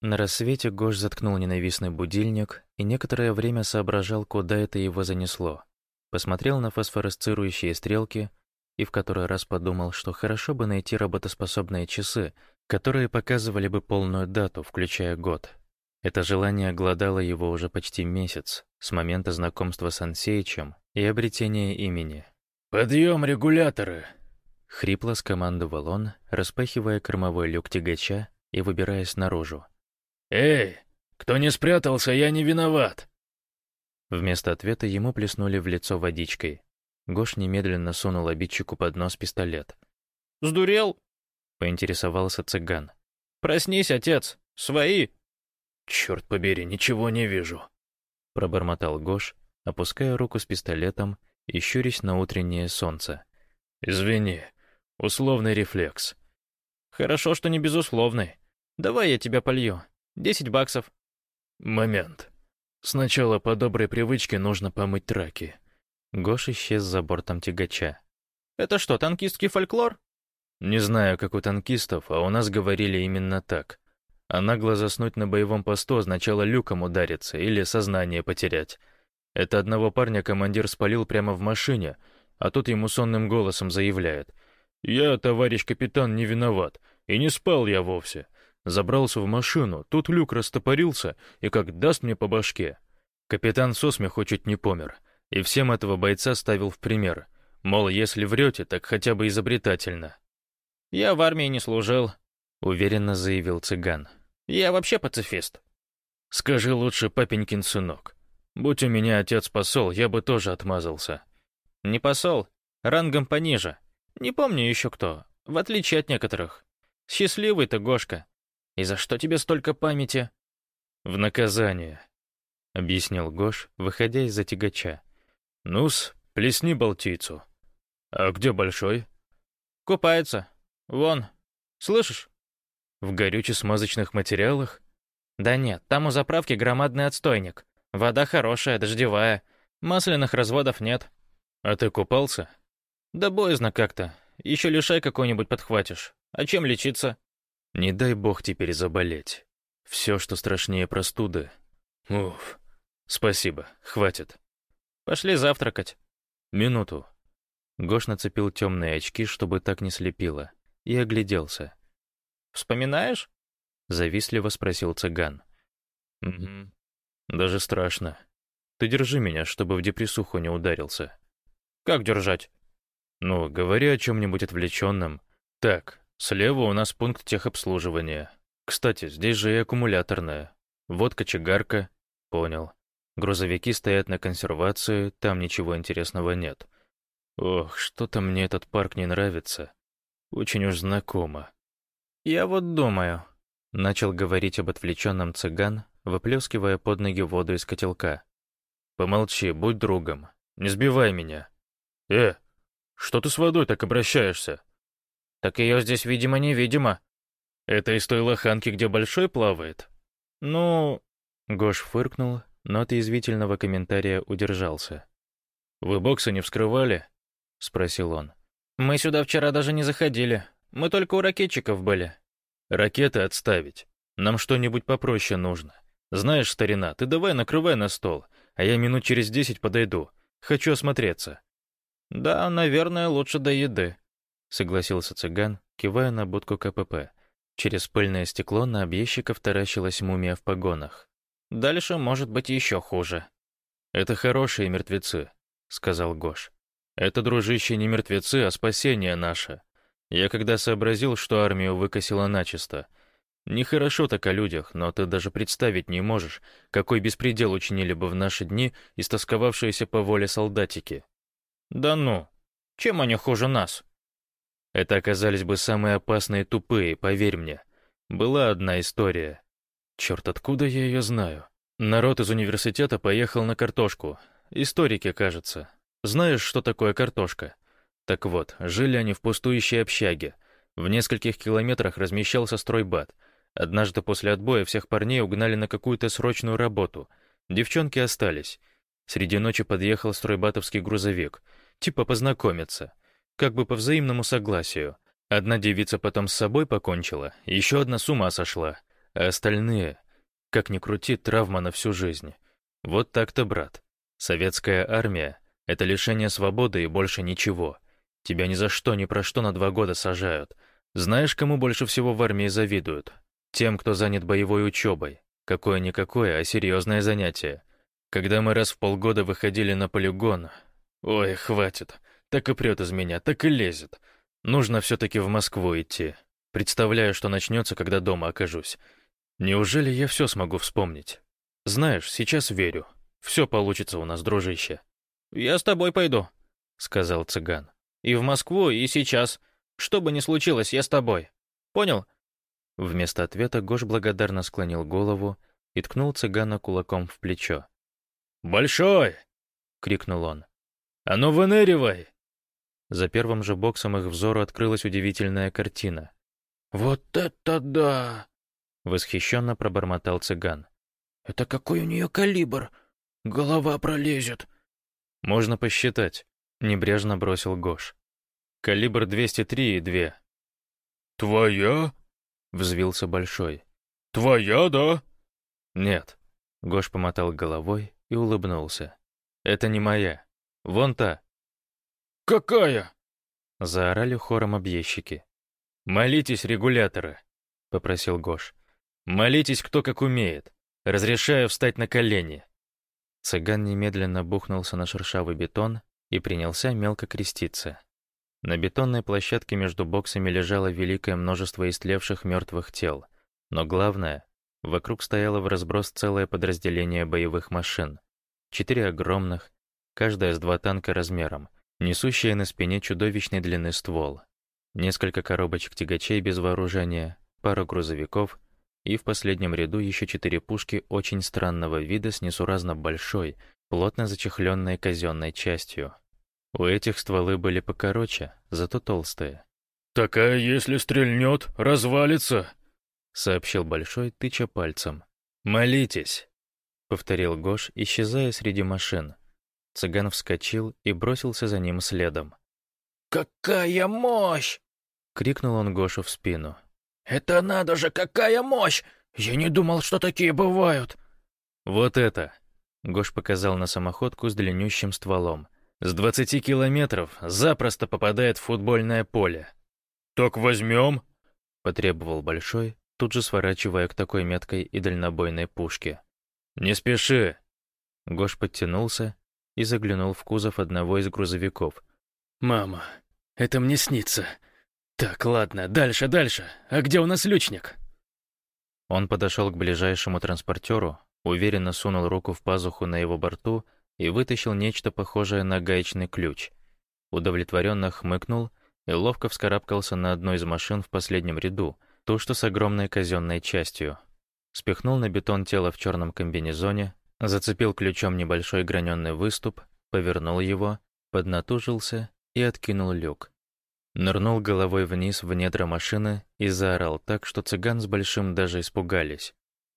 На рассвете Гош заткнул ненавистный будильник и некоторое время соображал, куда это его занесло. Посмотрел на фосфоресцирующие стрелки и в который раз подумал, что хорошо бы найти работоспособные часы, которые показывали бы полную дату, включая год. Это желание глодало его уже почти месяц, с момента знакомства с Ансеичем и обретения имени. «Подъем, регуляторы!» Хрипло скомандовал он, распахивая кормовой люк тягача и выбираясь наружу. «Эй, кто не спрятался, я не виноват!» Вместо ответа ему плеснули в лицо водичкой. Гош немедленно сунул обидчику под нос пистолет. «Сдурел?» — поинтересовался цыган. «Проснись, отец! Свои!» «Черт побери, ничего не вижу!» — пробормотал Гош, опуская руку с пистолетом и щурясь на утреннее солнце. «Извини, условный рефлекс». «Хорошо, что не безусловный. Давай я тебя полью. Десять баксов». «Момент. Сначала по доброй привычке нужно помыть траки». Гош исчез за бортом тягача. «Это что, танкистский фольклор?» «Не знаю, как у танкистов, а у нас говорили именно так. А нагло заснуть на боевом посту означало люком удариться или сознание потерять. Это одного парня командир спалил прямо в машине, а тут ему сонным голосом заявляет. «Я, товарищ капитан, не виноват, и не спал я вовсе. Забрался в машину, тут люк растопорился и как даст мне по башке». Капитан со смеху чуть не помер и всем этого бойца ставил в пример. Мол, если врете, так хотя бы изобретательно. «Я в армии не служил», — уверенно заявил цыган. «Я вообще пацифист». «Скажи лучше, папенькин сынок. Будь у меня отец посол, я бы тоже отмазался». «Не посол, рангом пониже. Не помню еще кто, в отличие от некоторых. Счастливый ты, Гошка. И за что тебе столько памяти?» «В наказание», — объяснил Гош, выходя из-за тягача. «Ну-с, плесни Балтийцу. А где Большой?» «Купается. Вон. Слышишь?» «В горюче-смазочных материалах?» «Да нет, там у заправки громадный отстойник. Вода хорошая, дождевая. Масляных разводов нет». «А ты купался?» «Да боязно как-то. Еще лишай какой-нибудь подхватишь. А чем лечиться?» «Не дай бог теперь заболеть. Все, что страшнее простуды. Уф. Спасибо, хватит». Пошли завтракать. Минуту. Гош нацепил темные очки, чтобы так не слепило, и огляделся. «Вспоминаешь?» — завистливо спросил цыган. «Угу. Даже страшно. Ты держи меня, чтобы в депрессуху не ударился». «Как держать?» «Ну, говори о чем-нибудь отвлеченном. Так, слева у нас пункт техобслуживания. Кстати, здесь же и аккумуляторная. Вот кочегарка. Понял. Грузовики стоят на консервацию, там ничего интересного нет. Ох, что-то мне этот парк не нравится. Очень уж знакомо. Я вот думаю, начал говорить об отвлеченном цыган, выплескивая под ноги воду из котелка. Помолчи, будь другом. Не сбивай меня. Э, что ты с водой так обращаешься? Так ее здесь, видимо, невидимо. Это из той лоханки, где большой плавает? Ну... Гош фыркнул, но от язвительного комментария удержался. «Вы боксы не вскрывали?» — спросил он. «Мы сюда вчера даже не заходили. Мы только у ракетчиков были». «Ракеты отставить. Нам что-нибудь попроще нужно. Знаешь, старина, ты давай накрывай на стол, а я минут через десять подойду. Хочу осмотреться». «Да, наверное, лучше до еды», — согласился цыган, кивая на будку КПП. Через пыльное стекло на объездчиков таращилась мумия в погонах. Дальше может быть еще хуже». «Это хорошие мертвецы», — сказал Гош. «Это, дружище, не мертвецы, а спасение наше. Я когда сообразил, что армию выкосило начисто. Нехорошо так о людях, но ты даже представить не можешь, какой беспредел учинили бы в наши дни истосковавшиеся по воле солдатики». «Да ну! Чем они хуже нас?» Это оказались бы самые опасные тупые, поверь мне. Была одна история. Черт, откуда я ее знаю? Народ из университета поехал на картошку. Историки, кажется. Знаешь, что такое картошка? Так вот, жили они в пустующей общаге. В нескольких километрах размещался стройбат. Однажды после отбоя всех парней угнали на какую-то срочную работу. Девчонки остались. Среди ночи подъехал стройбатовский грузовик. Типа познакомиться. Как бы по взаимному согласию. Одна девица потом с собой покончила, еще одна с ума сошла. А остальные, как ни крути, травма на всю жизнь. Вот так-то, брат. Советская армия — это лишение свободы и больше ничего. Тебя ни за что, ни про что на два года сажают. Знаешь, кому больше всего в армии завидуют? Тем, кто занят боевой учебой. Какое-никакое, а серьезное занятие. Когда мы раз в полгода выходили на полигон... Ой, хватит. Так и прет из меня, так и лезет. Нужно все-таки в Москву идти. Представляю, что начнется, когда дома окажусь. Неужели я все смогу вспомнить? Знаешь, сейчас верю. Все получится у нас, дружище. «Я с тобой пойду», — сказал цыган. «И в Москву, и сейчас. Что бы ни случилось, я с тобой. Понял?» Вместо ответа Гош благодарно склонил голову и ткнул цыгана кулаком в плечо. «Большой!» — крикнул он. «А ну выныривай!» За первым же боксом их взору открылась удивительная картина. «Вот это да!» — восхищенно пробормотал цыган. «Это какой у нее калибр? Голова пролезет!» «Можно посчитать», — небрежно бросил Гош. «Калибр 203 и 2». «Твоя?» — взвился Большой. «Твоя, да?» «Нет». Гош помотал головой и улыбнулся. «Это не моя. Вон та». «Какая?» — заорали хором объездчики. «Молитесь, регуляторы», — попросил Гош. «Молитесь, кто как умеет. Разрешаю встать на колени». Цыган немедленно бухнулся на шершавый бетон и принялся мелко креститься. На бетонной площадке между боксами лежало великое множество истлевших мертвых тел, но главное, вокруг стояло в разброс целое подразделение боевых машин. Четыре огромных, каждая с два танка размером, несущая на спине чудовищной длины ствол, несколько коробочек тягачей без вооружения, пару грузовиков и в последнем ряду еще четыре пушки очень странного вида с несуразно большой, плотно зачехленной казенной частью. У этих стволы были покороче, зато толстые. «Такая, если стрельнет, развалится», — сообщил Большой, тыча пальцем. «Молитесь», — повторил Гош, исчезая среди машин. Цыган вскочил и бросился за ним следом. «Какая мощь!» — крикнул он Гошу в спину. «Это надо же, какая мощь! Я не думал, что такие бывают!» «Вот это!» — Гош показал на самоходку с длиннющим стволом. «С двадцати километров запросто попадает в футбольное поле». «Так возьмем?» — потребовал Большой, тут же сворачивая к такой меткой и дальнобойной пушке. «Не спеши!» Гош подтянулся и заглянул в кузов одного из грузовиков. «Мама, это мне снится!» «Так, ладно, дальше, дальше. А где у нас лючник?» Он подошел к ближайшему транспортеру, уверенно сунул руку в пазуху на его борту и вытащил нечто похожее на гаечный ключ. Удовлетворенно хмыкнул и ловко вскарабкался на одну из машин в последнем ряду, ту, что с огромной казенной частью. Спихнул на бетон тело в черном комбинезоне, зацепил ключом небольшой граненый выступ, повернул его, поднатужился и откинул люк. Нырнул головой вниз в недра машины и заорал так, что цыган с большим даже испугались.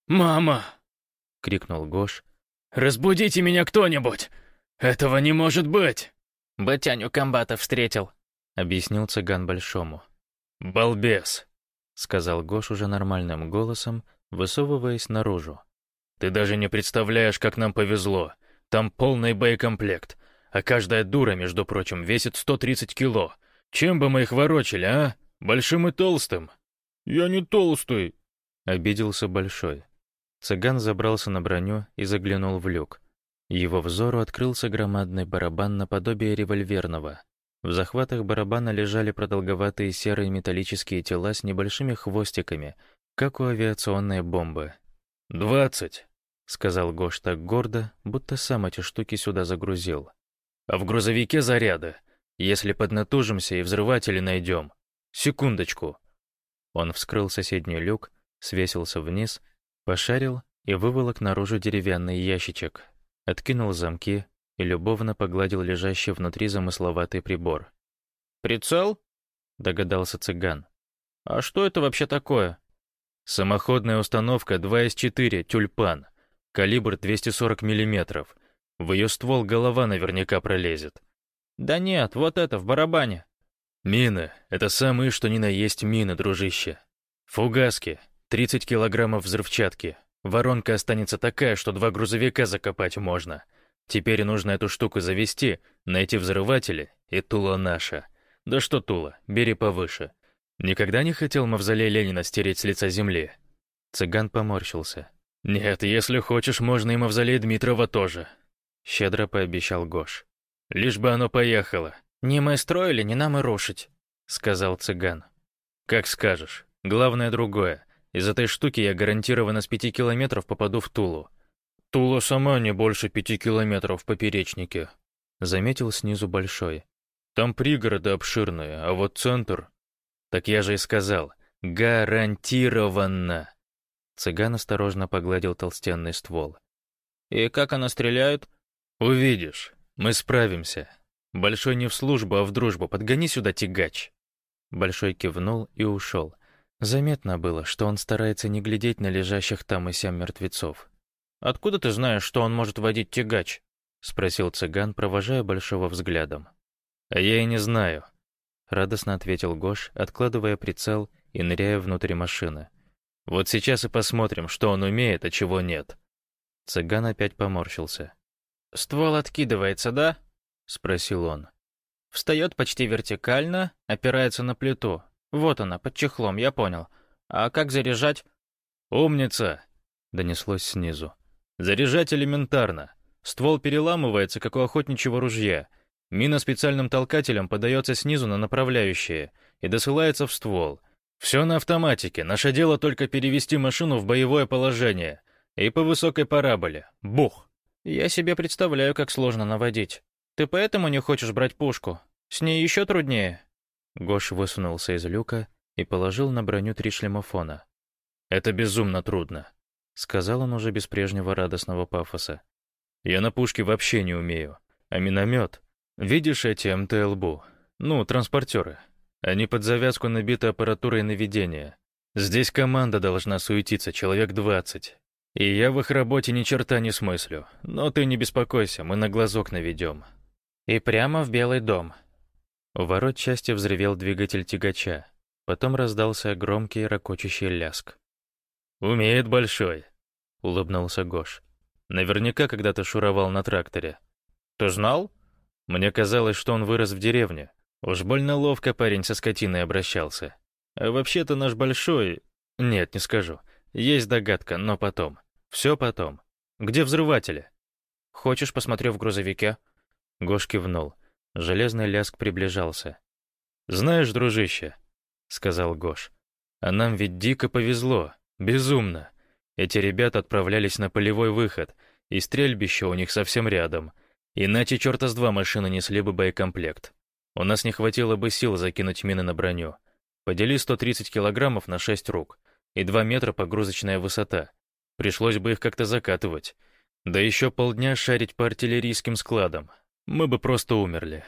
«Мама!» — крикнул Гош. «Разбудите меня кто-нибудь! Этого не может быть!» «Батяню комбата встретил», — объяснил цыган большому. «Балбес!» — сказал Гош уже нормальным голосом, высовываясь наружу. «Ты даже не представляешь, как нам повезло. Там полный боекомплект, а каждая дура, между прочим, весит 130 кило. Чем бы мы их ворочали, а? Большим и толстым?» «Я не толстый», — обиделся Большой. Цыган забрался на броню и заглянул в люк. Его взору открылся громадный барабан наподобие револьверного. В захватах барабана лежали продолговатые серые металлические тела с небольшими хвостиками, как у авиационной бомбы. «Двадцать», — сказал Гош так гордо, будто сам эти штуки сюда загрузил. «А в грузовике заряда. Если поднатужимся и взрыватели найдем. Секундочку». Он вскрыл соседний люк, свесился вниз, пошарил и выволок наружу деревянный ящичек, откинул замки и любовно погладил лежащий внутри замысловатый прибор. «Прицел?» — догадался цыган. «А что это вообще такое?» «Самоходная установка 2 из 4, тюльпан. Калибр 240 миллиметров. В ее ствол голова наверняка пролезет. «Да нет, вот это, в барабане». «Мины — это самые что ни на есть мины, дружище. Фугаски. 30 килограммов взрывчатки. Воронка останется такая, что два грузовика закопать можно. Теперь нужно эту штуку завести, найти взрыватели, и Тула наша. Да что Тула, бери повыше. Никогда не хотел мавзолей Ленина стереть с лица земли?» Цыган поморщился. «Нет, если хочешь, можно и мавзолей Дмитрова тоже», — щедро пообещал Гош. «Лишь бы оно поехало». «Не мы строили, не нам и рушить», — сказал цыган. «Как скажешь. Главное другое. Из этой штуки я гарантированно с пяти километров попаду в Тулу. Тула сама не больше пяти километров в поперечнике», — заметил снизу Большой. «Там пригороды обширные, а вот центр...» «Так я же и сказал. Гарантированно!» Цыган осторожно погладил толстенный ствол. «И как она стреляет?» «Увидишь. Мы справимся. Большой не в службу, а в дружбу. Подгони сюда тягач». Большой кивнул и ушел. Заметно было, что он старается не глядеть на лежащих там и сям мертвецов. «Откуда ты знаешь, что он может водить тягач?» — спросил цыган, провожая Большого взглядом. «А я и не знаю», — радостно ответил Гош, откладывая прицел и ныряя внутрь машины. «Вот сейчас и посмотрим, что он умеет, а чего нет». Цыган опять поморщился. «Ствол откидывается, да?» — спросил он. «Встает почти вертикально, опирается на плиту. Вот она, под чехлом, я понял. А как заряжать?» «Умница!» — донеслось снизу. «Заряжать элементарно. Ствол переламывается, как у охотничьего ружья. Мина специальным толкателем подается снизу на направляющее и досылается в ствол. Все на автоматике. Наше дело только перевести машину в боевое положение. И по высокой параболе. Бух!» «Я себе представляю, как сложно наводить. Ты поэтому не хочешь брать пушку? С ней еще труднее». Гош высунулся из люка и положил на броню три шлемофона. «Это безумно трудно», — сказал он уже без прежнего радостного пафоса. «Я на пушке вообще не умею. А миномет? Видишь эти МТЛБУ? Ну, транспортеры. Они под завязку набиты аппаратурой наведения. Здесь команда должна суетиться, человек двадцать. И я в их работе ни черта не смыслю. Но ты не беспокойся, мы на глазок наведем. И прямо в Белый дом. У ворот части взревел двигатель тягача. Потом раздался громкий ракочущий ляск. «Умеет большой», — улыбнулся Гош. «Наверняка когда-то шуровал на тракторе». «Ты знал?» «Мне казалось, что он вырос в деревне. Уж больно ловко парень со скотиной обращался. А вообще-то наш большой... Нет, не скажу. Есть догадка, но потом. Все потом. Где взрыватели? Хочешь, посмотрю в грузовике? Гош кивнул. Железный ляск приближался. «Знаешь, дружище», — сказал Гош, — «а нам ведь дико повезло, безумно. Эти ребята отправлялись на полевой выход, и стрельбище у них совсем рядом. Иначе черта с два машины несли бы боекомплект. У нас не хватило бы сил закинуть мины на броню. Подели 130 килограммов на 6 рук и 2 метра погрузочная высота. Пришлось бы их как-то закатывать. Да еще полдня шарить по артиллерийским складам. Мы бы просто умерли.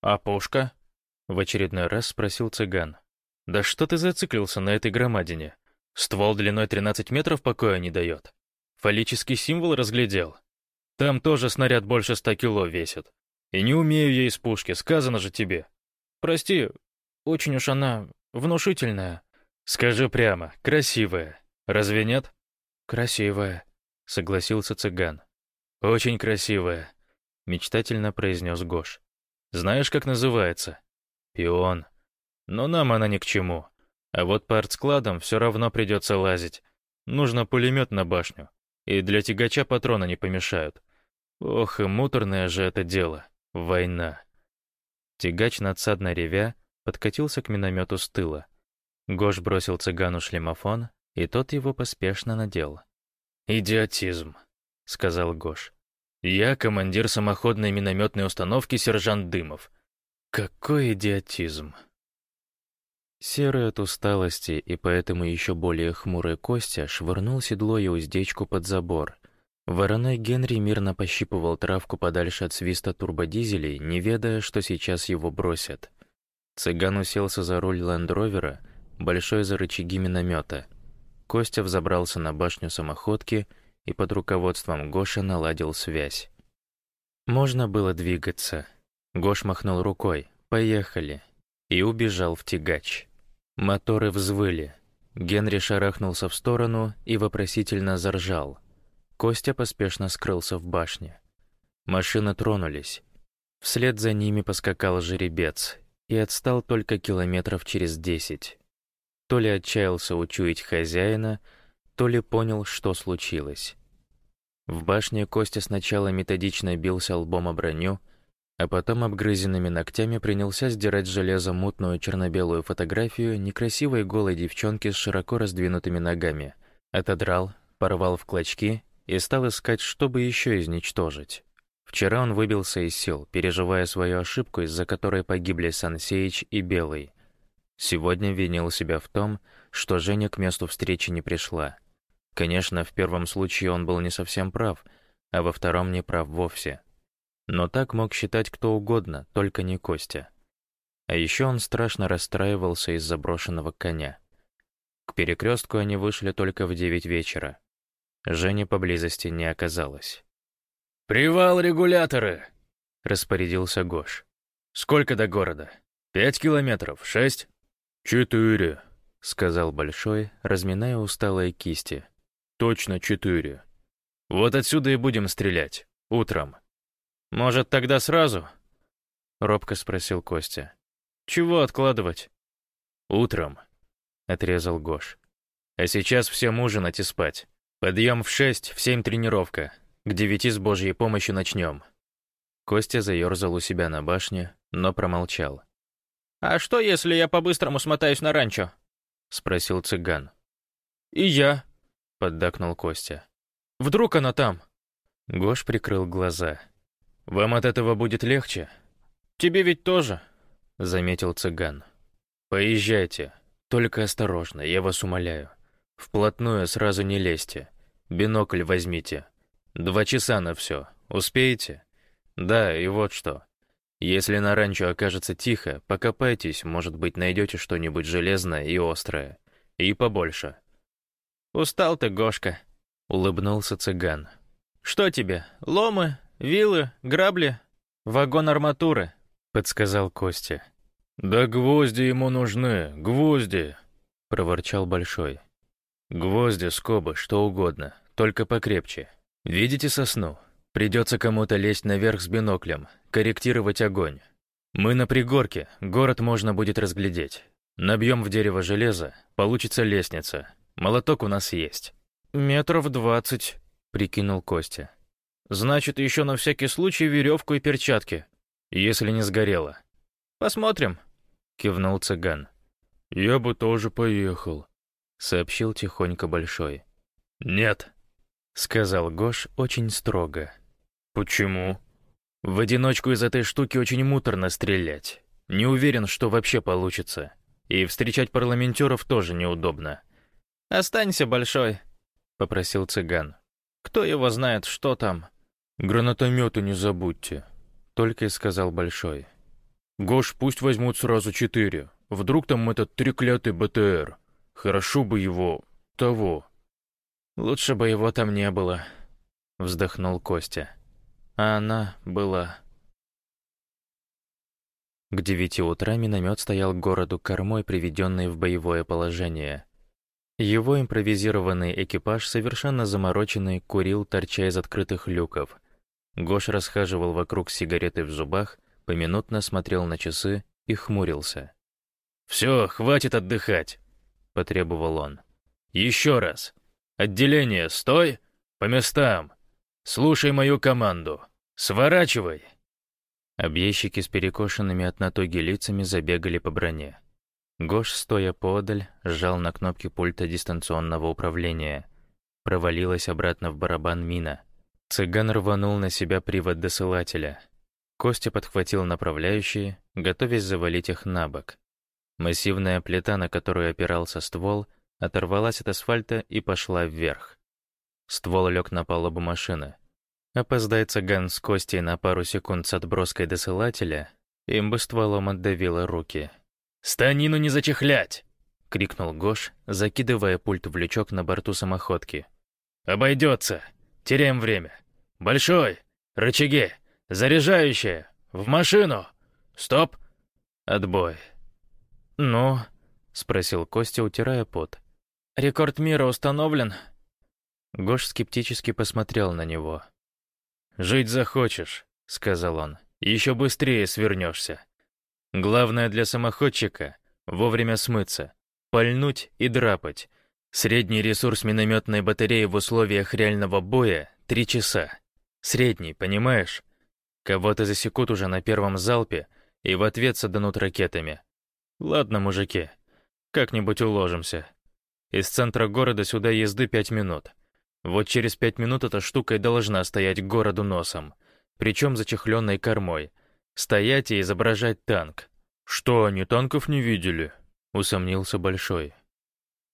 «А пушка?» — в очередной раз спросил цыган. «Да что ты зациклился на этой громадине? Ствол длиной 13 метров покоя не дает. Фаллический символ разглядел. Там тоже снаряд больше ста кило весит. И не умею я из пушки, сказано же тебе. Прости, очень уж она внушительная. Скажи прямо, красивая. Разве нет? Красивая, согласился цыган. Очень красивая, мечтательно произнес Гош. Знаешь, как называется? Пион. Но нам она ни к чему. А вот по артскладам все равно придется лазить. Нужно пулемет на башню. И для тягача патрона не помешают. Ох, и муторное же это дело. Война. Тягач, надсадно ревя, подкатился к миномету с тыла. Гош бросил цыгану шлемофон, и тот его поспешно надел. «Идиотизм», — сказал Гош. «Я командир самоходной минометной установки сержант Дымов. Какой идиотизм!» Серый от усталости и поэтому еще более хмурый Костя швырнул седло и уздечку под забор. Вороной Генри мирно пощипывал травку подальше от свиста турбодизелей, не ведая, что сейчас его бросят. Цыган уселся за руль лендровера, большой за рычаги миномета. Костя взобрался на башню самоходки и под руководством Гоша наладил связь. Можно было двигаться. Гош махнул рукой. «Поехали!» и убежал в тягач. Моторы взвыли. Генри шарахнулся в сторону и вопросительно заржал. Костя поспешно скрылся в башне. Машины тронулись. Вслед за ними поскакал жеребец и отстал только километров через десять. То ли отчаялся учуять хозяина, то ли понял, что случилось. В башне Костя сначала методично бился лбом о броню, а потом обгрызенными ногтями принялся сдирать с железа мутную черно-белую фотографию некрасивой голой девчонки с широко раздвинутыми ногами. Отодрал, порвал в клочки и стал искать, чтобы еще изничтожить. Вчера он выбился из сил, переживая свою ошибку, из-за которой погибли Сансеич и Белый. Сегодня винил себя в том, что Женя к месту встречи не пришла. Конечно, в первом случае он был не совсем прав, а во втором не прав вовсе. Но так мог считать кто угодно, только не Костя. А еще он страшно расстраивался из заброшенного коня. К перекрестку они вышли только в девять вечера. Жени поблизости не оказалось. «Привал, регуляторы!» — распорядился Гош. «Сколько до города? Пять километров? Шесть?» «Четыре», — сказал Большой, разминая усталые кисти. «Точно четыре. Вот отсюда и будем стрелять. Утром». «Может, тогда сразу?» — робко спросил Костя. «Чего откладывать?» «Утром», — отрезал Гош. «А сейчас всем ужинать и спать. Подъем в шесть, в семь тренировка. К девяти с Божьей помощью начнем». Костя заерзал у себя на башне, но промолчал. «А что, если я по-быстрому смотаюсь на ранчо?» — спросил цыган. «И я», — поддакнул Костя. «Вдруг она там?» Гош прикрыл глаза. «Вам от этого будет легче?» «Тебе ведь тоже», — заметил цыган. «Поезжайте. Только осторожно, я вас умоляю. Вплотную сразу не лезьте. Бинокль возьмите. Два часа на все. Успеете? Да, и вот что. Если на ранчо окажется тихо, покопайтесь, может быть, найдете что-нибудь железное и острое. И побольше». «Устал ты, Гошка», — улыбнулся цыган. «Что тебе, ломы, «Вилы, грабли, вагон арматуры», — подсказал Костя. «Да гвозди ему нужны, гвозди», — проворчал Большой. «Гвозди, скобы, что угодно, только покрепче. Видите сосну? Придется кому-то лезть наверх с биноклем, корректировать огонь. Мы на пригорке, город можно будет разглядеть. Набьем в дерево железо, получится лестница. Молоток у нас есть». «Метров двадцать», — прикинул Костя. Значит, еще на всякий случай веревку и перчатки. Если не сгорело. Посмотрим, кивнул цыган. Я бы тоже поехал, сообщил тихонько Большой. Нет, сказал Гош очень строго. Почему? В одиночку из этой штуки очень муторно стрелять. Не уверен, что вообще получится. И встречать парламентеров тоже неудобно. «Останься, Большой», — попросил цыган. «Кто его знает, что там?» «Гранатометы не забудьте», — только и сказал Большой. «Гош, пусть возьмут сразу четыре. Вдруг там этот треклятый БТР. Хорошо бы его... того». «Лучше бы его там не было», — вздохнул Костя. «А она была...» К девяти утра миномет стоял к городу кормой, приведенный в боевое положение. Его импровизированный экипаж, совершенно замороченный, курил, торча из открытых люков. Гош расхаживал вокруг с сигаретой в зубах, поминутно смотрел на часы и хмурился. «Все, хватит отдыхать!» — потребовал он. «Еще раз! Отделение, стой! По местам! Слушай мою команду! Сворачивай!» Объездчики с перекошенными от натуги лицами забегали по броне. Гош, стоя подаль, сжал на кнопки пульта дистанционного управления. Провалилась обратно в барабан мина — Цыган рванул на себя привод досылателя. Костя подхватил направляющие, готовясь завалить их на бок. Массивная плита, на которую опирался ствол, оторвалась от асфальта и пошла вверх. Ствол лег на палубу машины. Опоздай цыган с Костей на пару секунд с отброской досылателя, им бы стволом отдавило руки. «Станину не зачехлять!» — крикнул Гош, закидывая пульт в лючок на борту самоходки. «Обойдется! Теряем время!» «Большой! Рычаги! Заряжающие! В машину! Стоп! Отбой!» «Ну?» — спросил Костя, утирая пот. Рекорд мира установлен?» Гош скептически посмотрел на него. «Жить захочешь», — сказал он, — «еще быстрее свернешься. Главное для самоходчика — вовремя смыться, пальнуть и драпать. Средний ресурс минометной батареи в условиях реального боя — три часа. Средний, понимаешь? Кого-то засекут уже на первом залпе и в ответ саданут ракетами. Ладно, мужики, как-нибудь уложимся. Из центра города сюда езды пять минут. Вот через пять минут эта штука и должна стоять к городу носом, причем зачехленной кормой. Стоять и изображать танк. «Что, они танков не видели?» — усомнился Большой.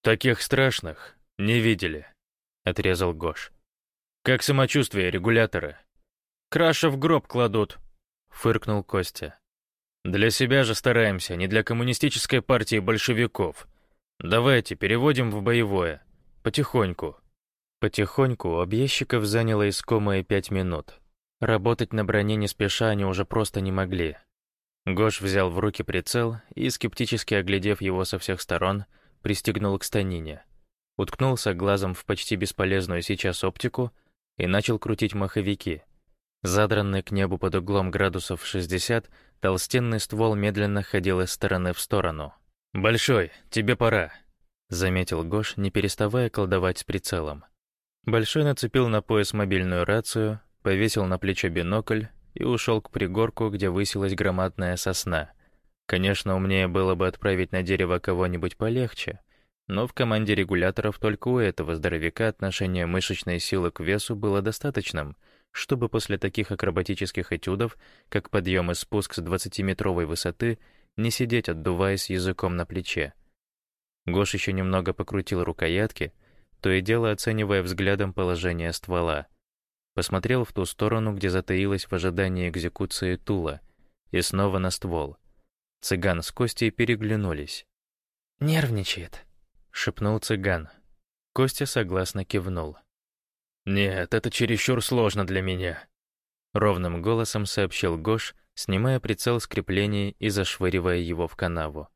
«Таких страшных не видели», — отрезал Гош. «Как самочувствие регулятора?» «Краша в гроб кладут», — фыркнул Костя. «Для себя же стараемся, не для коммунистической партии большевиков. Давайте переводим в боевое. Потихоньку». Потихоньку объездчиков заняло искомые пять минут. Работать на броне не спеша они уже просто не могли. Гош взял в руки прицел и, скептически оглядев его со всех сторон, пристегнул к станине. Уткнулся глазом в почти бесполезную сейчас оптику и начал крутить маховики. Задранный к небу под углом градусов 60, толстенный ствол медленно ходил из стороны в сторону. «Большой, тебе пора», — заметил Гош, не переставая колдовать с прицелом. Большой нацепил на пояс мобильную рацию, повесил на плечо бинокль и ушел к пригорку, где высилась громадная сосна. Конечно, умнее было бы отправить на дерево кого-нибудь полегче, но в команде регуляторов только у этого здоровяка отношение мышечной силы к весу было достаточным, чтобы после таких акробатических этюдов, как подъем и спуск с 20-метровой высоты, не сидеть, отдуваясь языком на плече. Гош еще немного покрутил рукоятки, то и дело оценивая взглядом положение ствола. Посмотрел в ту сторону, где затаилась в ожидании экзекуции Тула, и снова на ствол. Цыган с Костей переглянулись. «Нервничает», — шепнул цыган. Костя согласно кивнул. «Нет, это чересчур сложно для меня», — ровным голосом сообщил Гош, снимая прицел с креплений и зашвыривая его в канаву.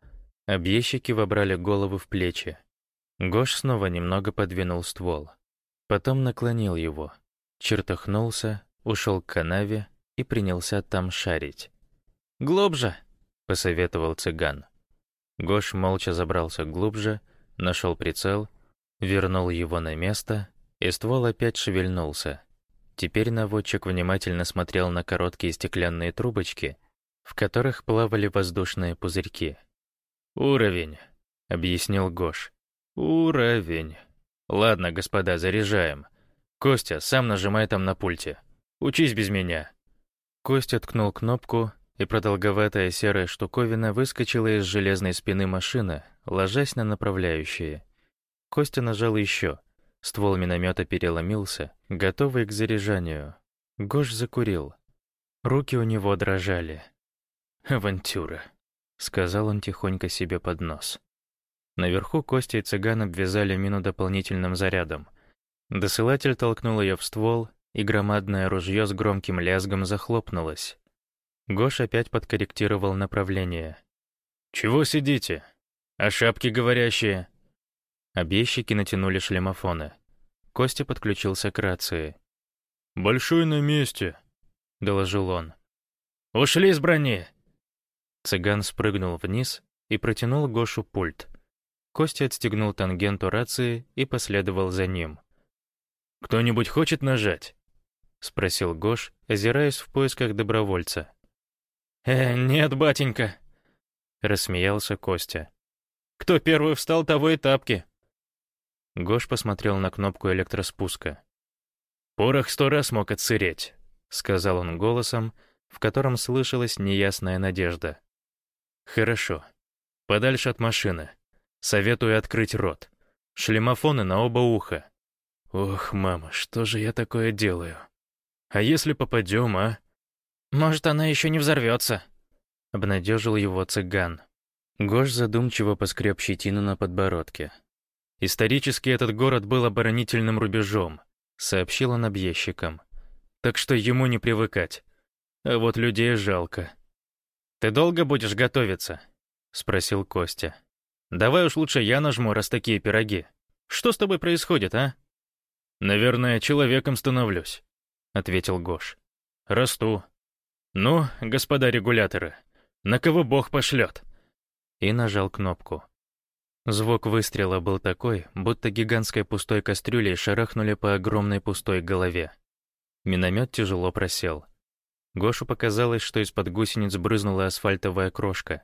Объездчики вобрали голову в плечи. Гош снова немного подвинул ствол. Потом наклонил его, чертыхнулся, ушел к канаве и принялся там шарить. «Глубже!» — посоветовал цыган. Гош молча забрался глубже, нашел прицел, вернул его на место, и ствол опять шевельнулся. Теперь наводчик внимательно смотрел на короткие стеклянные трубочки, в которых плавали воздушные пузырьки. «Уровень», — объяснил Гош. Уровень. Ладно, господа, заряжаем. Костя, сам нажимай там на пульте. Учись без меня. Костя ткнул кнопку, и продолговатая серая штуковина выскочила из железной спины машины, ложась на направляющие. Костя нажал еще. Ствол миномета переломился, готовый к заряжанию. Гош закурил. Руки у него дрожали. «Авантюра», — сказал он тихонько себе под нос. Наверху Костя и цыган обвязали мину дополнительным зарядом. Досылатель толкнул ее в ствол, и громадное ружье с громким лязгом захлопнулось. Гош опять подкорректировал направление. «Чего сидите? А шапки говорящие?» Объездчики натянули шлемофоны. Костя подключился к рации. «Большой на месте», — доложил он. «Ушли с брони!» Цыган спрыгнул вниз и протянул Гошу пульт. Костя отстегнул тангенту рации и последовал за ним. «Кто-нибудь хочет нажать?» — спросил Гош, озираясь в поисках добровольца. «Э, нет, батенька!» — рассмеялся Костя. «Кто первый встал, того и тапки!» Гош посмотрел на кнопку электроспуска. «Порох сто раз мог отсыреть», — сказал он голосом, в котором слышалась неясная надежда. «Хорошо. Подальше от машины. Советую открыть рот. Шлемофоны на оба уха. Ох, мама, что же я такое делаю? А если попадем, а? Может, она еще не взорвется. Обнадежил его цыган. Гош задумчиво поскреб щетину на подбородке. Исторически этот город был оборонительным рубежом, сообщил он объездчикам. Так что ему не привыкать. А вот людей жалко. «Ты долго будешь готовиться?» — спросил Костя. Давай уж лучше я нажму, раз такие пироги. Что с тобой происходит, а?» «Наверное, человеком становлюсь», — ответил Гош. «Расту. Ну, господа регуляторы, на кого Бог пошлет?» И нажал кнопку. Звук выстрела был такой, будто гигантской пустой кастрюлей шарахнули по огромной пустой голове. Миномет тяжело просел. Гошу показалось, что из-под гусениц брызнула асфальтовая крошка.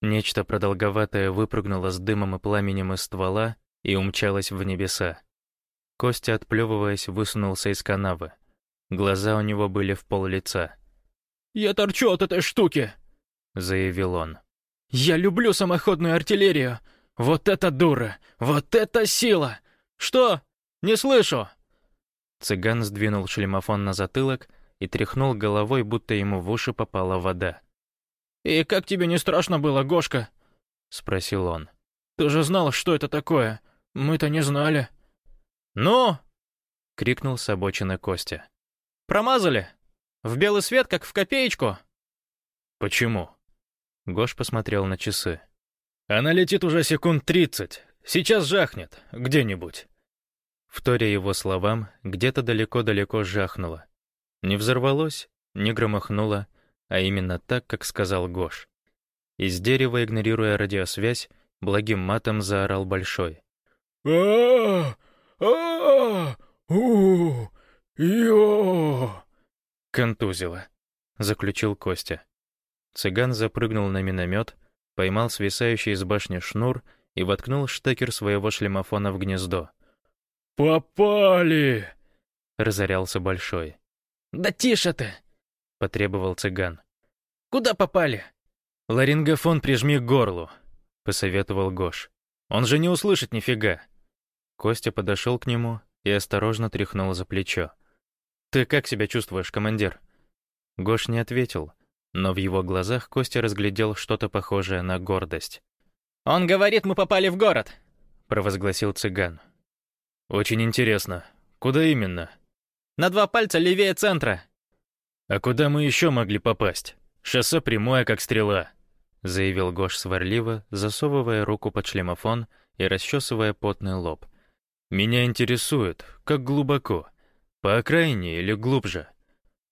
Нечто продолговатое выпрыгнуло с дымом и пламенем из ствола и умчалось в небеса. Костя, отплевываясь, высунулся из канавы. Глаза у него были в пол лица. «Я торчу от этой штуки!» — заявил он. «Я люблю самоходную артиллерию! Вот это дура! Вот это сила! Что? Не слышу!» Цыган сдвинул шлемофон на затылок и тряхнул головой, будто ему в уши попала вода. «И как тебе не страшно было, Гошка?» — спросил он. «Ты же знал, что это такое. Мы-то не знали». «Ну?» — крикнул с обочины Костя. «Промазали? В белый свет, как в копеечку?» «Почему?» Гош посмотрел на часы. «Она летит уже секунд тридцать. Сейчас жахнет. Где-нибудь». Вторя его словам, где-то далеко-далеко жахнуло. Не взорвалось, не громохнуло, а именно так, как сказал Гош. Из дерева, игнорируя радиосвязь, благим матом заорал Большой. а а у ё «Контузило», — заключил Костя. Цыган запрыгнул на миномет, поймал свисающий из башни шнур и воткнул штекер своего шлемофона в гнездо. «Попали!» — разорялся Большой. «Да тише ты!» — потребовал цыган. «Куда попали?» «Ларингофон прижми к горлу», — посоветовал Гош. «Он же не услышит нифига». Костя подошел к нему и осторожно тряхнул за плечо. «Ты как себя чувствуешь, командир?» Гош не ответил, но в его глазах Костя разглядел что-то похожее на гордость. «Он говорит, мы попали в город», — провозгласил цыган. «Очень интересно. Куда именно?» «На два пальца левее центра». «А куда мы еще могли попасть? Шоссе прямое, как стрела», — заявил Гош сварливо, засовывая руку под шлемофон и расчесывая потный лоб. «Меня интересует, как глубоко. По окраине или глубже?»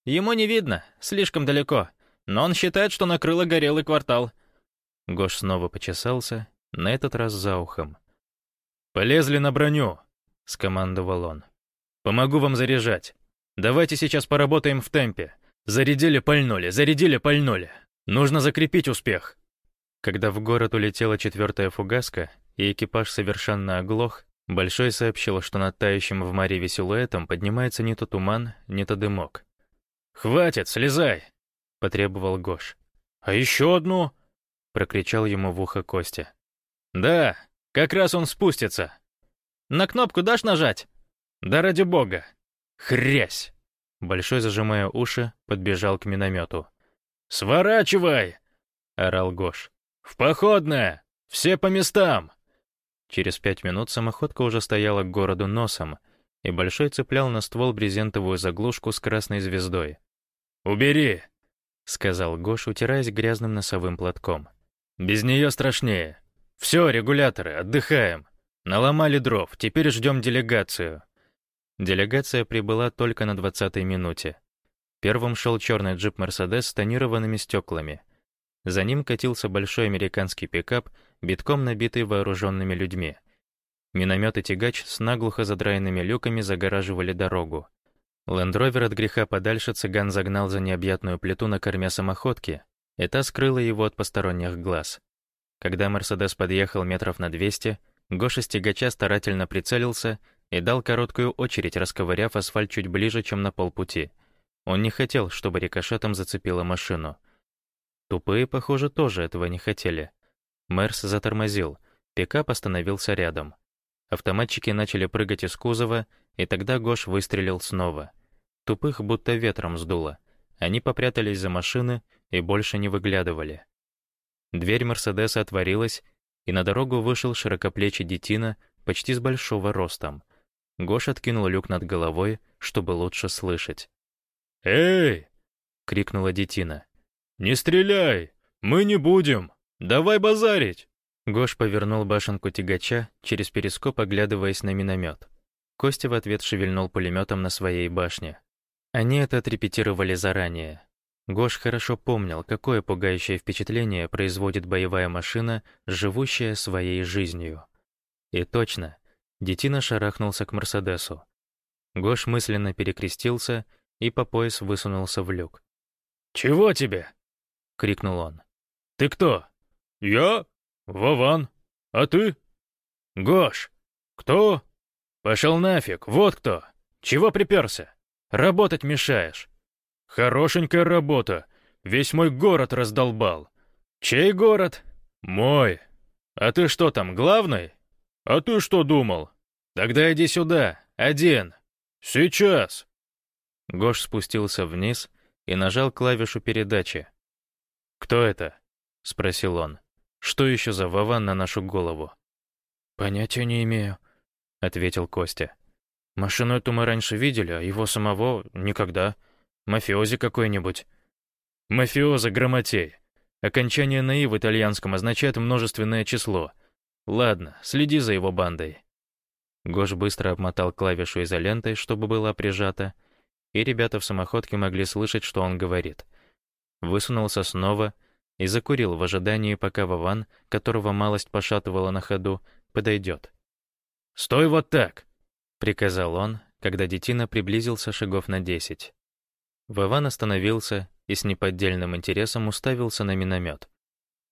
«Ему не видно, слишком далеко, но он считает, что накрыло горелый квартал». Гош снова почесался, на этот раз за ухом. «Полезли на броню!» — скомандовал он. «Помогу вам заряжать. Давайте сейчас поработаем в темпе. Зарядили, пальнули, зарядили, пальнули. Нужно закрепить успех». Когда в город улетела четвертая фугаска, и экипаж совершенно оглох, Большой сообщил, что над тающим в море силуэтом поднимается не то туман, не то дымок. «Хватит, слезай!» — потребовал Гош. «А еще одну?» — прокричал ему в ухо Костя. «Да, как раз он спустится. На кнопку дашь нажать?» «Да ради бога!» «Хрясь!» Большой, зажимая уши, подбежал к миномету. «Сворачивай!» — орал Гош. «В походное! Все по местам!» Через пять минут самоходка уже стояла к городу носом, и Большой цеплял на ствол брезентовую заглушку с красной звездой. «Убери!» — сказал Гош, утираясь грязным носовым платком. «Без нее страшнее. Все, регуляторы, отдыхаем. Наломали дров, теперь ждем делегацию». Делегация прибыла только на двадцатой минуте. Первым шел черный джип «Мерседес» с тонированными стеклами. За ним катился большой американский пикап, битком набитый вооруженными людьми. Миномет и тягач с наглухо задраенными люками загораживали дорогу. Лендровер от греха подальше цыган загнал за необъятную плиту на корме самоходки, и та скрыла его от посторонних глаз. Когда «Мерседес» подъехал метров на 200, Гоша с старательно прицелился и дал короткую очередь, расковыряв асфальт чуть ближе, чем на полпути. Он не хотел, чтобы рикошетом зацепила машину. Тупые, похоже, тоже этого не хотели. Мерс затормозил, пикап остановился рядом. Автоматчики начали прыгать из кузова, и тогда Гош выстрелил снова. Тупых будто ветром сдуло. Они попрятались за машины и больше не выглядывали. Дверь Мерседеса отворилась, и на дорогу вышел широкоплечий детина, почти с большого ростом. Гош откинул люк над головой, чтобы лучше слышать. «Эй!» — крикнула детина. «Не стреляй! Мы не будем! Давай базарить! Гош повернул башенку тягача, через перископ оглядываясь на миномет. Костя в ответ шевельнул пулеметом на своей башне. Они это отрепетировали заранее. Гош хорошо помнил, какое пугающее впечатление производит боевая машина, живущая своей жизнью. И точно, детина шарахнулся к Мерседесу. Гош мысленно перекрестился и по пояс высунулся в люк. «Чего тебе?» — крикнул он. «Ты кто?» «Я? Вован. А ты?» «Гош. Кто?» «Пошел нафиг, вот кто. Чего приперся? Работать мешаешь». «Хорошенькая работа. Весь мой город раздолбал». «Чей город?» «Мой. А ты что там, главный?» «А ты что думал?» «Тогда иди сюда, один». «Сейчас». Гош спустился вниз и нажал клавишу передачи. «Кто это?» — спросил он. «Что еще за Вован на нашу голову?» «Понятия не имею», — ответил Костя. «Машину эту мы раньше видели, а его самого — никогда. Мафиози какой-нибудь». «Мафиоза грамотей. Окончание «наи» в итальянском означает множественное число. Ладно, следи за его бандой». Гош быстро обмотал клавишу изолентой, чтобы была прижата, и ребята в самоходке могли слышать, что он говорит. Высунулся снова и закурил в ожидании, пока Вован, которого малость пошатывала на ходу, подойдет. «Стой вот так!» — приказал он, когда детина приблизился шагов на десять. Вован остановился и с неподдельным интересом уставился на миномет.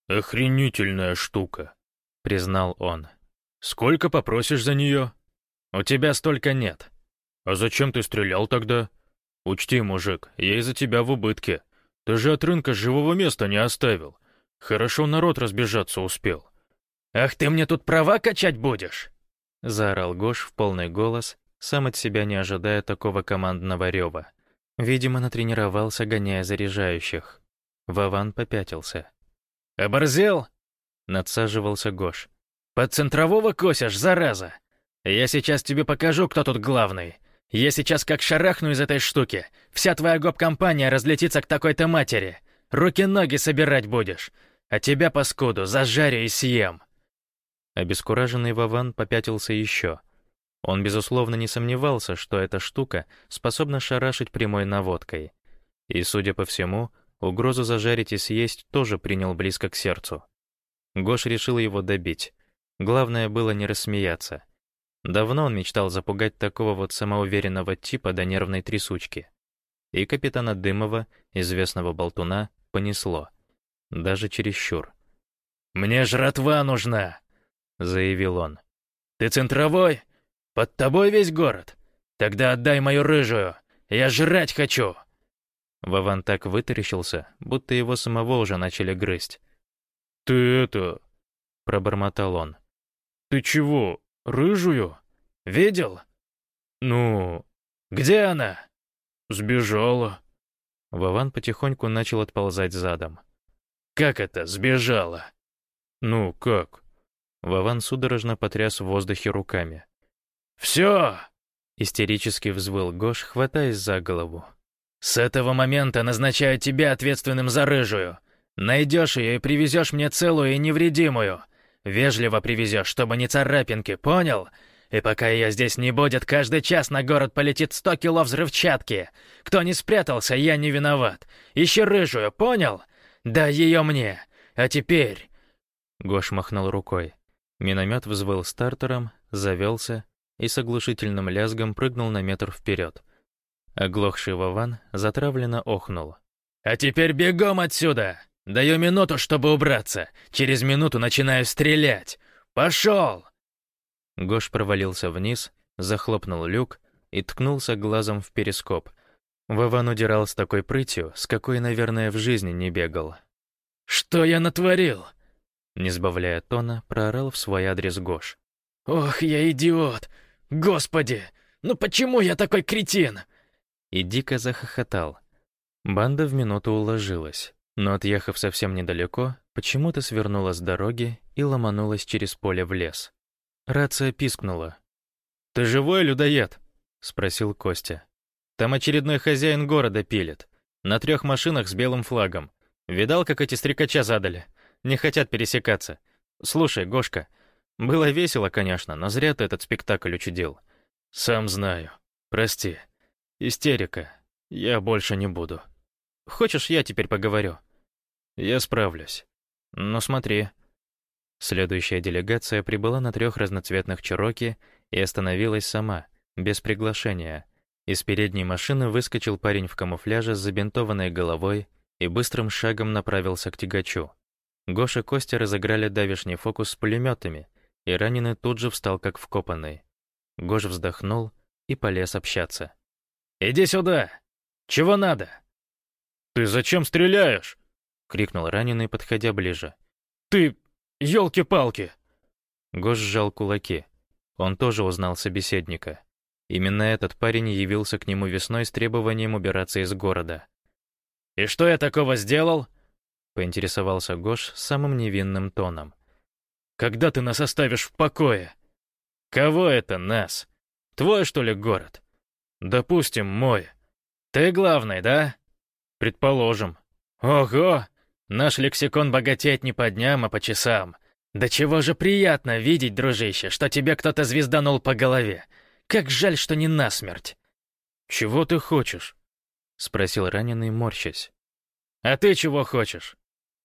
«Охренительная штука», — признал он. «Сколько попросишь за нее?» «У тебя столько нет». «А зачем ты стрелял тогда?» «Учти, мужик, я из-за тебя в убытке. Ты же от рынка живого места не оставил. Хорошо народ разбежаться успел». «Ах, ты мне тут права качать будешь?» Заорал Гош в полный голос, сам от себя не ожидая такого командного рева. Видимо, натренировался, гоняя заряжающих. Вован попятился. «Оборзел?» — надсаживался Гош. «Под центрового косишь, зараза! Я сейчас тебе покажу, кто тут главный. Я сейчас как шарахну из этой штуки. Вся твоя гоп-компания разлетится к такой-то матери. Руки-ноги собирать будешь. А тебя, паскуду, зажарю и съем». Обескураженный Вован попятился еще. Он, безусловно, не сомневался, что эта штука способна шарашить прямой наводкой. И, судя по всему, угрозу зажарить и съесть тоже принял близко к сердцу. Гош решил его добить. Главное было не рассмеяться. Давно он мечтал запугать такого вот самоуверенного типа до нервной трясучки. И капитана Дымова, известного болтуна, понесло. Даже чересчур. «Мне жратва нужна!» — заявил он. «Ты центровой? Под тобой весь город? Тогда отдай мою рыжую! Я жрать хочу!» Вован так вытаращился, будто его самого уже начали грызть. «Ты это...» — пробормотал он. «Ты чего, Рыжую? Видел? Ну, где она? Сбежала. Вован потихоньку начал отползать задом. Как это, сбежала? Ну, как? Вован судорожно потряс в воздухе руками. «Все!» — истерически взвыл Гош, хватаясь за голову. «С этого момента назначаю тебя ответственным за рыжую. Найдешь ее и привезешь мне целую и невредимую. Вежливо привезешь, чтобы не царапинки, понял? И пока ее здесь не будет, каждый час на город полетит сто кило взрывчатки. Кто не спрятался, я не виноват. Ищи рыжую, понял? Дай ее мне. А теперь...» Гош махнул рукой. Миномет взвыл стартером, завелся и с оглушительным лязгом прыгнул на метр вперед. Оглохший Вован затравленно охнул. «А теперь бегом отсюда! Даю минуту, чтобы убраться. Через минуту начинаю стрелять. Пошел!» Гош провалился вниз, захлопнул люк и ткнулся глазом в перископ. Вован удирал с такой прытью, с какой, наверное, в жизни не бегал. «Что я натворил?» Не сбавляя тона, проорал в свой адрес Гош. «Ох, я идиот! Господи! Ну почему я такой кретин?» И дико захохотал. Банда в минуту уложилась но, отъехав совсем недалеко, почему-то свернула с дороги и ломанулась через поле в лес. Рация пискнула. «Ты живой, людоед?» — спросил Костя. «Там очередной хозяин города пилит. На трех машинах с белым флагом. Видал, как эти стрекача задали? Не хотят пересекаться. Слушай, Гошка, было весело, конечно, но зря ты этот спектакль учудил. Сам знаю. Прости. Истерика. Я больше не буду. Хочешь, я теперь поговорю? Я справлюсь. Ну смотри. Следующая делегация прибыла на трех разноцветных Чироки и остановилась сама, без приглашения. Из передней машины выскочил парень в камуфляже с забинтованной головой и быстрым шагом направился к тягачу. Гоша Костя разыграли давишний фокус с пулеметами, и раненый тут же встал как вкопанный. Гош вздохнул и полез общаться. «Иди сюда! Чего надо?» «Ты зачем стреляешь?» — крикнул раненый, подходя ближе. «Ты... елки-палки!» Гош сжал кулаки. Он тоже узнал собеседника. Именно этот парень явился к нему весной с требованием убираться из города. «И что я такого сделал?» — поинтересовался Гош самым невинным тоном. «Когда ты нас оставишь в покое?» «Кого это нас? Твой, что ли, город?» «Допустим, мой». «Ты главный, да?» «Предположим». «Ого! Наш лексикон богатеет не по дням, а по часам. Да чего же приятно видеть, дружище, что тебе кто-то звезданул по голове. Как жаль, что не насмерть. «Чего ты хочешь?» — спросил раненый, морщась. «А ты чего хочешь?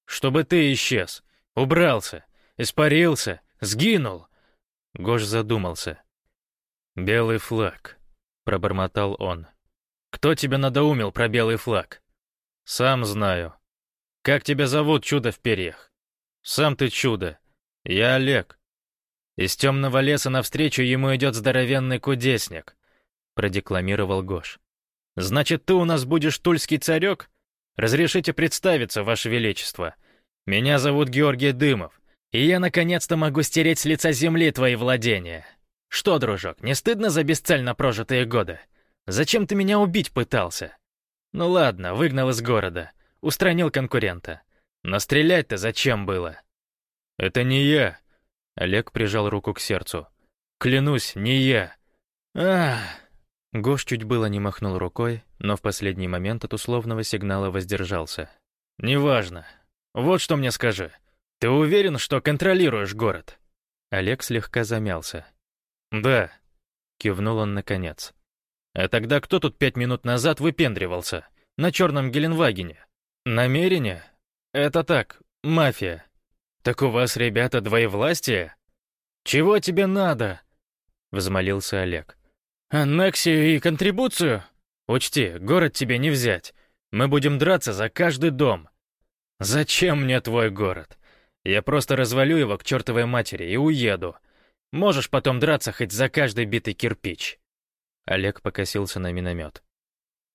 Чтобы ты исчез, убрался, испарился, сгинул». Гош задумался. «Белый флаг», — пробормотал он. «Кто тебя надоумил про белый флаг?» «Сам знаю». «Как тебя зовут, чудо в перьях?» «Сам ты чудо. Я Олег. Из темного леса навстречу ему идет здоровенный кудесник», — продекламировал Гош. «Значит, ты у нас будешь тульский царек? Разрешите представиться, Ваше Величество. Меня зовут Георгий Дымов, и я наконец-то могу стереть с лица земли твои владения. Что, дружок, не стыдно за бесцельно прожитые годы? Зачем ты меня убить пытался? Ну ладно, выгнал из города, устранил конкурента. Но стрелять-то зачем было?» «Это не я», Олег прижал руку к сердцу. «Клянусь, не я!» «Ах!» Гош чуть было не махнул рукой, но в последний момент от условного сигнала воздержался. «Неважно. Вот что мне скажи. Ты уверен, что контролируешь город?» Олег слегка замялся. «Да», — кивнул он наконец. «А тогда кто тут пять минут назад выпендривался? На черном Геленвагене? Намерение? Это так, мафия. «Так у вас, ребята, двоевластие? Чего тебе надо?» — взмолился Олег. «Аннексию и контрибуцию? Учти, город тебе не взять. Мы будем драться за каждый дом. Зачем мне твой город? Я просто развалю его к чертовой матери и уеду. Можешь потом драться хоть за каждый битый кирпич». Олег покосился на миномет.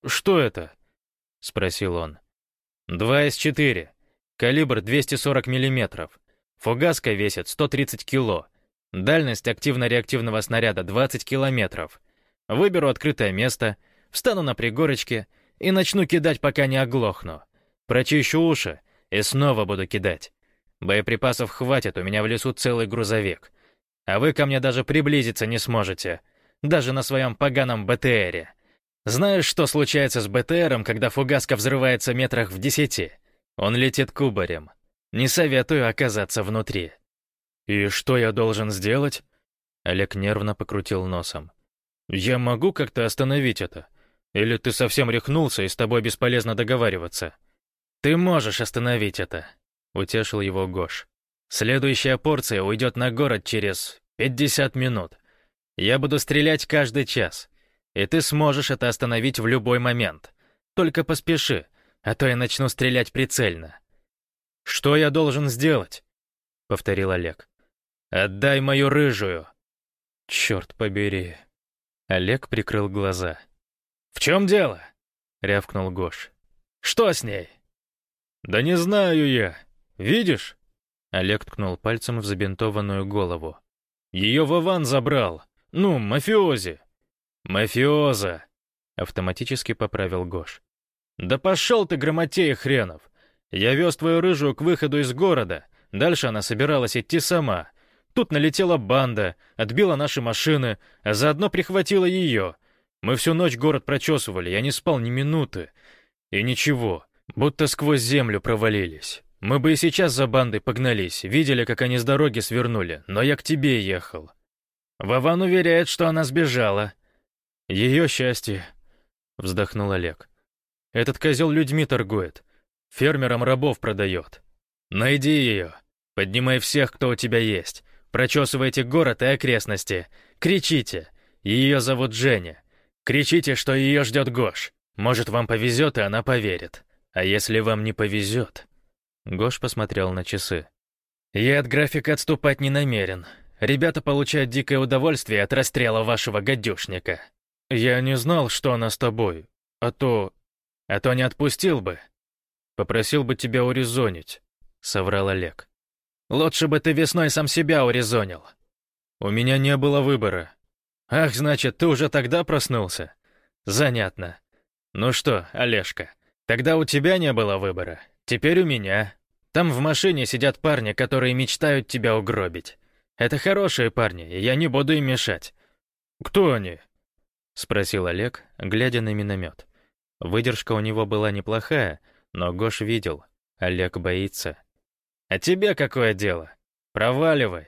«Что это?» — спросил он. «Два из четыре. Калибр 240 миллиметров. Фугаска весит 130 кило. Дальность активно-реактивного снаряда 20 километров. Выберу открытое место, встану на пригорочке и начну кидать, пока не оглохну. Прочищу уши и снова буду кидать. Боеприпасов хватит, у меня в лесу целый грузовик. А вы ко мне даже приблизиться не сможете. Даже на своем поганом БТРе. Знаешь, что случается с БТРом, когда фугаска взрывается метрах в десяти? Он летит кубарем. Не советую оказаться внутри». «И что я должен сделать?» Олег нервно покрутил носом. «Я могу как-то остановить это? Или ты совсем рехнулся, и с тобой бесполезно договариваться?» «Ты можешь остановить это», — утешил его Гош. «Следующая порция уйдет на город через 50 минут. Я буду стрелять каждый час, и ты сможешь это остановить в любой момент. Только поспеши, а то я начну стрелять прицельно. «Что я должен сделать?» — повторил Олег. «Отдай мою рыжую!» «Черт побери!» Олег прикрыл глаза. «В чем дело?» — рявкнул Гош. «Что с ней?» «Да не знаю я. Видишь?» Олег ткнул пальцем в забинтованную голову. «Ее Вован забрал. Ну, мафиози». «Мафиоза!» — автоматически поправил Гош. «Да пошел ты, грамотея хренов! Я вез твою рыжую к выходу из города. Дальше она собиралась идти сама. Тут налетела банда, отбила наши машины, а заодно прихватила ее. Мы всю ночь город прочесывали, я не спал ни минуты. И ничего, будто сквозь землю провалились. Мы бы и сейчас за бандой погнались, видели, как они с дороги свернули, но я к тебе ехал. Вован уверяет, что она сбежала. Ее счастье, вздохнул Олег. Этот козел людьми торгует, фермерам рабов продает. Найди ее, поднимай всех, кто у тебя есть, прочесывайте город и окрестности, кричите. Ее зовут Женя. Кричите, что ее ждет Гош. Может, вам повезет, и она поверит. А если вам не повезет, Гош посмотрел на часы. «Я от графика отступать не намерен. Ребята получают дикое удовольствие от расстрела вашего гадюшника. Я не знал, что она с тобой. А то... А то не отпустил бы. Попросил бы тебя урезонить», — соврал Олег. «Лучше бы ты весной сам себя урезонил. У меня не было выбора. Ах, значит, ты уже тогда проснулся? Занятно. Ну что, Олежка, тогда у тебя не было выбора, Теперь у меня. Там в машине сидят парни, которые мечтают тебя угробить. Это хорошие парни, и я не буду им мешать. Кто они? Спросил Олег, глядя на миномет. Выдержка у него была неплохая, но Гош видел. Олег боится. А тебе какое дело? Проваливай.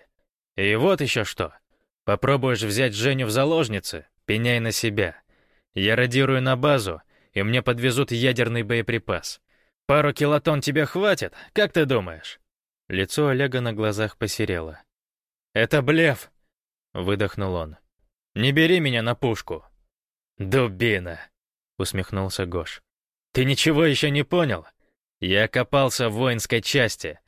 И вот еще что. Попробуешь взять Женю в заложницы, пеняй на себя. Я радирую на базу, и мне подвезут ядерный боеприпас. «Пару килотон тебе хватит, как ты думаешь?» Лицо Олега на глазах посерело. «Это блеф!» — выдохнул он. «Не бери меня на пушку!» «Дубина!» — усмехнулся Гош. «Ты ничего еще не понял? Я копался в воинской части.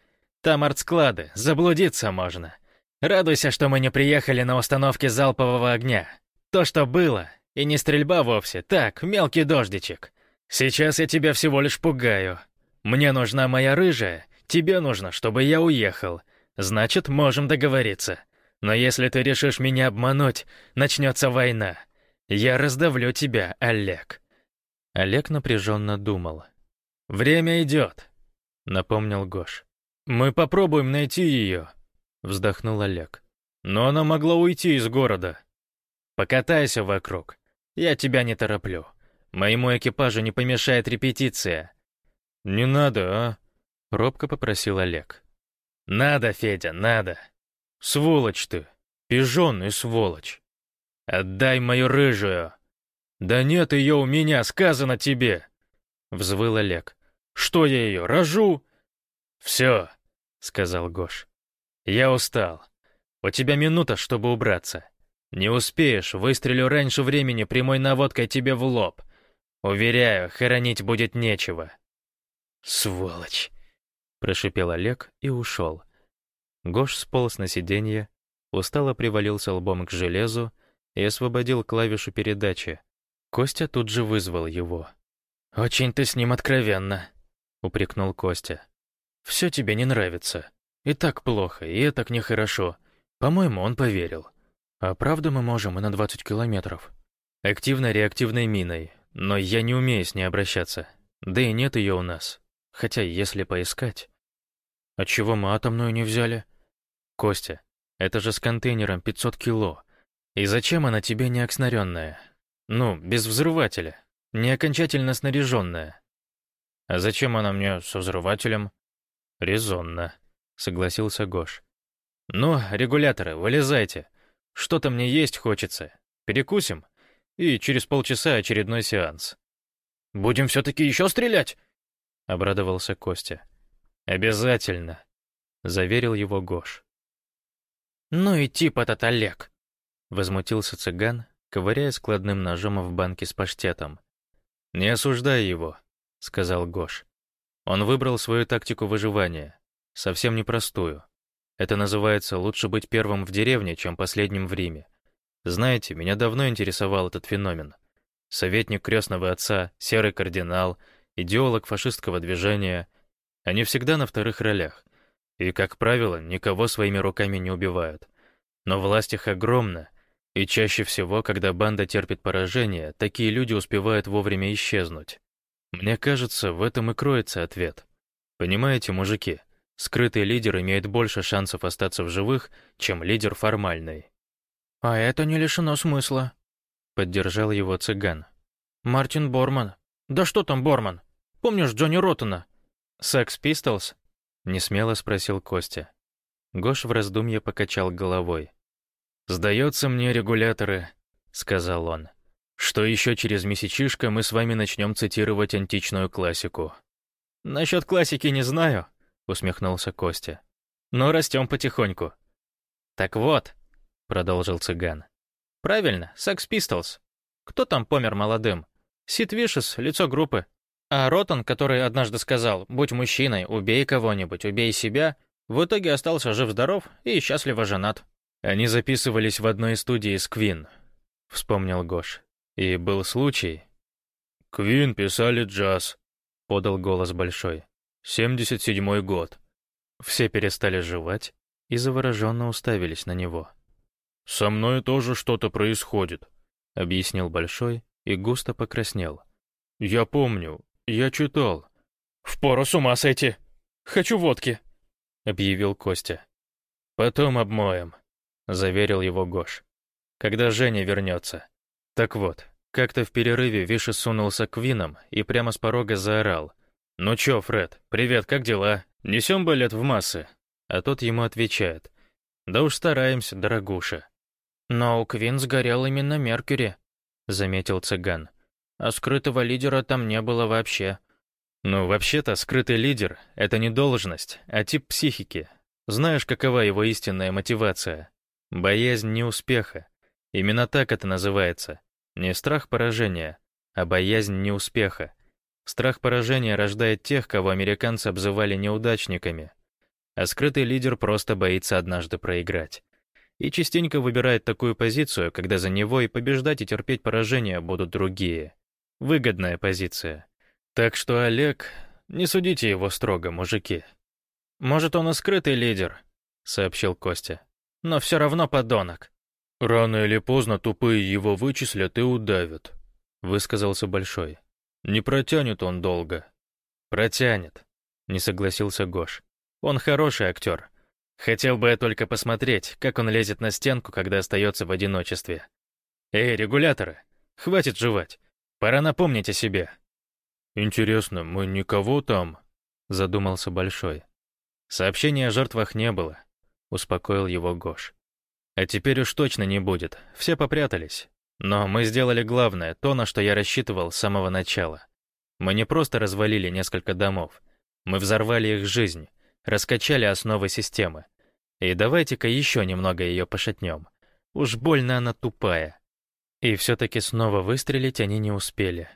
Там артсклады, заблудиться можно. Радуйся, что мы не приехали на установке залпового огня. То, что было, и не стрельба вовсе, так, мелкий дождичек. Сейчас я тебя всего лишь пугаю. Мне нужна моя рыжая, тебе нужно, чтобы я уехал. Значит, можем договориться. Но если ты решишь меня обмануть, начнется война. Я раздавлю тебя, Олег». Олег напряженно думал. «Время идет», — напомнил Гош. «Мы попробуем найти ее», — вздохнул Олег. «Но она могла уйти из города. Покатайся вокруг. Я тебя не тороплю». Моему экипажу не помешает репетиция». «Не надо, а?» — робко попросил Олег. «Надо, Федя, надо. Сволочь ты, пижон и сволочь. Отдай мою рыжую». «Да нет ее у меня, сказано тебе!» — взвыл Олег. «Что я ее, рожу?» «Все», — сказал Гош. «Я устал. У тебя минута, чтобы убраться. Не успеешь, выстрелю раньше времени прямой наводкой тебе в лоб. Уверяю, хоронить будет нечего. Сволочь! Прошипел Олег и ушел. Гош сполз на сиденье, устало привалился лбом к железу и освободил клавишу передачи. Костя тут же вызвал его. «Очень ты с ним откровенно», — упрекнул Костя. «Все тебе не нравится. И так плохо, и так нехорошо. По-моему, он поверил. А правда мы можем и на 20 километров?» «Активно-реактивной миной, но я не умею с ней обращаться. Да и нет ее у нас. Хотя, если поискать... А чего мы атомную не взяли? Костя, это же с контейнером 500 кило. И зачем она тебе не окснаренная? Ну, без взрывателя. Не окончательно снаряженная. А зачем она мне со взрывателем? Резонно, согласился Гош. Ну, регуляторы, вылезайте. Что-то мне есть хочется. Перекусим? и через полчаса очередной сеанс. «Будем все-таки еще стрелять?» — обрадовался Костя. «Обязательно», — заверил его Гош. «Ну и тип этот Олег», — возмутился цыган, ковыряя складным ножом в банке с паштетом. «Не осуждай его», — сказал Гош. Он выбрал свою тактику выживания, совсем непростую. Это называется «лучше быть первым в деревне, чем последним в Риме». Знаете, меня давно интересовал этот феномен. Советник крестного отца, серый кардинал, идеолог фашистского движения. Они всегда на вторых ролях. И, как правило, никого своими руками не убивают. Но власть их огромна, и чаще всего, когда банда терпит поражение, такие люди успевают вовремя исчезнуть. Мне кажется, в этом и кроется ответ. Понимаете, мужики, скрытый лидер имеет больше шансов остаться в живых, чем лидер формальный. «А это не лишено смысла», — поддержал его цыган. «Мартин Борман. Да что там Борман? Помнишь Джонни Роттона?» «Секс Пистолс?» Несмело спросил Костя. Гош в раздумье покачал головой. «Сдается мне регуляторы», — сказал он, «что еще через месячишко мы с вами начнем цитировать античную классику». «Насчет классики не знаю», — усмехнулся Костя. «Но растем потихоньку». «Так вот», — продолжил цыган. «Правильно, Sex Pistols. Кто там помер молодым? Сид Вишес, лицо группы. А Ротан, который однажды сказал «Будь мужчиной, убей кого-нибудь, убей себя», в итоге остался жив-здоров и счастливо женат. Они записывались в одной студии с Квин, вспомнил Гош. И был случай. Квин писали джаз, подал голос большой. Семьдесят седьмой год. Все перестали жевать и завороженно уставились на него. «Со мной тоже что-то происходит», — объяснил Большой и густо покраснел. «Я помню, я читал». «Впору с ума сойти! Хочу водки!» — объявил Костя. «Потом обмоем», — заверил его Гош. «Когда Женя вернется. Так вот, как-то в перерыве Виша сунулся к винам и прямо с порога заорал. «Ну чё, Фред, привет, как дела? Несем балет в массы?» А тот ему отвечает. «Да уж стараемся, дорогуша». «Но у Квин сгорел именно Меркьюри», — заметил цыган. «А скрытого лидера там не было вообще». Ну, вообще-то, скрытый лидер — это не должность, а тип психики. Знаешь, какова его истинная мотивация? Боязнь неуспеха. Именно так это называется. Не страх поражения, а боязнь неуспеха. Страх поражения рождает тех, кого американцы обзывали неудачниками. А скрытый лидер просто боится однажды проиграть. И частенько выбирает такую позицию, когда за него и побеждать, и терпеть поражение будут другие. Выгодная позиция. Так что Олег... Не судите его строго, мужики. Может, он и скрытый лидер, сообщил Костя. Но все равно подонок. Рано или поздно тупые его вычислят и удавят, высказался Большой. Не протянет он долго. Протянет, не согласился Гош. Он хороший актер. Хотел бы я только посмотреть, как он лезет на стенку, когда остается в одиночестве. Эй, регуляторы, хватит жевать. Пора напомнить о себе. «Интересно, мы никого там?» — задумался Большой. «Сообщения о жертвах не было», — успокоил его Гош. «А теперь уж точно не будет, все попрятались. Но мы сделали главное, то, на что я рассчитывал с самого начала. Мы не просто развалили несколько домов, мы взорвали их жизнь, раскачали основы системы. И давайте-ка еще немного ее пошатнем. Уж больно она тупая». И все-таки снова выстрелить они не успели.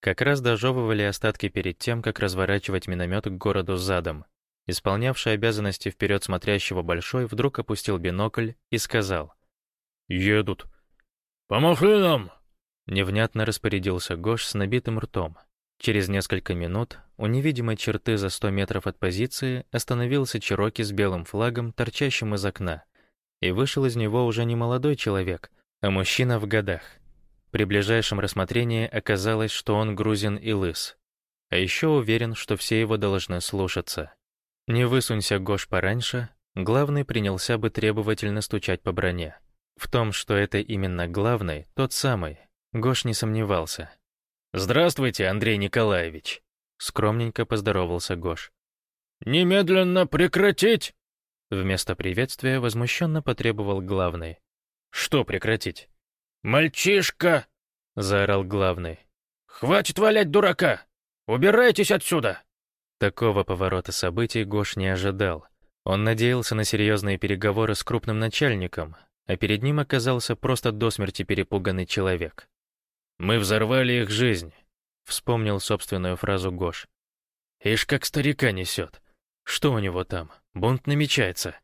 Как раз дожевывали остатки перед тем, как разворачивать миномет к городу задом. Исполнявший обязанности вперед смотрящего Большой вдруг опустил бинокль и сказал. «Едут». «По машинам!» Невнятно распорядился Гош с набитым ртом. Через несколько минут у невидимой черты за сто метров от позиции остановился Чироки с белым флагом, торчащим из окна. И вышел из него уже не молодой человек, а мужчина в годах. При ближайшем рассмотрении оказалось, что он грузин и лыс. А еще уверен, что все его должны слушаться. Не высунься Гош пораньше, главный принялся бы требовательно стучать по броне. В том, что это именно главный, тот самый, Гош не сомневался. «Здравствуйте, Андрей Николаевич!» Скромненько поздоровался Гош. «Немедленно прекратить!» Вместо приветствия возмущенно потребовал главный. «Что прекратить?» «Мальчишка!» — заорал главный. «Хватит валять дурака! Убирайтесь отсюда!» Такого поворота событий Гош не ожидал. Он надеялся на серьезные переговоры с крупным начальником, а перед ним оказался просто до смерти перепуганный человек. «Мы взорвали их жизнь», — вспомнил собственную фразу Гош. «Ишь, как старика несет. Что у него там? Бунт намечается?»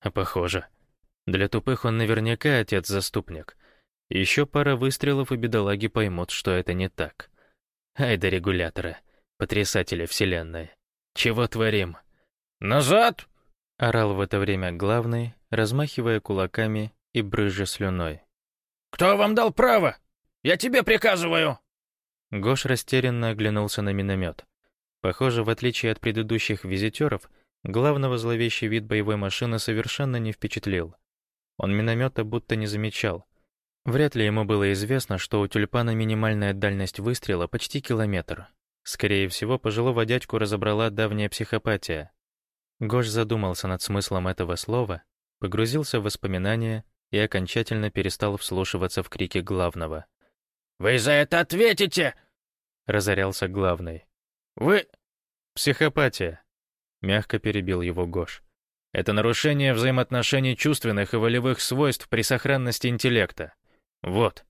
А похоже. Для тупых он наверняка отец-заступник — еще пара выстрелов, и бедолаги поймут, что это не так. Ай да регуляторы, потрясатели вселенной. Чего творим? «Назад!» — орал в это время главный, размахивая кулаками и брызжа слюной. «Кто вам дал право? Я тебе приказываю!» Гош растерянно оглянулся на миномет. Похоже, в отличие от предыдущих визитеров, главного зловещий вид боевой машины совершенно не впечатлил. Он миномета будто не замечал, Вряд ли ему было известно, что у тюльпана минимальная дальность выстрела почти километр. Скорее всего, пожилого дядьку разобрала давняя психопатия. Гош задумался над смыслом этого слова, погрузился в воспоминания и окончательно перестал вслушиваться в крики главного. «Вы за это ответите!» — разорялся главный. «Вы...» «Психопатия», — мягко перебил его Гош. «Это нарушение взаимоотношений чувственных и волевых свойств при сохранности интеллекта. Вот».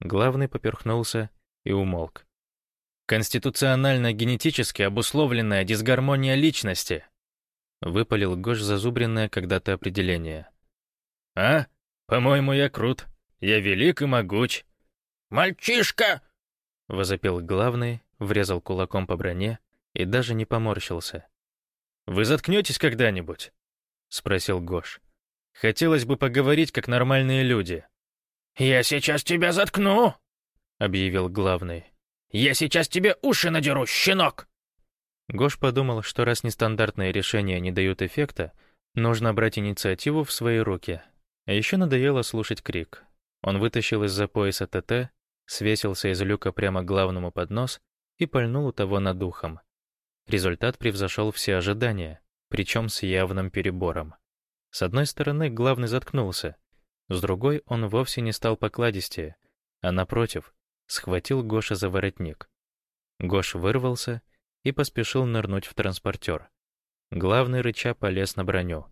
Главный поперхнулся и умолк. «Конституционально-генетически обусловленная дисгармония личности», — выпалил Гош зазубренное когда-то определение. «А? По-моему, я крут. Я велик и могуч». «Мальчишка!» — возопил главный, врезал кулаком по броне и даже не поморщился. «Вы заткнетесь когда-нибудь?» — спросил Гош. «Хотелось бы поговорить, как нормальные люди». «Я сейчас тебя заткну!» — объявил главный. «Я сейчас тебе уши надеру, щенок!» Гош подумал, что раз нестандартные решения не дают эффекта, нужно брать инициативу в свои руки. А еще надоело слушать крик. Он вытащил из-за пояса ТТ, свесился из люка прямо главному под нос и пальнул у того над ухом. Результат превзошел все ожидания, причем с явным перебором. С одной стороны, главный заткнулся, с другой он вовсе не стал покладистее, а напротив, схватил Гоша за воротник. Гош вырвался и поспешил нырнуть в транспортер. Главный рыча полез на броню.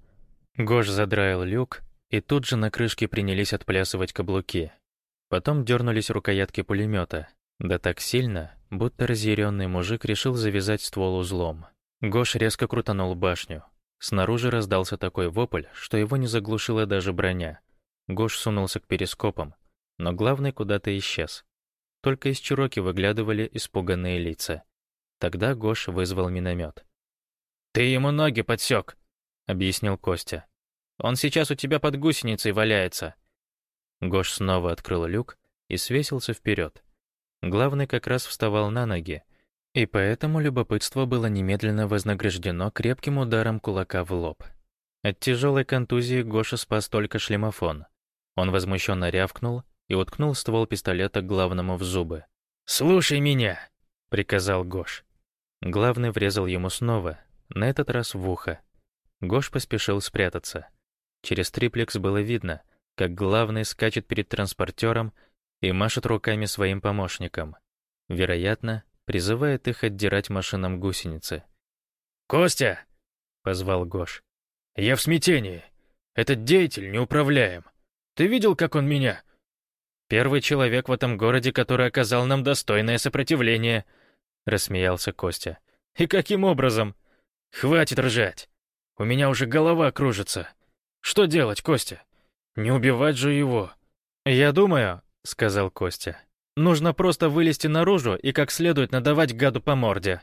Гош задраил люк, и тут же на крышке принялись отплясывать каблуки. Потом дернулись рукоятки пулемета, да так сильно, будто разъяренный мужик решил завязать ствол узлом. Гош резко крутанул башню. Снаружи раздался такой вопль, что его не заглушила даже броня. Гош сунулся к перископам, но главный куда-то исчез. Только из Чироки выглядывали испуганные лица. Тогда Гош вызвал миномет. «Ты ему ноги подсек», — объяснил Костя. «Он сейчас у тебя под гусеницей валяется». Гош снова открыл люк и свесился вперед. Главный как раз вставал на ноги, и поэтому любопытство было немедленно вознаграждено крепким ударом кулака в лоб. От тяжелой контузии Гоша спас только шлемофон. Он возмущенно рявкнул и уткнул ствол пистолета главному в зубы. «Слушай меня!» — приказал Гош. Главный врезал ему снова, на этот раз в ухо. Гош поспешил спрятаться. Через триплекс было видно, как главный скачет перед транспортером и машет руками своим помощникам. Вероятно, призывает их отдирать машинам гусеницы. «Костя!» — позвал Гош. «Я в смятении. Этот деятель неуправляем. Ты видел, как он меня?» «Первый человек в этом городе, который оказал нам достойное сопротивление», рассмеялся Костя. «И каким образом?» «Хватит ржать! У меня уже голова кружится. Что делать, Костя? Не убивать же его!» «Я думаю», — сказал Костя, «нужно просто вылезти наружу и как следует надавать гаду по морде.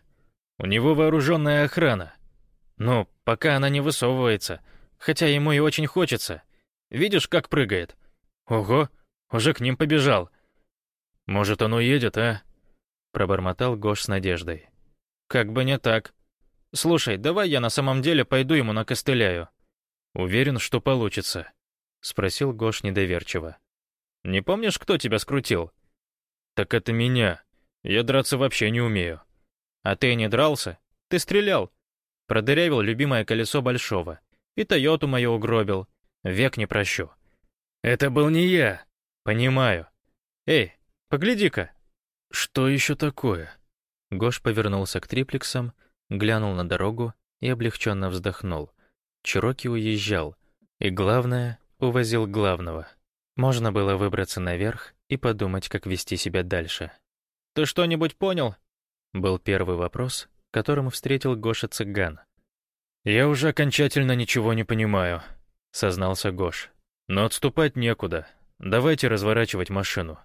У него вооруженная охрана. Ну, пока она не высовывается, хотя ему и очень хочется. Видишь, как прыгает? Ого, уже к ним побежал. Может, он уедет, а?» пробормотал Гош с надеждой. «Как бы не так. Слушай, давай я на самом деле пойду ему накостыляю». «Уверен, что получится», — спросил Гош недоверчиво. «Не помнишь, кто тебя скрутил?» «Так это меня. Я драться вообще не умею». «А ты не дрался? Ты стрелял. Продырявил любимое колесо Большого. И Тойоту мою угробил. Век не прощу». «Это был не я». «Понимаю. Эй, погляди-ка». «Что еще такое?» Гош повернулся к триплексам, глянул на дорогу и облегченно вздохнул. Чироки уезжал, и главное, увозил главного. Можно было выбраться наверх и подумать, как вести себя дальше. «Ты что-нибудь понял?» Был первый вопрос, которому встретил Гоша цыган. «Я уже окончательно ничего не понимаю», — сознался Гош. «Но отступать некуда. Давайте разворачивать машину».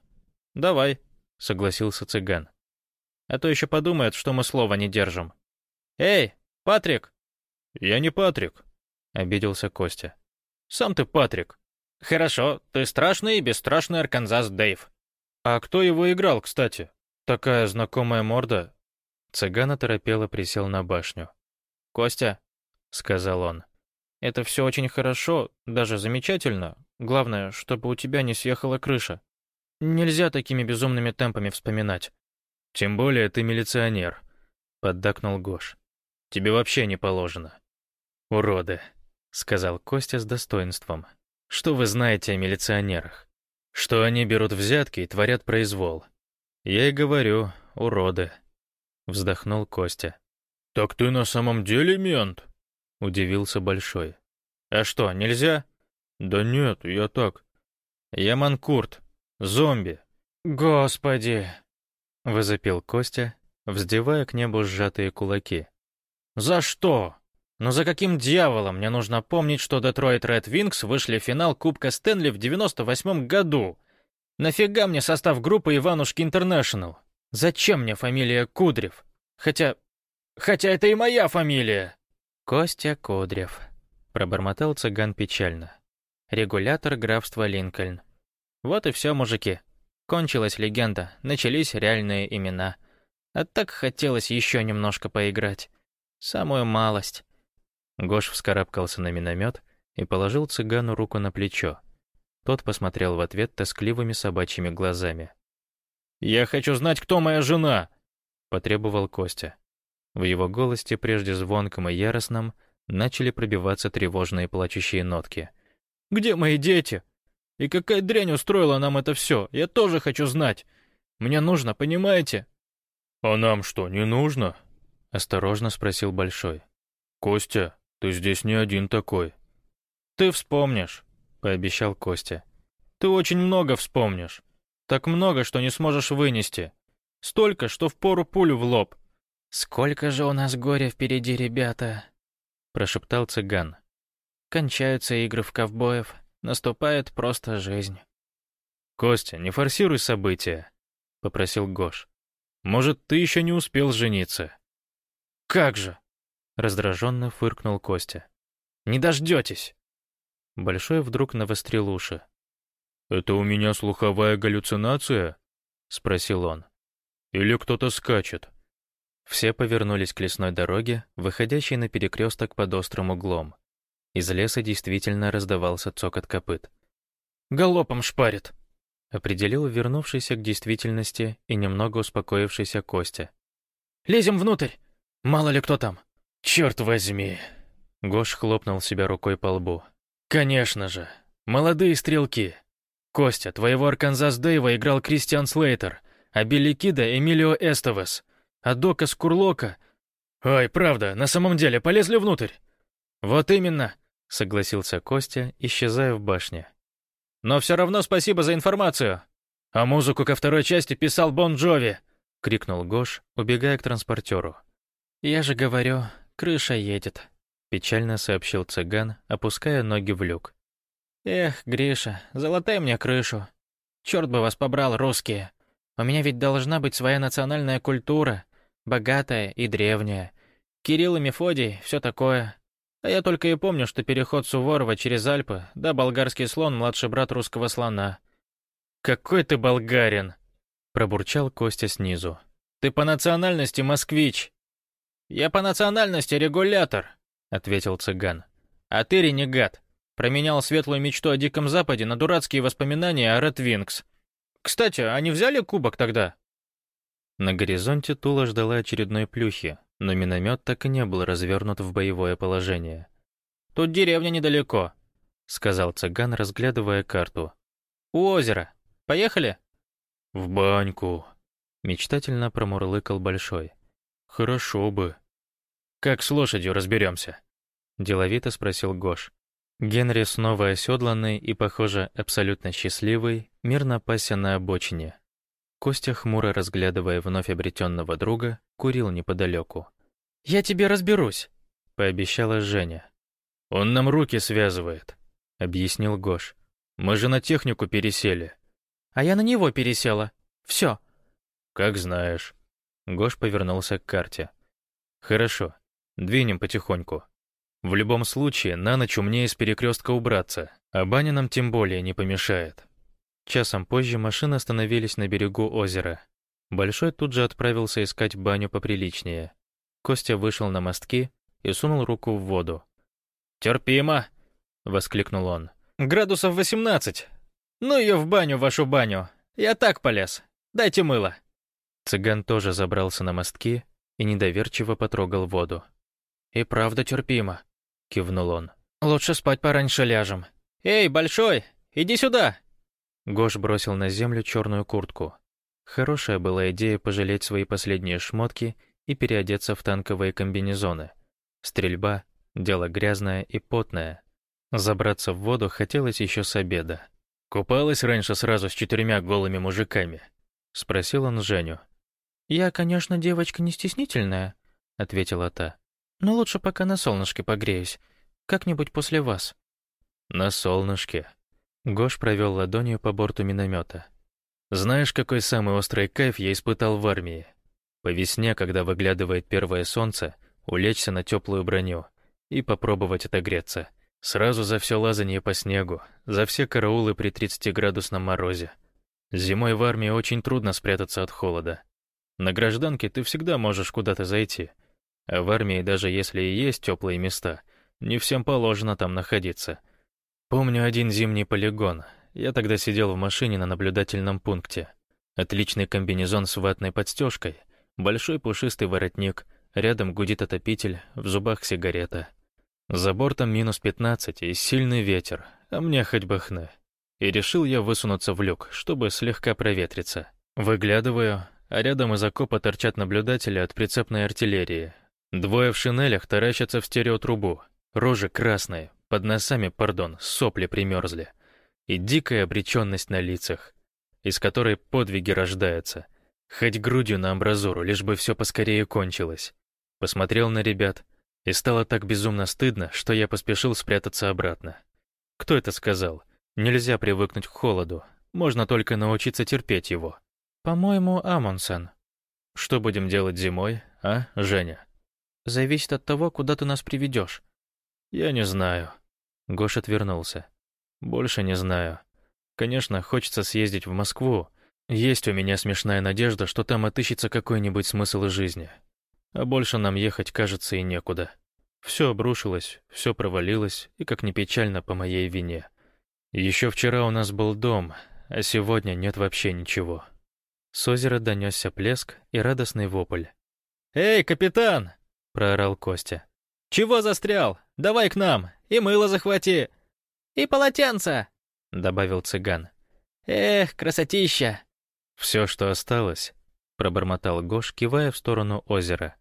«Давай», — согласился цыган. «А то еще подумают, что мы слова не держим». «Эй, Патрик!» «Я не Патрик», — обиделся Костя. «Сам ты Патрик». «Хорошо, ты страшный и бесстрашный Арканзас Дэйв». «А кто его играл, кстати? Такая знакомая морда». Цыган оторопело присел на башню. «Костя», — сказал он, — «это все очень хорошо, даже замечательно. Главное, чтобы у тебя не съехала крыша. Нельзя такими безумными темпами вспоминать. Тем более ты милиционер, поддакнул Гош. Тебе вообще не положено. «Уроды», — сказал Костя с достоинством. «Что вы знаете о милиционерах? Что они берут взятки и творят произвол. Я и говорю, уроды», — вздохнул Костя. «Так ты на самом деле мент?» — удивился Большой. «А что, нельзя?» «Да нет, я так». «Я манкурт. Зомби». «Господи!» — возопил Костя, вздевая к небу сжатые кулаки. «За что? Ну за каким дьяволом мне нужно помнить, что Детройт Ред Винкс вышли в финал Кубка Стэнли в 98 году? Нафига мне состав группы Иванушки Интернешнл? Зачем мне фамилия Кудрев? Хотя... Хотя это и моя фамилия!» «Костя Кудрев», — пробормотал цыган печально. «Регулятор графства Линкольн. Вот и все, мужики. Кончилась легенда, начались реальные имена. А так хотелось еще немножко поиграть. Самую малость. Гош вскарабкался на миномет и положил цыгану руку на плечо. Тот посмотрел в ответ тоскливыми собачьими глазами. «Я хочу знать, кто моя жена!» — потребовал Костя. В его голосе, прежде звонком и яростном, начали пробиваться тревожные плачущие нотки. «Где мои дети? И какая дрянь устроила нам это все? Я тоже хочу знать. Мне нужно, понимаете?» «А нам что, не нужно?» — осторожно спросил Большой. «Костя, ты здесь не один такой». «Ты вспомнишь», — пообещал Костя. «Ты очень много вспомнишь. Так много, что не сможешь вынести. Столько, что впору пулю в лоб». «Сколько же у нас горя впереди, ребята!» — прошептал цыган. «Кончаются игры в ковбоев, Наступает просто жизнь. «Костя, не форсируй события», — попросил Гош. «Может, ты еще не успел жениться?» «Как же!» — раздраженно фыркнул Костя. «Не дождетесь!» Большой вдруг навострил уши. «Это у меня слуховая галлюцинация?» — спросил он. «Или кто-то скачет?» Все повернулись к лесной дороге, выходящей на перекресток под острым углом. Из леса действительно раздавался цокот копыт. «Галопом шпарит!» — определил вернувшийся к действительности и немного успокоившийся Костя. «Лезем внутрь! Мало ли кто там!» «Черт возьми!» Гош хлопнул себя рукой по лбу. «Конечно же! Молодые стрелки! Костя, твоего Арканзас Дэйва играл Кристиан Слейтер, а Билли Кида — Эмилио Эстовес, а Дока Скурлока... Ой, правда, на самом деле, полезли внутрь!» «Вот именно!» — согласился Костя, исчезая в башне. «Но все равно спасибо за информацию. А музыку ко второй части писал Бон Джови!» — крикнул Гош, убегая к транспортеру. «Я же говорю, крыша едет», — печально сообщил цыган, опуская ноги в люк. «Эх, Гриша, золотай мне крышу. Черт бы вас побрал, русские. У меня ведь должна быть своя национальная культура, богатая и древняя. Кирилл и Мефодий, все такое. А я только и помню, что переход Суворова через Альпы, да болгарский слон — младший брат русского слона. «Какой ты болгарин!» — пробурчал Костя снизу. «Ты по национальности москвич!» «Я по национальности регулятор», — ответил цыган. «А ты ренегат. Променял светлую мечту о Диком Западе на дурацкие воспоминания о Редвинкс. Кстати, они взяли кубок тогда?» На горизонте Тула ждала очередной плюхи, но миномет так и не был развернут в боевое положение. «Тут деревня недалеко», — сказал цыган, разглядывая карту. «У озера. Поехали?» «В баньку», — мечтательно промурлыкал Большой. «Хорошо бы». «Как с лошадью разберемся?» — деловито спросил Гош. Генри, снова оседланный и, похоже, абсолютно счастливый, мирно пасся на обочине, Костя, хмуро разглядывая вновь обретенного друга, курил неподалеку. «Я тебе разберусь», — пообещала Женя. «Он нам руки связывает», — объяснил Гош. «Мы же на технику пересели». «А я на него пересела. Все». «Как знаешь». Гош повернулся к карте. «Хорошо. Двинем потихоньку. В любом случае, на ночь умнее с перекрестка убраться, а баня нам тем более не помешает». Часом позже машины остановились на берегу озера. Большой тут же отправился искать баню поприличнее. Костя вышел на мостки и сунул руку в воду. «Терпимо!» — воскликнул он. «Градусов восемнадцать! Ну ее в баню, вашу баню! Я так полез! Дайте мыло!» Цыган тоже забрался на мостки и недоверчиво потрогал воду. «И правда терпимо», кивнул он. «Лучше спать пораньше ляжем. Эй, большой, иди сюда!» Гош бросил на землю черную куртку. Хорошая была идея пожалеть свои последние шмотки и переодеться в танковые комбинезоны. Стрельба — дело грязное и потное. Забраться в воду хотелось еще с обеда. «Купалась раньше сразу с четырьмя голыми мужиками?» — спросил он Женю. «Я, конечно, девочка не стеснительная», — ответила та. «Но лучше пока на солнышке погреюсь. Как-нибудь после вас». «На солнышке». Гош провел ладонью по борту миномета. «Знаешь, какой самый острый кайф я испытал в армии? По весне, когда выглядывает первое солнце, улечься на теплую броню и попробовать отогреться. Сразу за все лазание по снегу, за все караулы при 30-градусном морозе. Зимой в армии очень трудно спрятаться от холода. На гражданке ты всегда можешь куда-то зайти. В армии, даже если и есть теплые места, не всем положено там находиться. Помню один зимний полигон. Я тогда сидел в машине на наблюдательном пункте. Отличный комбинезон с ватной подстежкой, большой пушистый воротник, рядом гудит отопитель, в зубах сигарета — за бортом минус 15 и сильный ветер, а мне хоть бы хны. И решил я высунуться в люк, чтобы слегка проветриться. Выглядываю, а рядом из окопа торчат наблюдатели от прицепной артиллерии. Двое в шинелях таращатся в стереотрубу. Рожи красные, под носами, пардон, сопли примерзли. И дикая обреченность на лицах, из которой подвиги рождаются. Хоть грудью на амбразуру, лишь бы все поскорее кончилось. Посмотрел на ребят, и стало так безумно стыдно, что я поспешил спрятаться обратно. Кто это сказал? Нельзя привыкнуть к холоду. Можно только научиться терпеть его. По-моему, Амундсен. Что будем делать зимой, а, Женя? Зависит от того, куда ты нас приведешь. Я не знаю. Гош отвернулся. Больше не знаю. Конечно, хочется съездить в Москву. Есть у меня смешная надежда, что там отыщется какой-нибудь смысл жизни. А больше нам ехать, кажется, и некуда. Все обрушилось, все провалилось, и, как ни печально, по моей вине. Еще вчера у нас был дом, а сегодня нет вообще ничего. С озера донесся плеск и радостный вопль. «Эй, капитан!» — проорал Костя. «Чего застрял? Давай к нам! И мыло захвати!» «И полотенце!» — добавил цыган. «Эх, красотища!» «Все, что осталось», — пробормотал Гош, кивая в сторону озера.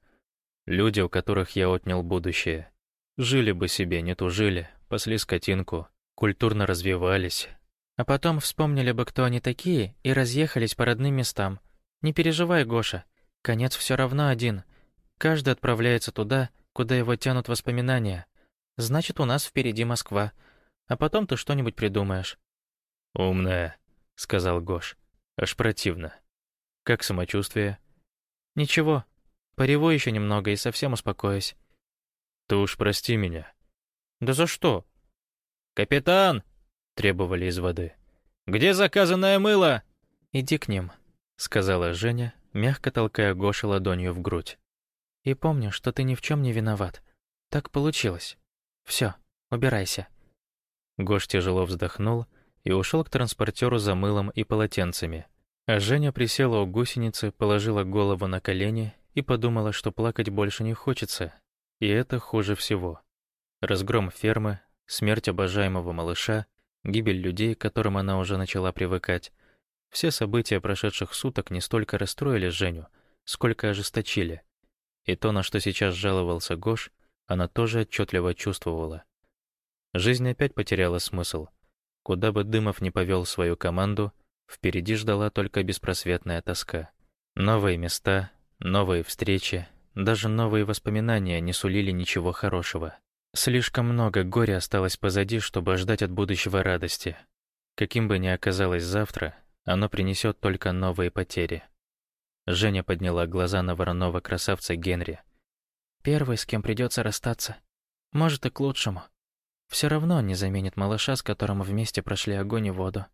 Люди, у которых я отнял будущее. Жили бы себе, не тужили, пасли скотинку, культурно развивались. А потом вспомнили бы, кто они такие, и разъехались по родным местам. Не переживай, Гоша, конец все равно один. Каждый отправляется туда, куда его тянут воспоминания. Значит, у нас впереди Москва. А потом ты что-нибудь придумаешь. «Умная», — сказал Гош. «Аж противно. Как самочувствие?» «Ничего, Пореву еще немного и совсем успокоюсь. Ты уж прости меня. Да за что? Капитан! Требовали из воды. Где заказанное мыло? Иди к ним, сказала Женя, мягко толкая Гоша ладонью в грудь. И помни, что ты ни в чем не виноват. Так получилось. Все, убирайся. Гош тяжело вздохнул и ушел к транспортеру за мылом и полотенцами. А Женя присела у гусеницы, положила голову на колени и подумала, что плакать больше не хочется, и это хуже всего. Разгром фермы, смерть обожаемого малыша, гибель людей, к которым она уже начала привыкать. Все события прошедших суток не столько расстроили Женю, сколько ожесточили. И то, на что сейчас жаловался Гош, она тоже отчетливо чувствовала. Жизнь опять потеряла смысл. Куда бы Дымов не повел свою команду, впереди ждала только беспросветная тоска. Новые места, Новые встречи, даже новые воспоминания не сулили ничего хорошего. Слишком много горя осталось позади, чтобы ждать от будущего радости. Каким бы ни оказалось завтра, оно принесет только новые потери. Женя подняла глаза на вороного красавца Генри. «Первый, с кем придется расстаться. Может, и к лучшему. Все равно не заменит малыша, с которым вместе прошли огонь и воду».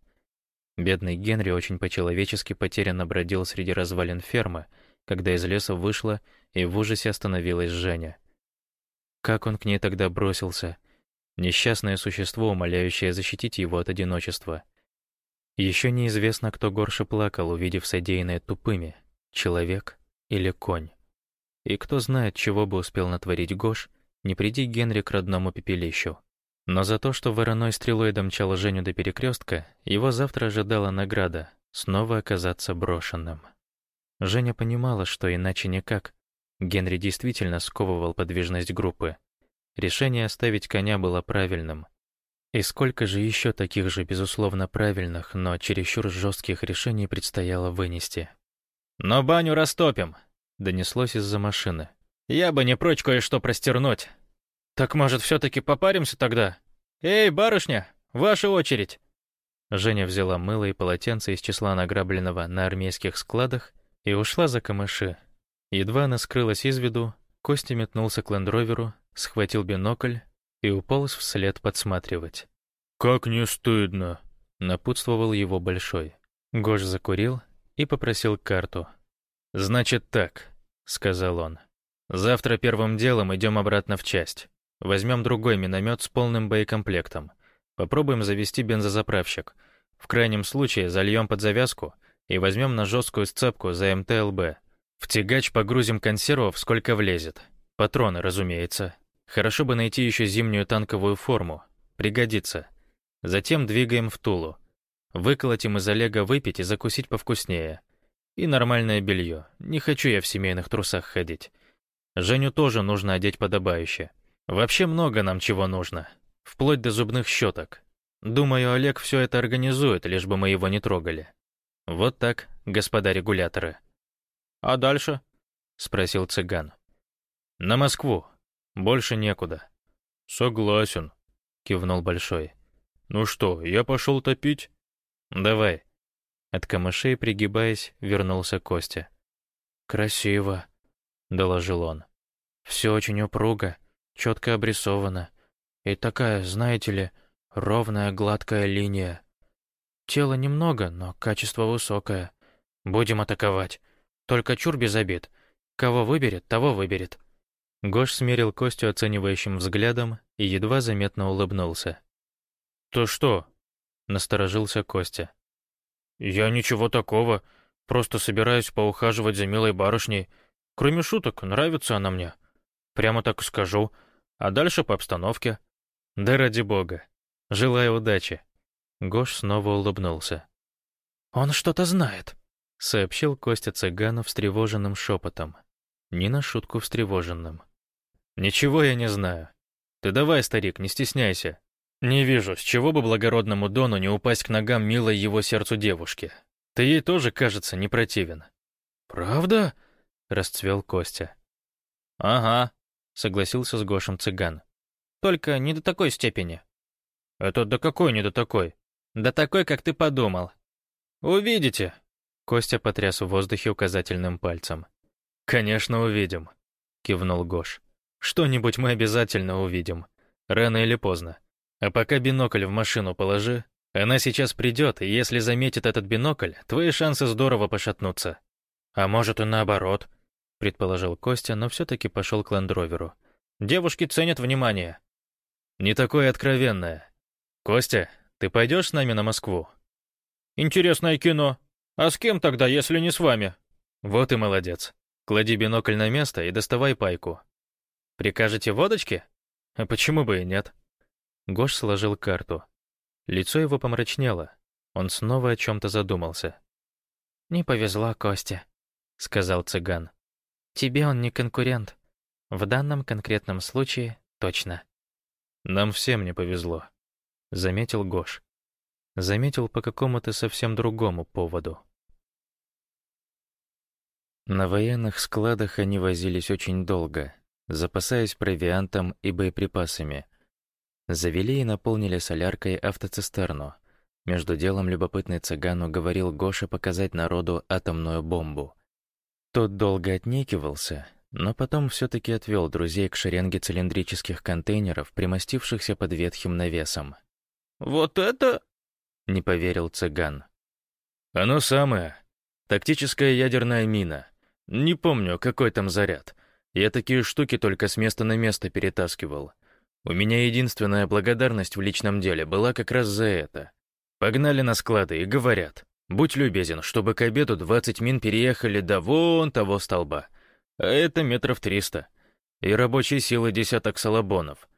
Бедный Генри очень по-человечески потерянно бродил среди развалин фермы, когда из леса вышла и в ужасе остановилась Женя. Как он к ней тогда бросился? Несчастное существо, умоляющее защитить его от одиночества. Еще неизвестно, кто горше плакал, увидев содеянное тупыми — человек или конь. И кто знает, чего бы успел натворить Гош, не приди Генри к родному пепелищу. Но за то, что вороной стрелой домчал Женю до перекрестка, его завтра ожидала награда — снова оказаться брошенным. Женя понимала, что иначе никак. Генри действительно сковывал подвижность группы. Решение оставить коня было правильным. И сколько же еще таких же, безусловно, правильных, но чересчур жестких решений предстояло вынести. «Но баню растопим!» — донеслось из-за машины. «Я бы не прочь кое-что простернуть». «Так, может, все-таки попаримся тогда? Эй, барышня, ваша очередь!» Женя взяла мыло и полотенце из числа награбленного на армейских складах и ушла за камыши. Едва она скрылась из виду, Костя метнулся к лендроверу, схватил бинокль и уполз вслед подсматривать. «Как не стыдно!» — напутствовал его Большой. Гош закурил и попросил карту. «Значит так», — сказал он. «Завтра первым делом идем обратно в часть. Возьмем другой миномет с полным боекомплектом. Попробуем завести бензозаправщик. В крайнем случае зальем под завязку и возьмем на жесткую сцепку за МТЛБ. В тягач погрузим консервов, сколько влезет. Патроны, разумеется. Хорошо бы найти еще зимнюю танковую форму. Пригодится. Затем двигаем в Тулу. Выколотим из Олега выпить и закусить повкуснее. И нормальное белье. Не хочу я в семейных трусах ходить. Женю тоже нужно одеть подобающе. Вообще много нам чего нужно. Вплоть до зубных щеток. Думаю, Олег все это организует, лишь бы мы его не трогали. Вот так, господа регуляторы. «А дальше?» — спросил цыган. «На Москву. Больше некуда». «Согласен», — кивнул Большой. «Ну что, я пошел топить?» «Давай». От камышей, пригибаясь, вернулся Костя. «Красиво», — доложил он. «Все очень упруго, четко обрисовано. И такая, знаете ли, ровная гладкая линия. Тела немного, но качество высокое. Будем атаковать. Только чур без обид. Кого выберет, того выберет». Гош смерил Костю оценивающим взглядом и едва заметно улыбнулся. «То что?» — насторожился Костя. «Я ничего такого. Просто собираюсь поухаживать за милой барышней. Кроме шуток, нравится она мне. Прямо так скажу. А дальше по обстановке». «Да ради бога. Желаю удачи». Гош снова улыбнулся. «Он что-то знает», — сообщил Костя цыгану встревоженным шепотом. Не на шутку встревоженным. «Ничего я не знаю. Ты давай, старик, не стесняйся. Не вижу, с чего бы благородному Дону не упасть к ногам милой его сердцу девушки. Ты ей тоже, кажется, не противен». «Правда?» — расцвел Костя. «Ага», — согласился с Гошем цыган. «Только не до такой степени». «Это до какой не до такой?» «До такой, как ты подумал». «Увидите», Костя потряс в воздухе указательным пальцем. «Конечно, увидим», — кивнул Гош. «Что-нибудь мы обязательно увидим. Рано или поздно. А пока бинокль в машину положи. Она сейчас придет, и если заметит этот бинокль, твои шансы здорово пошатнутся». «А может и наоборот», — предположил Костя, но все-таки пошел к лендроверу. «Девушки ценят внимание». «Не такое откровенное. Костя, ты пойдешь с нами на Москву?» «Интересное кино», «А с кем тогда, если не с вами?» «Вот и молодец. Клади бинокль на место и доставай пайку. Прикажете водочки? А почему бы и нет?» Гош сложил карту. Лицо его помрачнело. Он снова о чем-то задумался. «Не повезло, Костя», — сказал цыган. «Тебе он не конкурент. В данном конкретном случае точно». «Нам всем не повезло», — заметил Гош. Заметил по какому-то совсем другому поводу. На военных складах они возились очень долго, запасаясь провиантом и боеприпасами. Завели и наполнили соляркой автоцистерну. Между делом любопытный цыган уговорил Гоша показать народу атомную бомбу. Тот долго отнекивался, но потом все-таки отвел друзей к шеренге цилиндрических контейнеров, примостившихся под ветхим навесом. «Вот это...» — не поверил цыган. «Оно самое. Тактическая ядерная мина. Не помню, какой там заряд. Я такие штуки только с места на место перетаскивал. У меня единственная благодарность в личном деле была как раз за это. Погнали на склады и говорят, будь любезен, чтобы к обеду 20 мин переехали до вон того столба. А это метров 300. и рабочей силы десяток салабонов.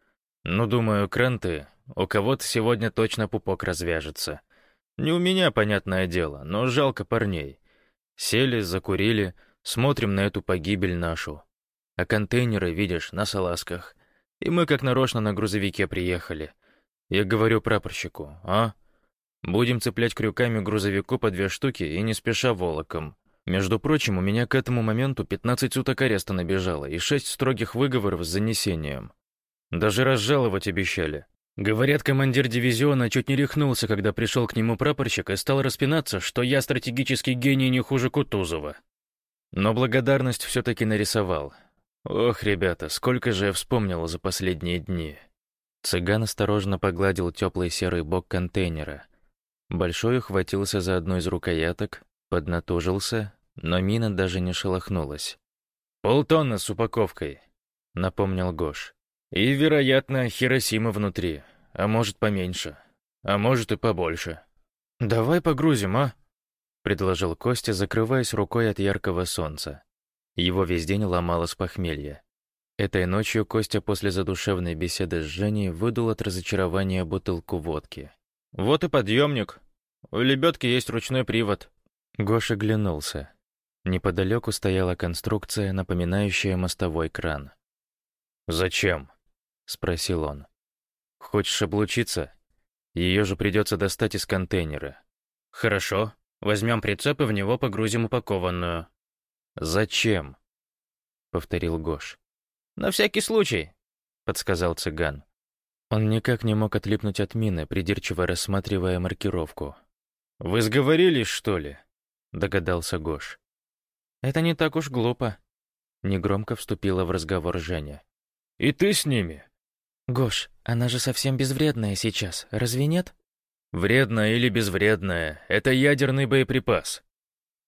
Ну, думаю, кранты, у кого-то сегодня точно пупок развяжется. Не у меня, понятное дело, но жалко парней. Сели, закурили, смотрим на эту погибель нашу. А контейнеры, видишь, на салазках. И мы как нарочно на грузовике приехали. Я говорю прапорщику, а? Будем цеплять крюками грузовику по две штуки и не спеша волоком. Между прочим, у меня к этому моменту 15 суток ареста набежало и 6 строгих выговоров с занесением. Даже разжаловать обещали. Говорят, командир дивизиона чуть не рехнулся, когда пришел к нему прапорщик и стал распинаться, что я стратегический гений не хуже Кутузова. Но благодарность все-таки нарисовал. Ох, ребята, сколько же я вспомнил за последние дни. Цыган осторожно погладил теплый серый бок контейнера. Большой ухватился за одну из рукояток, поднатужился, но мина даже не шелохнулась. «Полтонны с упаковкой», — напомнил Гош. «И, вероятно, Хиросима внутри, а может, поменьше, а может и побольше». «Давай погрузим, а?» — предложил Костя, закрываясь рукой от яркого солнца. Его весь день ломало с похмелья. Этой ночью Костя после задушевной беседы с Женей выдул от разочарования бутылку водки. «Вот и подъемник. У лебедки есть ручной привод». Гоша глянулся. Неподалеку стояла конструкция, напоминающая мостовой кран. «Зачем?» — спросил он. «Хочешь облучиться? Ее же придется достать из контейнера». «Хорошо. Возьмем прицеп и в него погрузим упакованную». «Зачем?» — повторил Гош. «На всякий случай», — подсказал цыган. Он никак не мог отлипнуть от мины, придирчиво рассматривая маркировку. «Вы сговорились, что ли?» — догадался Гош. «Это не так уж глупо», — негромко вступила в разговор Женя. «И ты с ними?» «Гош, она же совсем безвредная сейчас, разве нет?» «Вредная или безвредная — это ядерный боеприпас».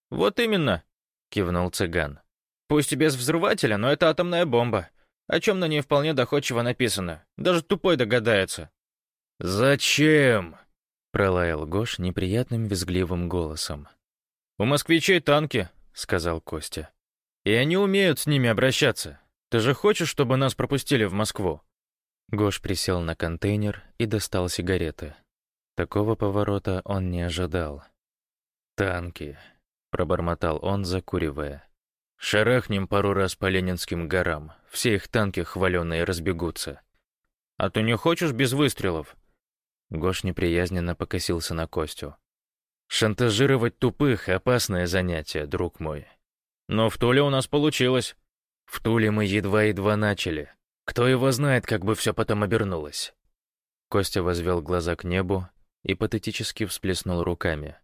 «Вот именно», — кивнул цыган. «Пусть и без взрывателя, но это атомная бомба, о чем на ней вполне доходчиво написано. Даже тупой догадается». «Зачем?» — пролаял Гош неприятным визгливым голосом. «У москвичей танки», — сказал Костя. «И они умеют с ними обращаться. Ты же хочешь, чтобы нас пропустили в Москву?» Гош присел на контейнер и достал сигареты. Такого поворота он не ожидал. «Танки», — пробормотал он, закуривая. «Шарахнем пару раз по Ленинским горам. Все их танки хваленые разбегутся». «А ты не хочешь без выстрелов?» Гош неприязненно покосился на Костю. «Шантажировать тупых — опасное занятие, друг мой». «Но в Туле у нас получилось». «В Туле мы едва-едва начали. Кто его знает, как бы все потом обернулось». Костя возвел глаза к небу и патетически всплеснул руками.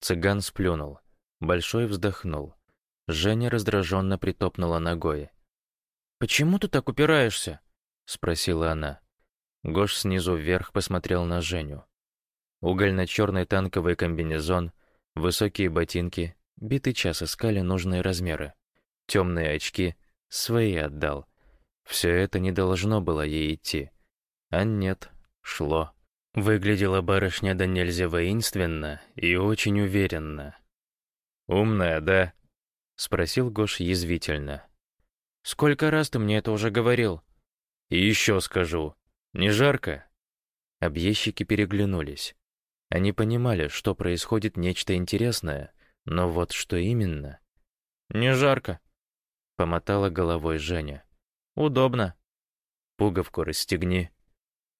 Цыган сплюнул. Большой вздохнул. Женя раздраженно притопнула ногой. «Почему ты так упираешься?» — спросила она. Гош снизу вверх посмотрел на Женю. Угольно-черный танковый комбинезон, высокие ботинки, битый час искали нужные размеры. Темные очки, свои отдал. Все это не должно было ей идти. А нет, шло. Выглядела барышня да нельзя воинственно и очень уверенно. «Умная, да?» — спросил Гош язвительно. «Сколько раз ты мне это уже говорил?» «И еще скажу. Не жарко?» Объездчики переглянулись. Они понимали, что происходит нечто интересное, но вот что именно... «Не жарко», — помотала головой Женя. «Удобно». «Пуговку расстегни».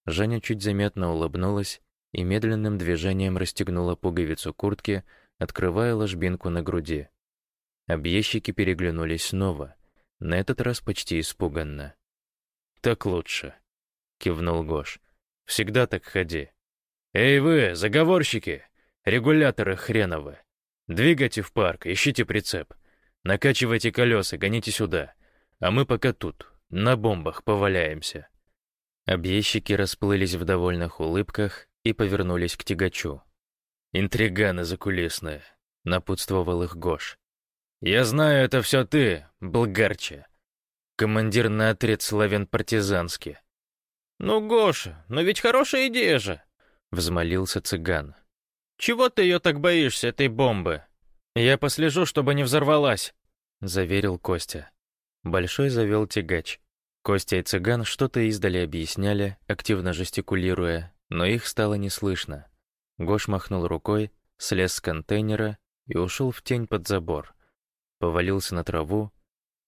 Женя чуть заметно улыбнулась и медленным движением расстегнула пуговицу куртки, открывая ложбинку на груди. Объездчики переглянулись снова, на этот раз почти испуганно. «Так лучше», — кивнул Гош. «Всегда так ходи». «Эй вы, заговорщики! Регуляторы хреновы! Двигайте в парк, ищите прицеп. Накачивайте колеса, гоните сюда. А мы пока тут, на бомбах, поваляемся». Объездчики расплылись в довольных улыбках и повернулись к тягачу. «Интриганы закулисные», — напутствовал их Гош. «Я знаю, это все ты, Болгарче. Командир на отряд славян партизанский». «Ну, Гоша, но ведь хорошая идея же», — взмолился цыган. «Чего ты ее так боишься, этой бомбы?» «Я послежу, чтобы не взорвалась», — заверил Костя. Большой завел тягач. Костя и цыган что-то издали объясняли, активно жестикулируя, но их стало не слышно. Гош махнул рукой, слез с контейнера и ушел в тень под забор. Повалился на траву.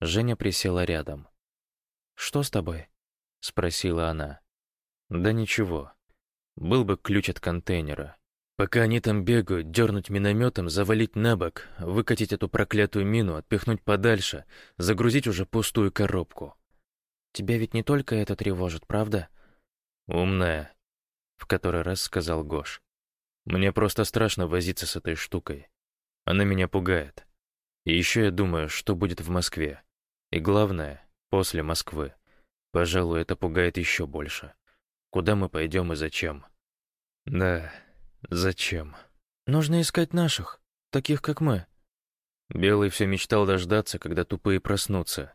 Женя присела рядом. «Что с тобой?» — спросила она. «Да ничего. Был бы ключ от контейнера. Пока они там бегают, дернуть минометом, завалить на бок, выкатить эту проклятую мину, отпихнуть подальше, загрузить уже пустую коробку. Тебя ведь не только это тревожит, правда? Умная, в который раз сказал Гош. Мне просто страшно возиться с этой штукой. Она меня пугает. И еще я думаю, что будет в Москве. И главное, после Москвы. Пожалуй, это пугает еще больше. Куда мы пойдем и зачем? Да, зачем? Нужно искать наших, таких как мы. Белый все мечтал дождаться, когда тупые проснутся.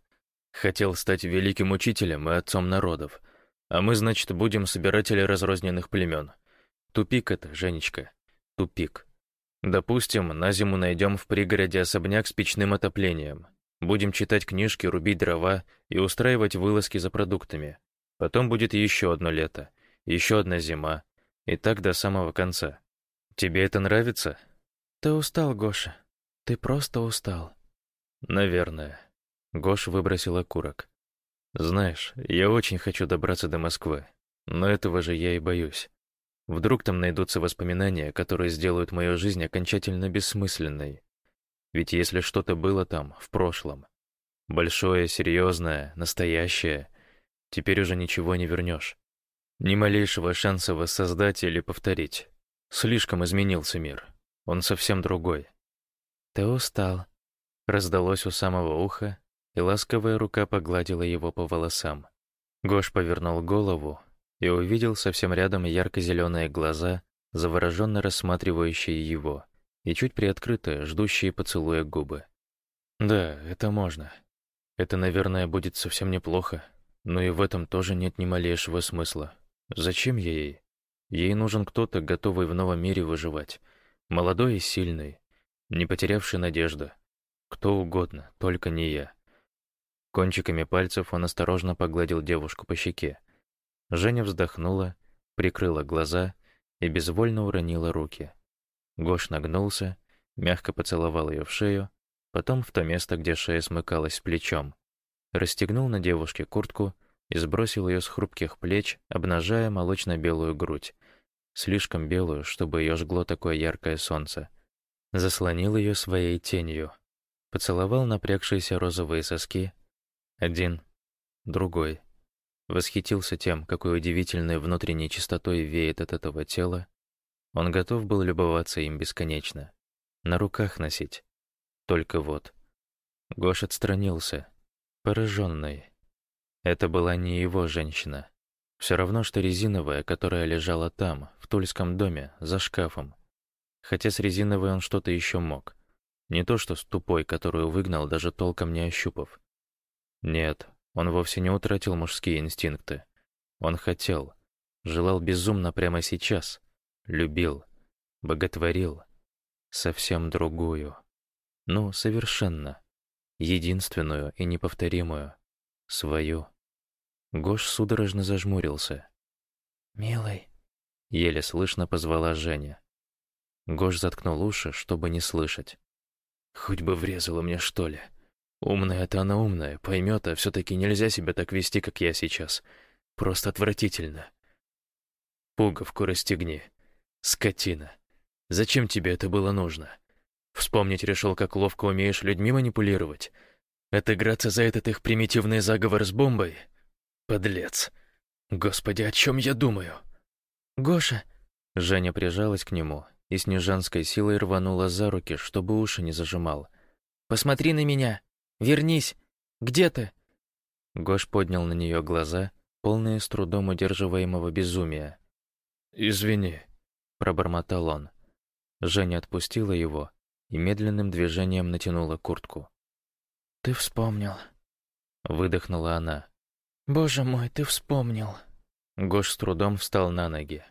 Хотел стать великим учителем и отцом народов. А мы, значит, будем собиратели разрозненных племен. Тупик это, Женечка. Тупик. Допустим, на зиму найдем в пригороде особняк с печным отоплением. Будем читать книжки, рубить дрова и устраивать вылазки за продуктами. Потом будет еще одно лето, еще одна зима, и так до самого конца. Тебе это нравится? Ты устал, Гоша. Ты просто устал. Наверное. Гош выбросил окурок. Знаешь, я очень хочу добраться до Москвы, но этого же я и боюсь. Вдруг там найдутся воспоминания, которые сделают мою жизнь окончательно бессмысленной. Ведь если что-то было там, в прошлом, большое, серьезное, настоящее, теперь уже ничего не вернешь. Ни малейшего шанса воссоздать или повторить. Слишком изменился мир. Он совсем другой. «Ты устал», — раздалось у самого уха, и ласковая рука погладила его по волосам. Гош повернул голову и увидел совсем рядом ярко-зеленые глаза, завороженно рассматривающие его, и чуть приоткрытые, ждущие поцелуя губы. «Да, это можно. Это, наверное, будет совсем неплохо, но и в этом тоже нет ни малейшего смысла. Зачем ей? Ей нужен кто-то, готовый в новом мире выживать. Молодой и сильный, не потерявший надежды. Кто угодно, только не я. Кончиками пальцев он осторожно погладил девушку по щеке. Женя вздохнула, прикрыла глаза и безвольно уронила руки. Гош нагнулся, мягко поцеловал ее в шею, потом в то место, где шея смыкалась с плечом. Расстегнул на девушке куртку и сбросил ее с хрупких плеч, обнажая молочно-белую грудь, слишком белую, чтобы ее жгло такое яркое солнце. Заслонил ее своей тенью, поцеловал напрягшиеся розовые соски, один, другой. Восхитился тем, какой удивительной внутренней чистотой веет от этого тела. Он готов был любоваться им бесконечно. На руках носить. Только вот. Гош отстранился, пораженный. Это была не его женщина. Все равно, что резиновая, которая лежала там, в Тульском доме, за шкафом. Хотя с резиновой он что-то еще мог. Не то, что с тупой, которую выгнал, даже толком не ощупав. Нет, он вовсе не утратил мужские инстинкты. Он хотел, желал безумно прямо сейчас, любил, боготворил. Совсем другую. Ну, совершенно. Единственную и неповторимую. Свою. Гош судорожно зажмурился. «Милый», — еле слышно позвала Женя. Гош заткнул уши, чтобы не слышать. «Хоть бы врезала мне, что ли. Умная-то она умная, поймет, а все-таки нельзя себя так вести, как я сейчас. Просто отвратительно. Пуговку расстегни. Скотина. Зачем тебе это было нужно? Вспомнить решил, как ловко умеешь людьми манипулировать? Отыграться за этот их примитивный заговор с бомбой?» Подлец. Господи, о чем я думаю? Гоша. Женя прижалась к нему и с нежанской силой рванула за руки, чтобы уши не зажимал. Посмотри на меня. Вернись. Где ты? Гош поднял на нее глаза, полные с трудом удерживаемого безумия. «Извини», — пробормотал он. Женя отпустила его и медленным движением натянула куртку. «Ты вспомнил», — выдохнула она. «Боже мой, ты вспомнил». Гош с трудом встал на ноги.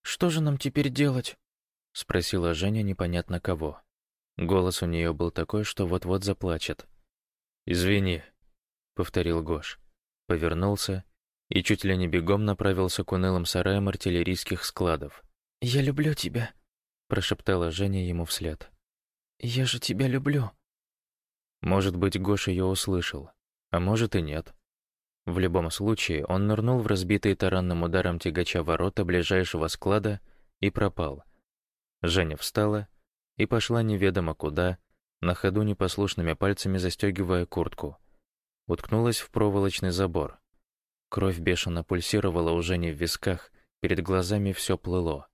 «Что же нам теперь делать?» — спросила Женя непонятно кого. Голос у нее был такой, что вот-вот заплачет. «Извини», — повторил Гош. повернулся и чуть ли не бегом направился к унылым сараям артиллерийских складов. «Я люблю тебя», — прошептала Женя ему вслед. «Я же тебя люблю». Может быть, Гош ее услышал, а может и нет. В любом случае, он нырнул в разбитые таранным ударом тягача ворота ближайшего склада и пропал. Женя встала и пошла неведомо куда, на ходу непослушными пальцами застегивая куртку. Уткнулась в проволочный забор. Кровь бешено пульсировала уже не в висках, перед глазами все плыло.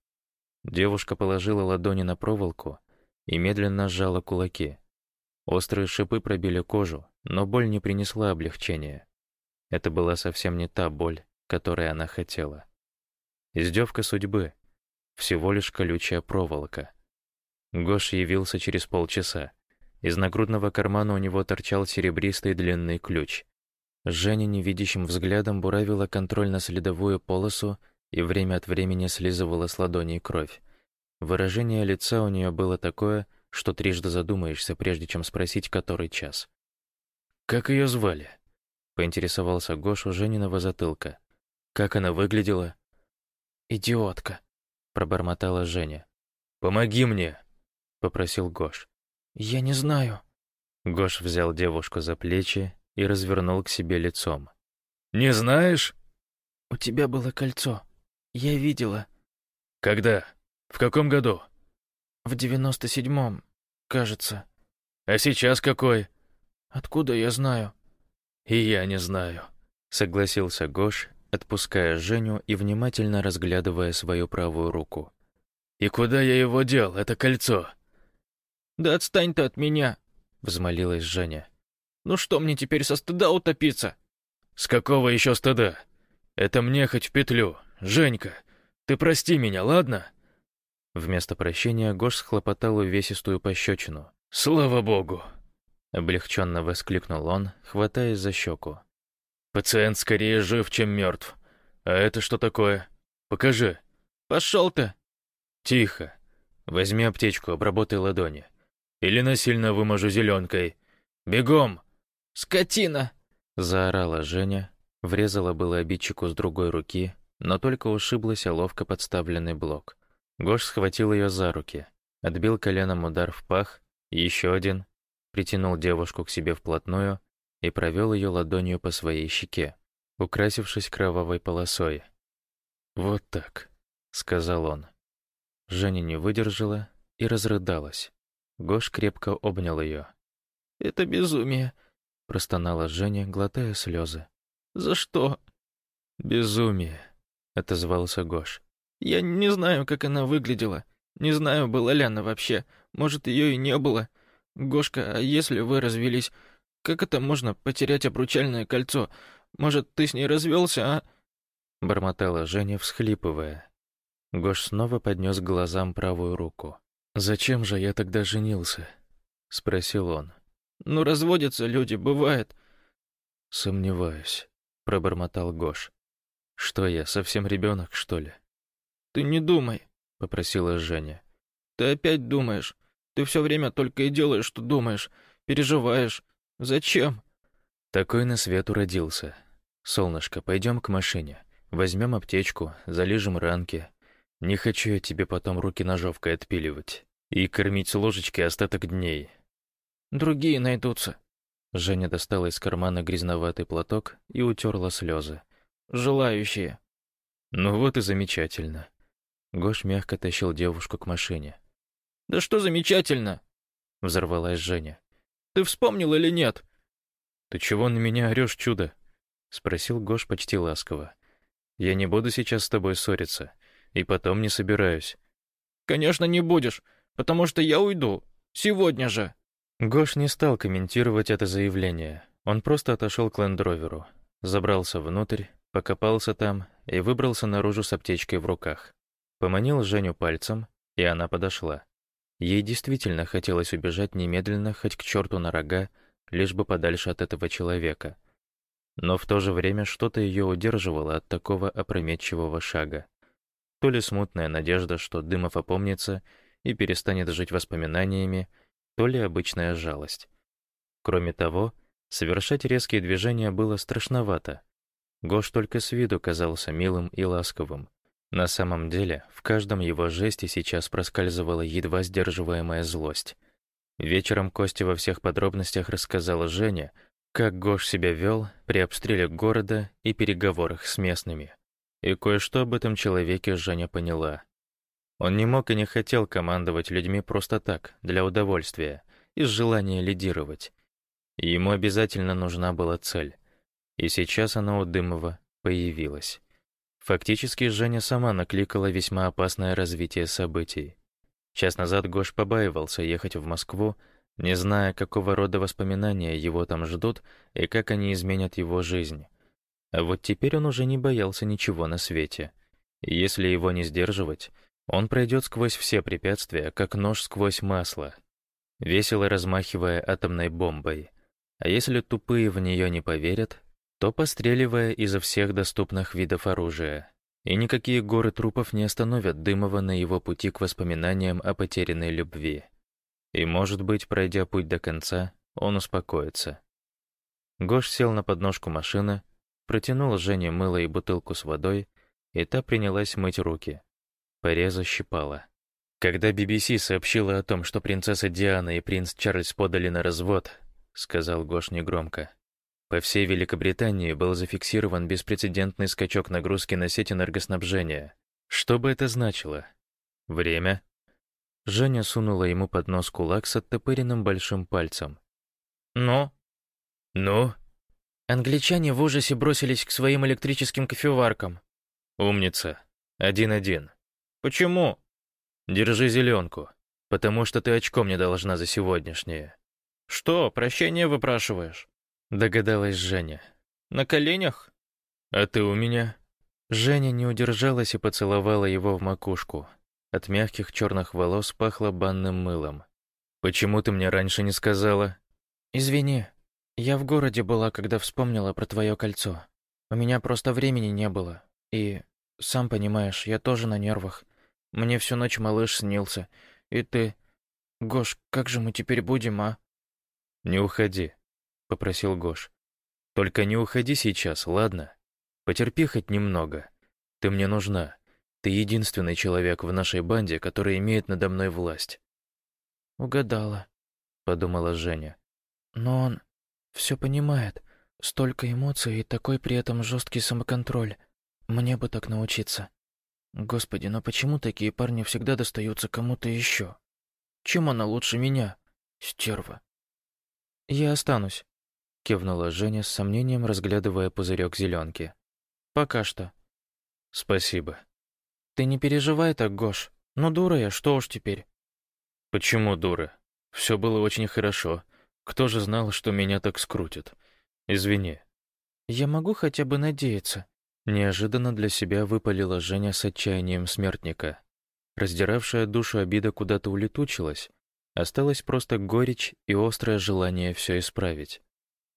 Девушка положила ладони на проволоку и медленно сжала кулаки. Острые шипы пробили кожу, но боль не принесла облегчения. Это была совсем не та боль, которой она хотела. Издевка судьбы. Всего лишь колючая проволока. Гош явился через полчаса. Из нагрудного кармана у него торчал серебристый длинный ключ. Женя невидящим взглядом буравила контрольно-следовую полосу и время от времени слизывала с ладоней кровь. Выражение лица у нее было такое, что трижды задумаешься, прежде чем спросить, который час. «Как ее звали?» — поинтересовался Гош у Жениного затылка. «Как она выглядела?» «Идиотка», — пробормотала Женя. «Помоги мне», — попросил Гош. «Я не знаю». Гош взял девушку за плечи и развернул к себе лицом. «Не знаешь?» «У тебя было кольцо. Я видела». «Когда? В каком году?» «В девяносто седьмом, кажется». «А сейчас какой?» «Откуда я знаю?» «И я не знаю», — согласился Гош, отпуская Женю и внимательно разглядывая свою правую руку. «И куда я его дел, это кольцо?» «Да отстань ты от меня!» — взмолилась Женя. «Ну что мне теперь со стыда утопиться?» «С какого еще стыда? Это мне хоть в петлю. Женька, ты прости меня, ладно?» Вместо прощения Гош схлопотал увесистую пощечину. «Слава богу!» Облегченно воскликнул он, хватаясь за щеку. «Пациент скорее жив, чем мертв. А это что такое? Покажи». «Пошел ты!» «Тихо. Возьми аптечку, обработай ладони. Или насильно выможу зеленкой. Бегом!» «Скотина!» — заорала Женя, врезала было обидчику с другой руки, но только ушиблась о ловко подставленный блок. Гош схватил ее за руки, отбил коленом удар в пах, еще один, притянул девушку к себе вплотную и провел ее ладонью по своей щеке, украсившись кровавой полосой. «Вот так», — сказал он. Женя не выдержала и разрыдалась. Гош крепко обнял ее. «Это безумие», — простонала Женя, глотая слезы. «За что?» «Безумие», — отозвался Гош. «Я не знаю, как она выглядела. Не знаю, была ли она вообще. Может, ее и не было. Гошка, а если вы развелись, как это можно потерять обручальное кольцо? Может, ты с ней развелся, а?» Бормотала Женя, всхлипывая. Гош снова поднес глазам правую руку. «Зачем же я тогда женился?» — спросил он. «Ну, разводятся люди, бывает». «Сомневаюсь», — пробормотал Гош. «Что я, совсем ребенок, что ли?» «Ты не думай», — попросила Женя. «Ты опять думаешь. Ты все время только и делаешь, что думаешь, переживаешь. Зачем?» Такой на свет уродился. «Солнышко, пойдем к машине. Возьмем аптечку, залижем ранки. Не хочу я тебе потом руки ножовкой отпиливать и кормить с ложечки остаток дней. Другие найдутся. Женя достала из кармана грязноватый платок и утерла слезы. Желающие. Ну вот и замечательно. Гош мягко тащил девушку к машине. Да что замечательно? Взорвалась Женя. Ты вспомнил или нет? Ты чего на меня орешь, чудо? Спросил Гош почти ласково. Я не буду сейчас с тобой ссориться. И потом не собираюсь. Конечно, не будешь потому что я уйду. Сегодня же». Гош не стал комментировать это заявление. Он просто отошел к лендроверу, забрался внутрь, покопался там и выбрался наружу с аптечкой в руках. Поманил Женю пальцем, и она подошла. Ей действительно хотелось убежать немедленно хоть к черту на рога, лишь бы подальше от этого человека. Но в то же время что-то ее удерживало от такого опрометчивого шага. То ли смутная надежда, что Дымов опомнится и перестанет жить воспоминаниями, то ли обычная жалость. Кроме того, совершать резкие движения было страшновато, Гош только с виду казался милым и ласковым. На самом деле, в каждом его жесте сейчас проскальзывала едва сдерживаемая злость. Вечером Костя во всех подробностях рассказала Жене, как Гош себя вел при обстреле города и переговорах с местными. И кое-что об этом человеке Женя поняла. Он не мог и не хотел командовать людьми просто так, для удовольствия, из желания лидировать. Ему обязательно нужна была цель. И сейчас она у Дымова появилась. Фактически Женя сама накликала весьма опасное развитие событий. Час назад Гош побаивался ехать в Москву, не зная, какого рода воспоминания его там ждут и как они изменят его жизнь. А вот теперь он уже не боялся ничего на свете. Если его не сдерживать, он пройдет сквозь все препятствия, как нож сквозь масло, весело размахивая атомной бомбой. А если тупые в нее не поверят, то постреливая изо всех доступных видов оружия. И никакие горы трупов не остановят Дымова на его пути к воспоминаниям о потерянной любви. И, может быть, пройдя путь до конца, он успокоится. Гош сел на подножку машины, протянул Жене мыло и бутылку с водой, и та принялась мыть руки. Пореза щипала. Когда BBC сообщила о том, что принцесса Диана и принц Чарльз подали на развод, сказал Гош негромко, по всей Великобритании был зафиксирован беспрецедентный скачок нагрузки на сеть энергоснабжения. Что бы это значило? Время? Женя сунула ему под нос кулак с оттопыренным большим пальцем. «Ну?» «Ну?» Англичане в ужасе бросились к своим электрическим кофеваркам. «Умница. Один-один». «Почему?» «Держи зеленку, потому что ты очком не должна за сегодняшнее». «Что, прощение выпрашиваешь?» Догадалась Женя. «На коленях?» «А ты у меня?» Женя не удержалась и поцеловала его в макушку. От мягких черных волос пахло банным мылом. «Почему ты мне раньше не сказала?» «Извини, я в городе была, когда вспомнила про твое кольцо. У меня просто времени не было. И, сам понимаешь, я тоже на нервах. Мне всю ночь малыш снился. И ты... Гош, как же мы теперь будем, а?» «Не уходи», — попросил Гош. «Только не уходи сейчас, ладно? Потерпи хоть немного. Ты мне нужна. Ты единственный человек в нашей банде, который имеет надо мной власть». «Угадала», — подумала Женя. «Но он все понимает. Столько эмоций и такой при этом жесткий самоконтроль. Мне бы так научиться. Господи, но почему такие парни всегда достаются кому-то еще? Чем она лучше меня? Стерва. Я останусь кивнула Женя с сомнением, разглядывая пузырек зеленки. Пока что. Спасибо. Ты не переживай так, Гош. Ну, дура я, что уж теперь. Почему дура? Все было очень хорошо. Кто же знал, что меня так скрутит? Извини. Я могу хотя бы надеяться. Неожиданно для себя выпалила Женя с отчаянием смертника. Раздиравшая душу обида куда-то улетучилась. Осталось просто горечь и острое желание все исправить.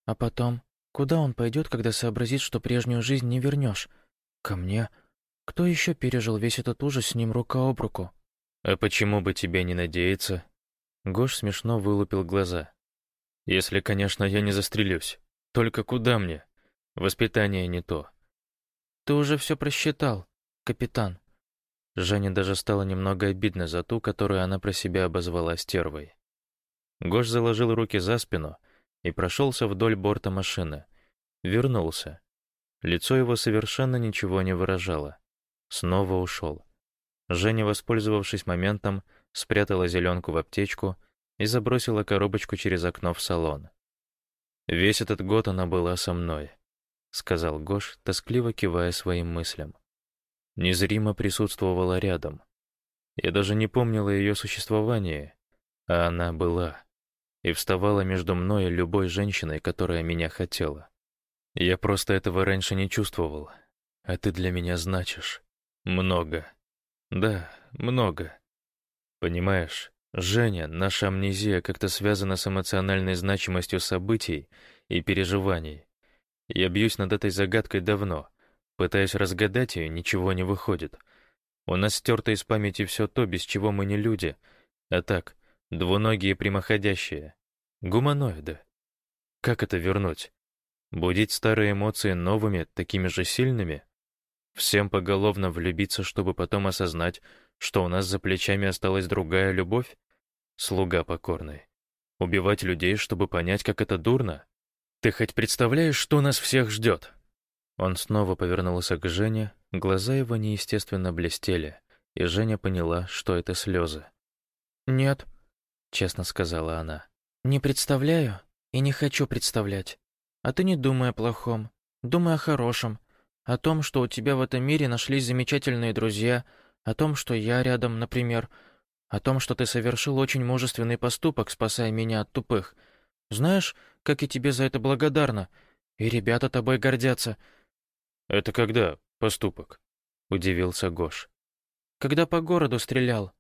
А потом, куда он пойдет, когда сообразит, что прежнюю жизнь не вернешь? Ко мне? Кто еще пережил весь этот ужас с ним рука об руку? А почему бы тебе не надеяться? Гош смешно вылупил глаза. Если, конечно, я не застрелюсь. Только куда мне? Воспитание не то. Ты уже все просчитал, капитан. Жене даже стало немного обидно за ту, которую она про себя обозвала стервой. Гош заложил руки за спину и прошелся вдоль борта машины. Вернулся. Лицо его совершенно ничего не выражало. Снова ушел. Женя, воспользовавшись моментом, спрятала зеленку в аптечку и забросила коробочку через окно в салон. «Весь этот год она была со мной», — сказал Гош, тоскливо кивая своим мыслям. Незримо присутствовала рядом. Я даже не помнила ее существование, а она была и вставала между мной и любой женщиной, которая меня хотела. Я просто этого раньше не чувствовал, а ты для меня значишь. Много. Да, много. Понимаешь, Женя, наша амнезия как-то связана с эмоциональной значимостью событий и переживаний. Я бьюсь над этой загадкой давно. Пытаясь разгадать ее, ничего не выходит. У нас стерто из памяти все то, без чего мы не люди, а так, Двуногие прямоходящие. Гуманоиды. Как это вернуть? Будить старые эмоции новыми, такими же сильными? Всем поголовно влюбиться, чтобы потом осознать, что у нас за плечами осталась другая любовь? Слуга покорный. Убивать людей, чтобы понять, как это дурно? Ты хоть представляешь, что нас всех ждет? Он снова повернулся к Жене, глаза его неестественно блестели, и Женя поняла, что это слезы. «Нет», — честно сказала она. «Не представляю и не хочу представлять. А ты не думай о плохом, думай о хорошем, о том, что у тебя в этом мире нашлись замечательные друзья, о том, что я рядом, например, о том, что ты совершил очень мужественный поступок, спасая меня от тупых. Знаешь, как я тебе за это благодарна, и ребята тобой гордятся». «Это когда поступок?» — удивился Гош. «Когда по городу стрелял».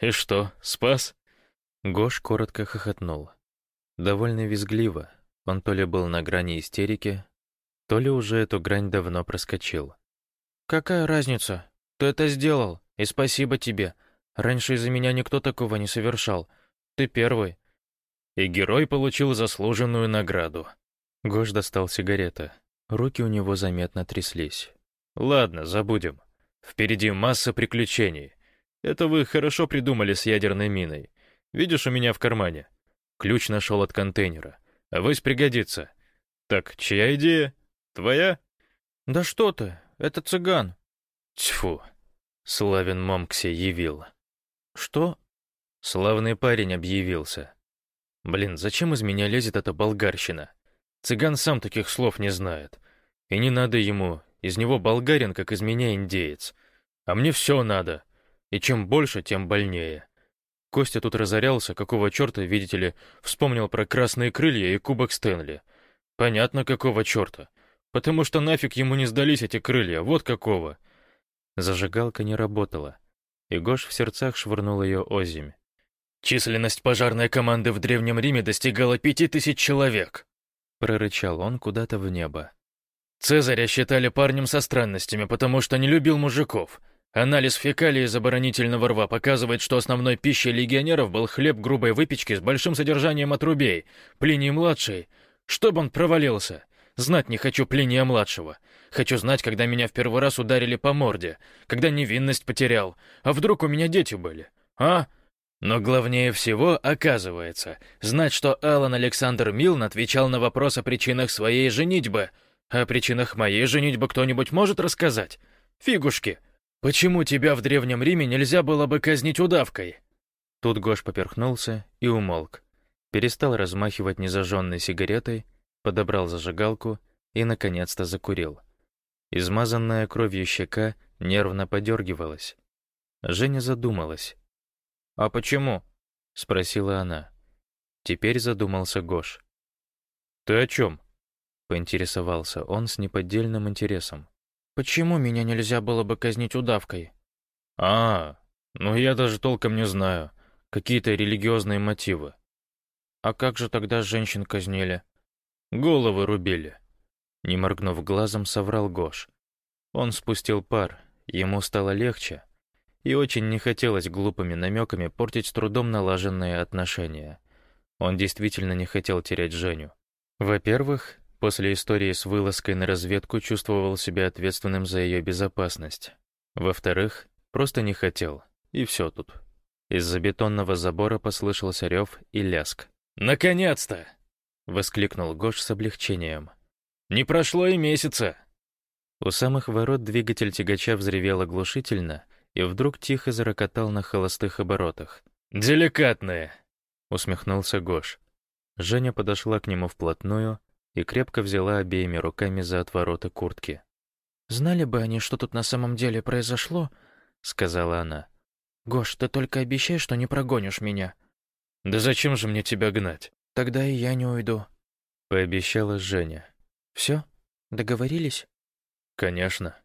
«И что, спас?» Гош коротко хохотнул. Довольно визгливо. Он то ли был на грани истерики, то ли уже эту грань давно проскочил. «Какая разница? Ты это сделал, и спасибо тебе. Раньше из-за меня никто такого не совершал. Ты первый». И герой получил заслуженную награду. Гош достал сигареты. Руки у него заметно тряслись. «Ладно, забудем. Впереди масса приключений. Это вы хорошо придумали с ядерной миной. Видишь, у меня в кармане. Ключ нашел от контейнера. Авось пригодится. Так, чья идея? Твоя? Да что ты, это цыган. Тьфу. Славин Момкси явил. Что? Славный парень объявился. Блин, зачем из меня лезет эта болгарщина? Цыган сам таких слов не знает. И не надо ему, из него болгарин, как из меня индеец. А мне все надо. И чем больше, тем больнее. Костя тут разорялся, какого черта, видите ли, вспомнил про красные крылья и кубок Стэнли. Понятно, какого черта. Потому что нафиг ему не сдались эти крылья, вот какого. Зажигалка не работала, и Гош в сердцах швырнул ее озимь. «Численность пожарной команды в Древнем Риме достигала пяти тысяч человек!» Прорычал он куда-то в небо. Цезаря считали парнем со странностями, потому что не любил мужиков. Анализ фекалий из оборонительного рва показывает, что основной пищей легионеров был хлеб грубой выпечки с большим содержанием отрубей. Плиний-младший. Чтоб он провалился. Знать не хочу Плиния-младшего. Хочу знать, когда меня в первый раз ударили по морде, когда невинность потерял. А вдруг у меня дети были? А? Но главнее всего, оказывается, знать, что Алан Александр Милн отвечал на вопрос о причинах своей женитьбы. О причинах моей женитьбы кто-нибудь может рассказать? Фигушки. «Почему тебя в Древнем Риме нельзя было бы казнить удавкой?» Тут Гош поперхнулся и умолк. Перестал размахивать незажженной сигаретой, подобрал зажигалку и, наконец-то, закурил. Измазанная кровью щека нервно подергивалась. Женя задумалась. «А почему?» — спросила она. Теперь задумался Гош. «Ты о чем?» — поинтересовался он с неподдельным интересом. Почему меня нельзя было бы казнить удавкой? А, ну я даже толком не знаю. Какие-то религиозные мотивы. А как же тогда женщин казнили? Головы рубили. Не моргнув глазом, соврал Гош. Он спустил пар, ему стало легче, и очень не хотелось глупыми намеками портить с трудом налаженные отношения. Он действительно не хотел терять Женю. Во-первых, После истории с вылазкой на разведку чувствовал себя ответственным за ее безопасность. Во-вторых, просто не хотел. И все тут. Из-за бетонного забора послышался рев и ляск. «Наконец-то!» — воскликнул Гош с облегчением. «Не прошло и месяца!» У самых ворот двигатель тягача взревел оглушительно и вдруг тихо зарокотал на холостых оборотах. «Деликатные!» — усмехнулся Гош. Женя подошла к нему вплотную, и крепко взяла обеими руками за отвороты куртки. «Знали бы они, что тут на самом деле произошло», — сказала она. «Гош, ты только обещай, что не прогонишь меня». «Да зачем же мне тебя гнать?» «Тогда и я не уйду», — пообещала Женя. «Все? Договорились?» «Конечно».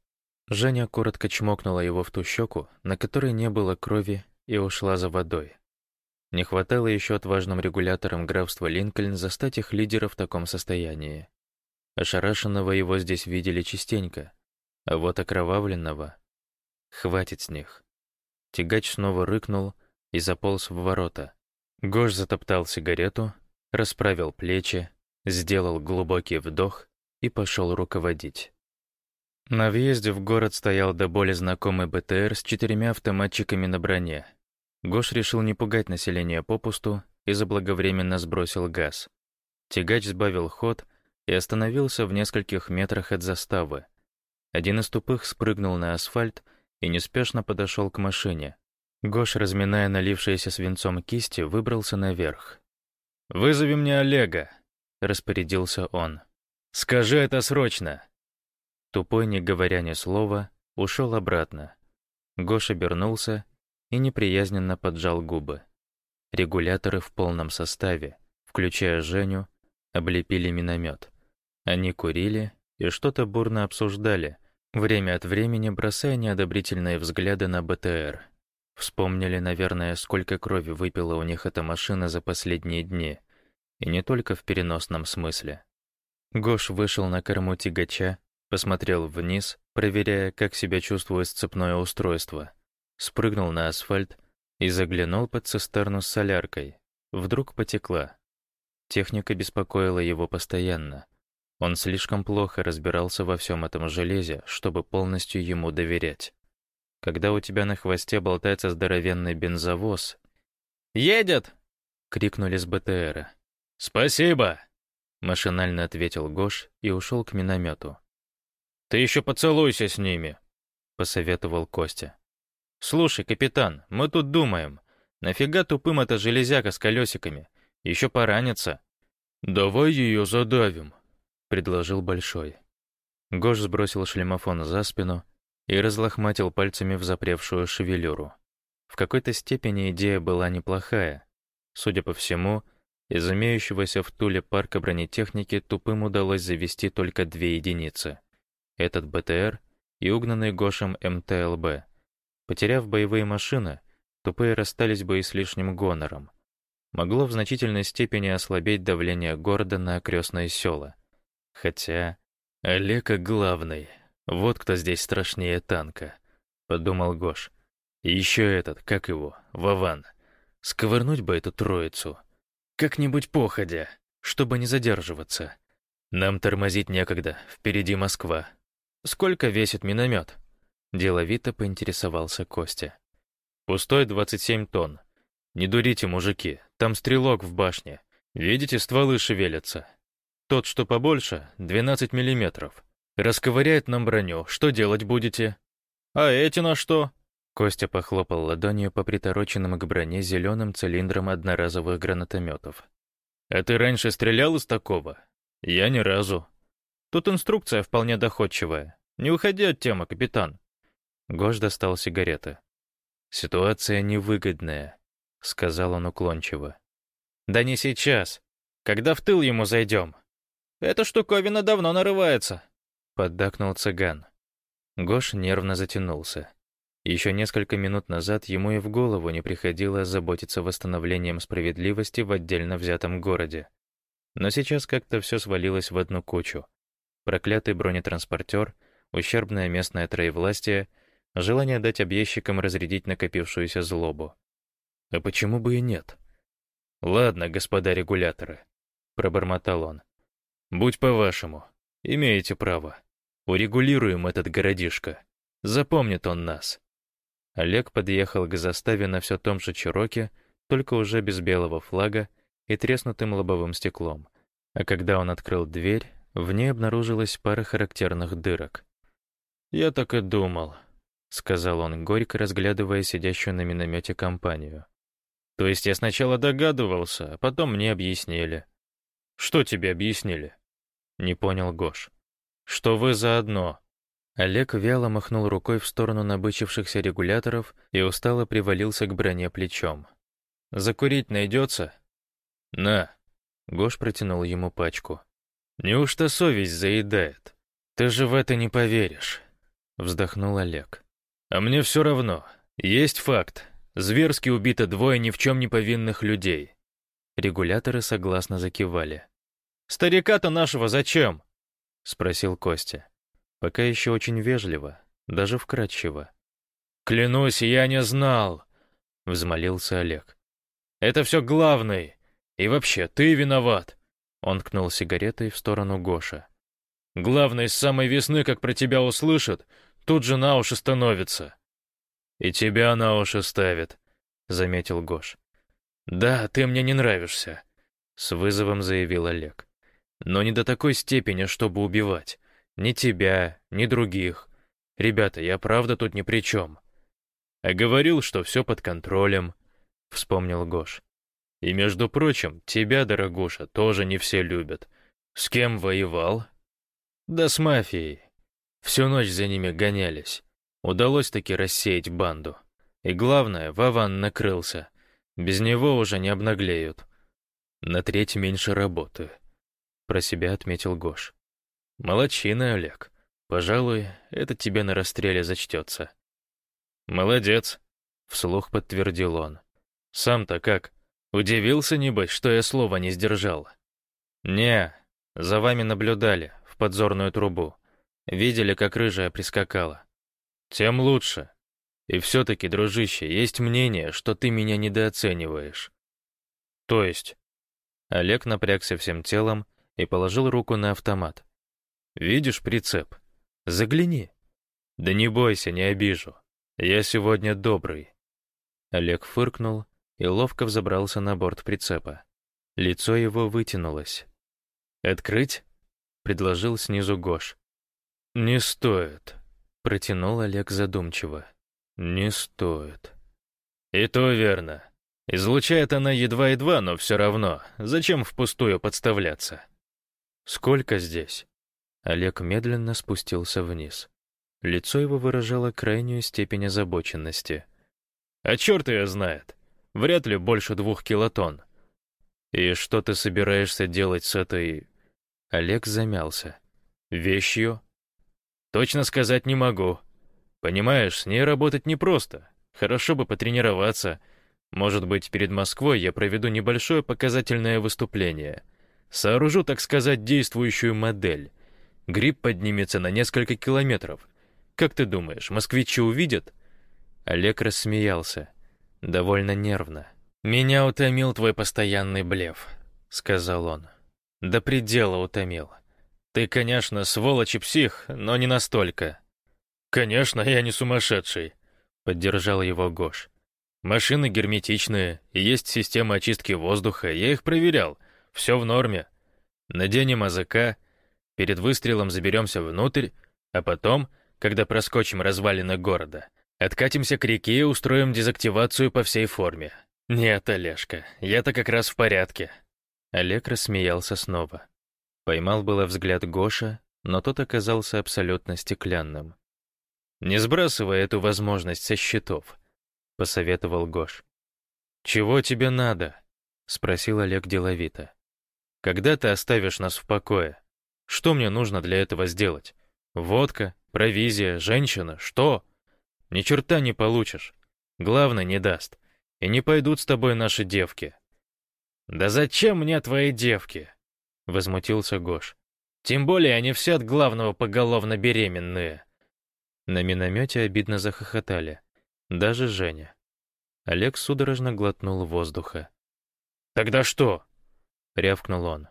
Женя коротко чмокнула его в ту щеку, на которой не было крови, и ушла за водой. Не хватало еще отважным регуляторам графства Линкольн застать их лидера в таком состоянии. Ошарашенного его здесь видели частенько, а вот окровавленного... Хватит с них. Тягач снова рыкнул и заполз в ворота. Гош затоптал сигарету, расправил плечи, сделал глубокий вдох и пошел руководить. На въезде в город стоял до боли знакомый БТР с четырьмя автоматчиками на броне. Гош решил не пугать население попусту и заблаговременно сбросил газ. Тягач сбавил ход и остановился в нескольких метрах от заставы. Один из тупых спрыгнул на асфальт и неспешно подошел к машине. Гош, разминая налившиеся свинцом кисти, выбрался наверх. «Вызови мне Олега», — распорядился он. «Скажи это срочно!» Тупой, не говоря ни слова, ушел обратно. Гош обернулся и неприязненно поджал губы. Регуляторы в полном составе, включая Женю, облепили миномет. Они курили и что-то бурно обсуждали, время от времени бросая неодобрительные взгляды на БТР. Вспомнили, наверное, сколько крови выпила у них эта машина за последние дни. И не только в переносном смысле. Гош вышел на корму тягача, посмотрел вниз, проверяя, как себя чувствует сцепное устройство. Спрыгнул на асфальт и заглянул под цистерну с соляркой. Вдруг потекла. Техника беспокоила его постоянно. Он слишком плохо разбирался во всем этом железе, чтобы полностью ему доверять. Когда у тебя на хвосте болтается здоровенный бензовоз... «Едет!» — крикнули с БТРа. «Спасибо!» — машинально ответил Гош и ушел к миномету. «Ты еще поцелуйся с ними!» — посоветовал Костя. «Слушай, капитан, мы тут думаем. Нафига тупым эта железяка с колесиками? Еще поранится». «Давай ее задавим», — предложил Большой. Гош сбросил шлемофон за спину и разлохматил пальцами в запревшую шевелюру. В какой-то степени идея была неплохая. Судя по всему, из имеющегося в Туле парка бронетехники тупым удалось завести только две единицы. Этот БТР и угнанный Гошем МТЛБ. Потеряв боевые машины, тупые расстались бы и с лишним гонором. Могло в значительной степени ослабеть давление города на окрестные села. Хотя Олега главный, вот кто здесь страшнее танка, подумал Гош. И еще этот, как его, Вован. Сковырнуть бы эту троицу. Как-нибудь походя, чтобы не задерживаться. Нам тормозить некогда, впереди Москва. Сколько весит миномет? Деловито поинтересовался Костя. Пустой 27 тонн. Не дурите, мужики, там стрелок в башне. Видите, стволы шевелятся. Тот, что побольше, 12 миллиметров. Расковыряет нам броню, что делать будете? А эти на что? Костя похлопал ладонью по притороченным к броне зеленым цилиндрам одноразовых гранатометов. «А ты раньше стрелял из такого?» «Я ни разу». «Тут инструкция вполне доходчивая. Не уходи от темы, капитан». Гош достал сигареты. «Ситуация невыгодная», — сказал он уклончиво. «Да не сейчас. Когда в тыл ему зайдем?» «Эта штуковина давно нарывается», — поддакнул цыган. Гош нервно затянулся. Еще несколько минут назад ему и в голову не приходило заботиться восстановлением справедливости в отдельно взятом городе. Но сейчас как-то все свалилось в одну кучу. Проклятый бронетранспортер, ущербное местное троевластие, желание дать объездчикам разрядить накопившуюся злобу. А почему бы и нет? «Ладно, господа регуляторы», — пробормотал он. «Будь по-вашему. Имеете право. Урегулируем этот городишко. Запомнит он нас». Олег подъехал к заставе на все том же Чироке, только уже без белого флага и треснутым лобовым стеклом. А когда он открыл дверь, в ней обнаружилась пара характерных дырок. «Я так и думал», — сказал он горько, разглядывая сидящую на миномете компанию. «То есть я сначала догадывался, а потом мне объяснили». «Что тебе объяснили?» Не понял Гош. «Что вы заодно?» Олег вяло махнул рукой в сторону набычившихся регуляторов и устало привалился к броне плечом. «Закурить найдется?» «На!» Гош протянул ему пачку. «Неужто совесть заедает? Ты же в это не поверишь!» Вздохнул Олег. «А мне все равно. Есть факт. Зверски убито двое ни в чем не повинных людей». Регуляторы согласно закивали. «Старика-то нашего зачем?» — спросил Костя. Пока еще очень вежливо, даже вкрадчиво. «Клянусь, я не знал!» — взмолился Олег. «Это все главный. И вообще, ты виноват!» Он ткнул сигаретой в сторону Гоша. Главное, с самой весны, как про тебя услышат, тут же на уши становится». «И тебя на уши ставит», — заметил Гош. «Да, ты мне не нравишься», — с вызовом заявил Олег. «Но не до такой степени, чтобы убивать. Ни тебя, ни других. Ребята, я правда тут ни при чем». «А говорил, что все под контролем», — вспомнил Гош. «И, между прочим, тебя, дорогуша, тоже не все любят. С кем воевал?» «Да с мафией. Всю ночь за ними гонялись. Удалось таки рассеять банду. И главное, Вован накрылся. Без него уже не обнаглеют. На треть меньше работы. Про себя отметил Гош. Молодчина, Олег. Пожалуй, это тебе на расстреле зачтется. Молодец, вслух подтвердил он. Сам-то как? Удивился, небось, что я слова не сдержал? Не, за вами наблюдали, в подзорную трубу. Видели, как рыжая прискакала. Тем лучше. И все-таки, дружище, есть мнение, что ты меня недооцениваешь. То есть? Олег напрягся всем телом и положил руку на автомат. Видишь прицеп? Загляни. Да не бойся, не обижу. Я сегодня добрый. Олег фыркнул и ловко взобрался на борт прицепа. Лицо его вытянулось. «Открыть?» — предложил снизу Гош. «Не стоит», — протянул Олег задумчиво. «Не стоит». «И то верно. Излучает она едва-едва, но все равно. Зачем впустую подставляться?» «Сколько здесь?» Олег медленно спустился вниз. Лицо его выражало крайнюю степень озабоченности. «А черт ее знает. Вряд ли больше двух килотонн. И что ты собираешься делать с этой...» Олег замялся. «Вещью?» «Точно сказать не могу. Понимаешь, с ней работать непросто. Хорошо бы потренироваться. Может быть, перед Москвой я проведу небольшое показательное выступление. Сооружу, так сказать, действующую модель. Гриб поднимется на несколько километров. Как ты думаешь, москвичи увидят?» Олег рассмеялся. Довольно нервно. «Меня утомил твой постоянный блеф», — сказал он. «До предела утомил. Ты, конечно, сволочь и псих, но не настолько. «Конечно, я не сумасшедший», — поддержал его Гош. «Машины герметичные, есть система очистки воздуха, я их проверял. Все в норме. Наденем АЗК, перед выстрелом заберемся внутрь, а потом, когда проскочим развалины города, откатимся к реке и устроим дезактивацию по всей форме. Нет, Олежка, я-то как раз в порядке». Олег рассмеялся снова. Поймал было взгляд Гоша, но тот оказался абсолютно стеклянным. Не сбрасывай эту возможность со счетов», — посоветовал Гош. «Чего тебе надо?» — спросил Олег деловито. «Когда ты оставишь нас в покое? Что мне нужно для этого сделать? Водка, провизия, женщина, что? Ни черта не получишь. Главное, не даст. И не пойдут с тобой наши девки». «Да зачем мне твои девки?» — возмутился Гош. «Тем более они все от главного поголовно беременные». На миномете обидно захохотали. Даже Женя. Олег судорожно глотнул воздуха. «Тогда что?» — рявкнул он.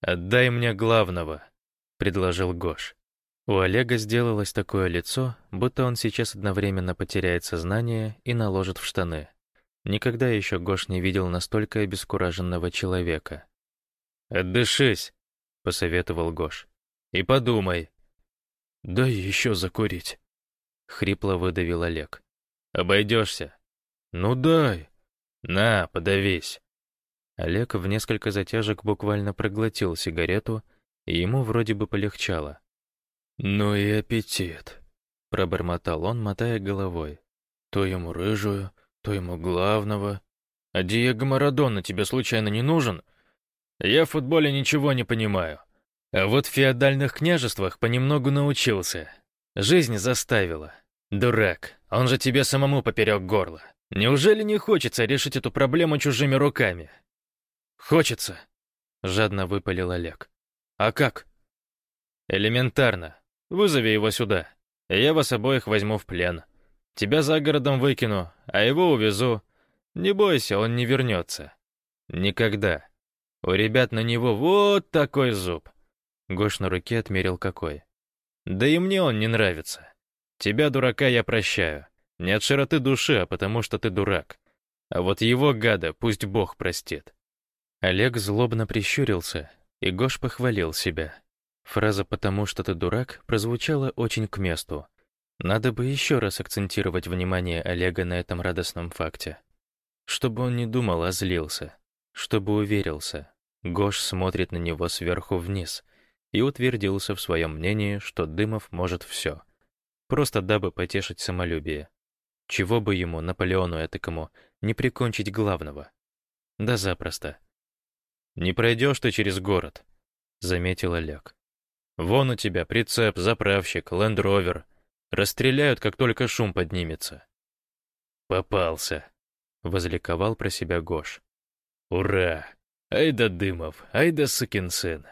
«Отдай мне главного», — предложил Гош. У Олега сделалось такое лицо, будто он сейчас одновременно потеряет сознание и наложит в штаны. Никогда еще Гош не видел настолько обескураженного человека. «Отдышись», — посоветовал Гош. «И подумай, «Дай еще закурить», — хрипло выдавил Олег. «Обойдешься?» «Ну дай». «На, подавись». Олег в несколько затяжек буквально проглотил сигарету, и ему вроде бы полегчало. «Ну и аппетит», — пробормотал он, мотая головой. «То ему рыжую, то ему главного. А Диего Марадона тебе случайно не нужен? Я в футболе ничего не понимаю. А вот в феодальных княжествах понемногу научился. Жизнь заставила. Дурак, он же тебе самому поперек горла. Неужели не хочется решить эту проблему чужими руками? Хочется, жадно выпалил Олег. А как? Элементарно. Вызови его сюда. Я вас обоих возьму в плен. Тебя за городом выкину, а его увезу. Не бойся, он не вернется. Никогда. У ребят на него вот такой зуб. Гош на руке отмерил какой. Да и мне он не нравится. Тебя, дурака, я прощаю. Не от широты души, а потому что ты дурак. А вот его, гада, пусть Бог простит. Олег злобно прищурился, и Гош похвалил себя. Фраза «потому что ты дурак» прозвучала очень к месту. Надо бы еще раз акцентировать внимание Олега на этом радостном факте. Чтобы он не думал, а злился. Чтобы уверился. Гош смотрит на него сверху вниз и утвердился в своем мнении, что Дымов может все. Просто дабы потешить самолюбие. Чего бы ему, Наполеону этакому, не прикончить главного? Да запросто. «Не пройдешь ты через город», — заметил Олег. «Вон у тебя прицеп, заправщик, лендровер. Расстреляют, как только шум поднимется». «Попался», — возликовал про себя Гош. «Ура! Ай да Дымов, ай да сукин сын!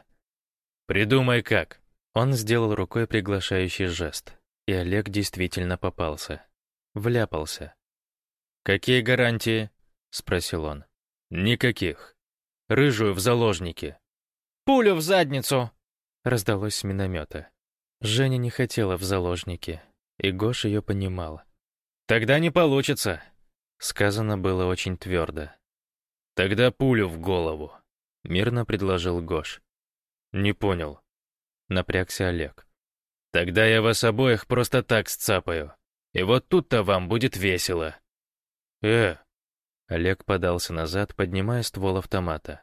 Придумай как!» Он сделал рукой приглашающий жест, и Олег действительно попался. Вляпался. «Какие гарантии?» — спросил он. «Никаких. Рыжую в заложники». «Пулю в задницу!» — раздалось с миномета. Женя не хотела в заложники, и Гош ее понимал. «Тогда не получится», — сказано было очень твердо. «Тогда пулю в голову», — мирно предложил Гош. «Не понял». Напрягся Олег. «Тогда я вас обоих просто так сцапаю. И вот тут-то вам будет весело». «Э!» Олег подался назад, поднимая ствол автомата.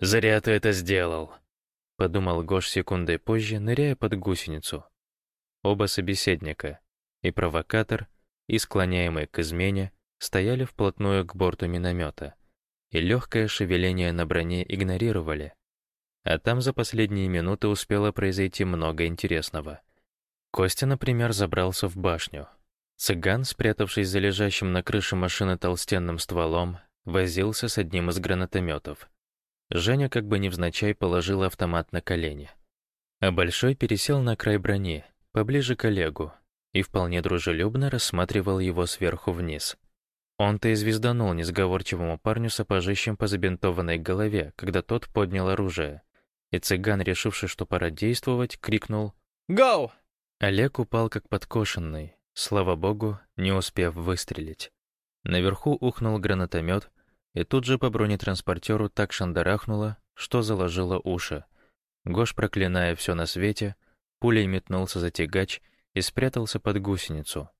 «Зря ты это сделал», — подумал Гош секундой позже, ныряя под гусеницу. Оба собеседника, и провокатор, и склоняемый к измене, стояли вплотную к борту миномета, и легкое шевеление на броне игнорировали. А там за последние минуты успело произойти много интересного. Костя, например, забрался в башню, Цыган, спрятавшись за лежащим на крыше машины толстенным стволом, возился с одним из гранатометов. Женя как бы невзначай положил автомат на колени. А Большой пересел на край брони, поближе к Олегу, и вполне дружелюбно рассматривал его сверху вниз. Он-то и звезданул несговорчивому парню сапожищем по забинтованной голове, когда тот поднял оружие. И цыган, решивший, что пора действовать, крикнул «Гоу!». Олег упал как подкошенный, Слава богу, не успев выстрелить. Наверху ухнул гранатомет, и тут же по бронетранспортеру так шандарахнуло, что заложило уши. Гош, проклиная все на свете, пулей метнулся за тягач и спрятался под гусеницу.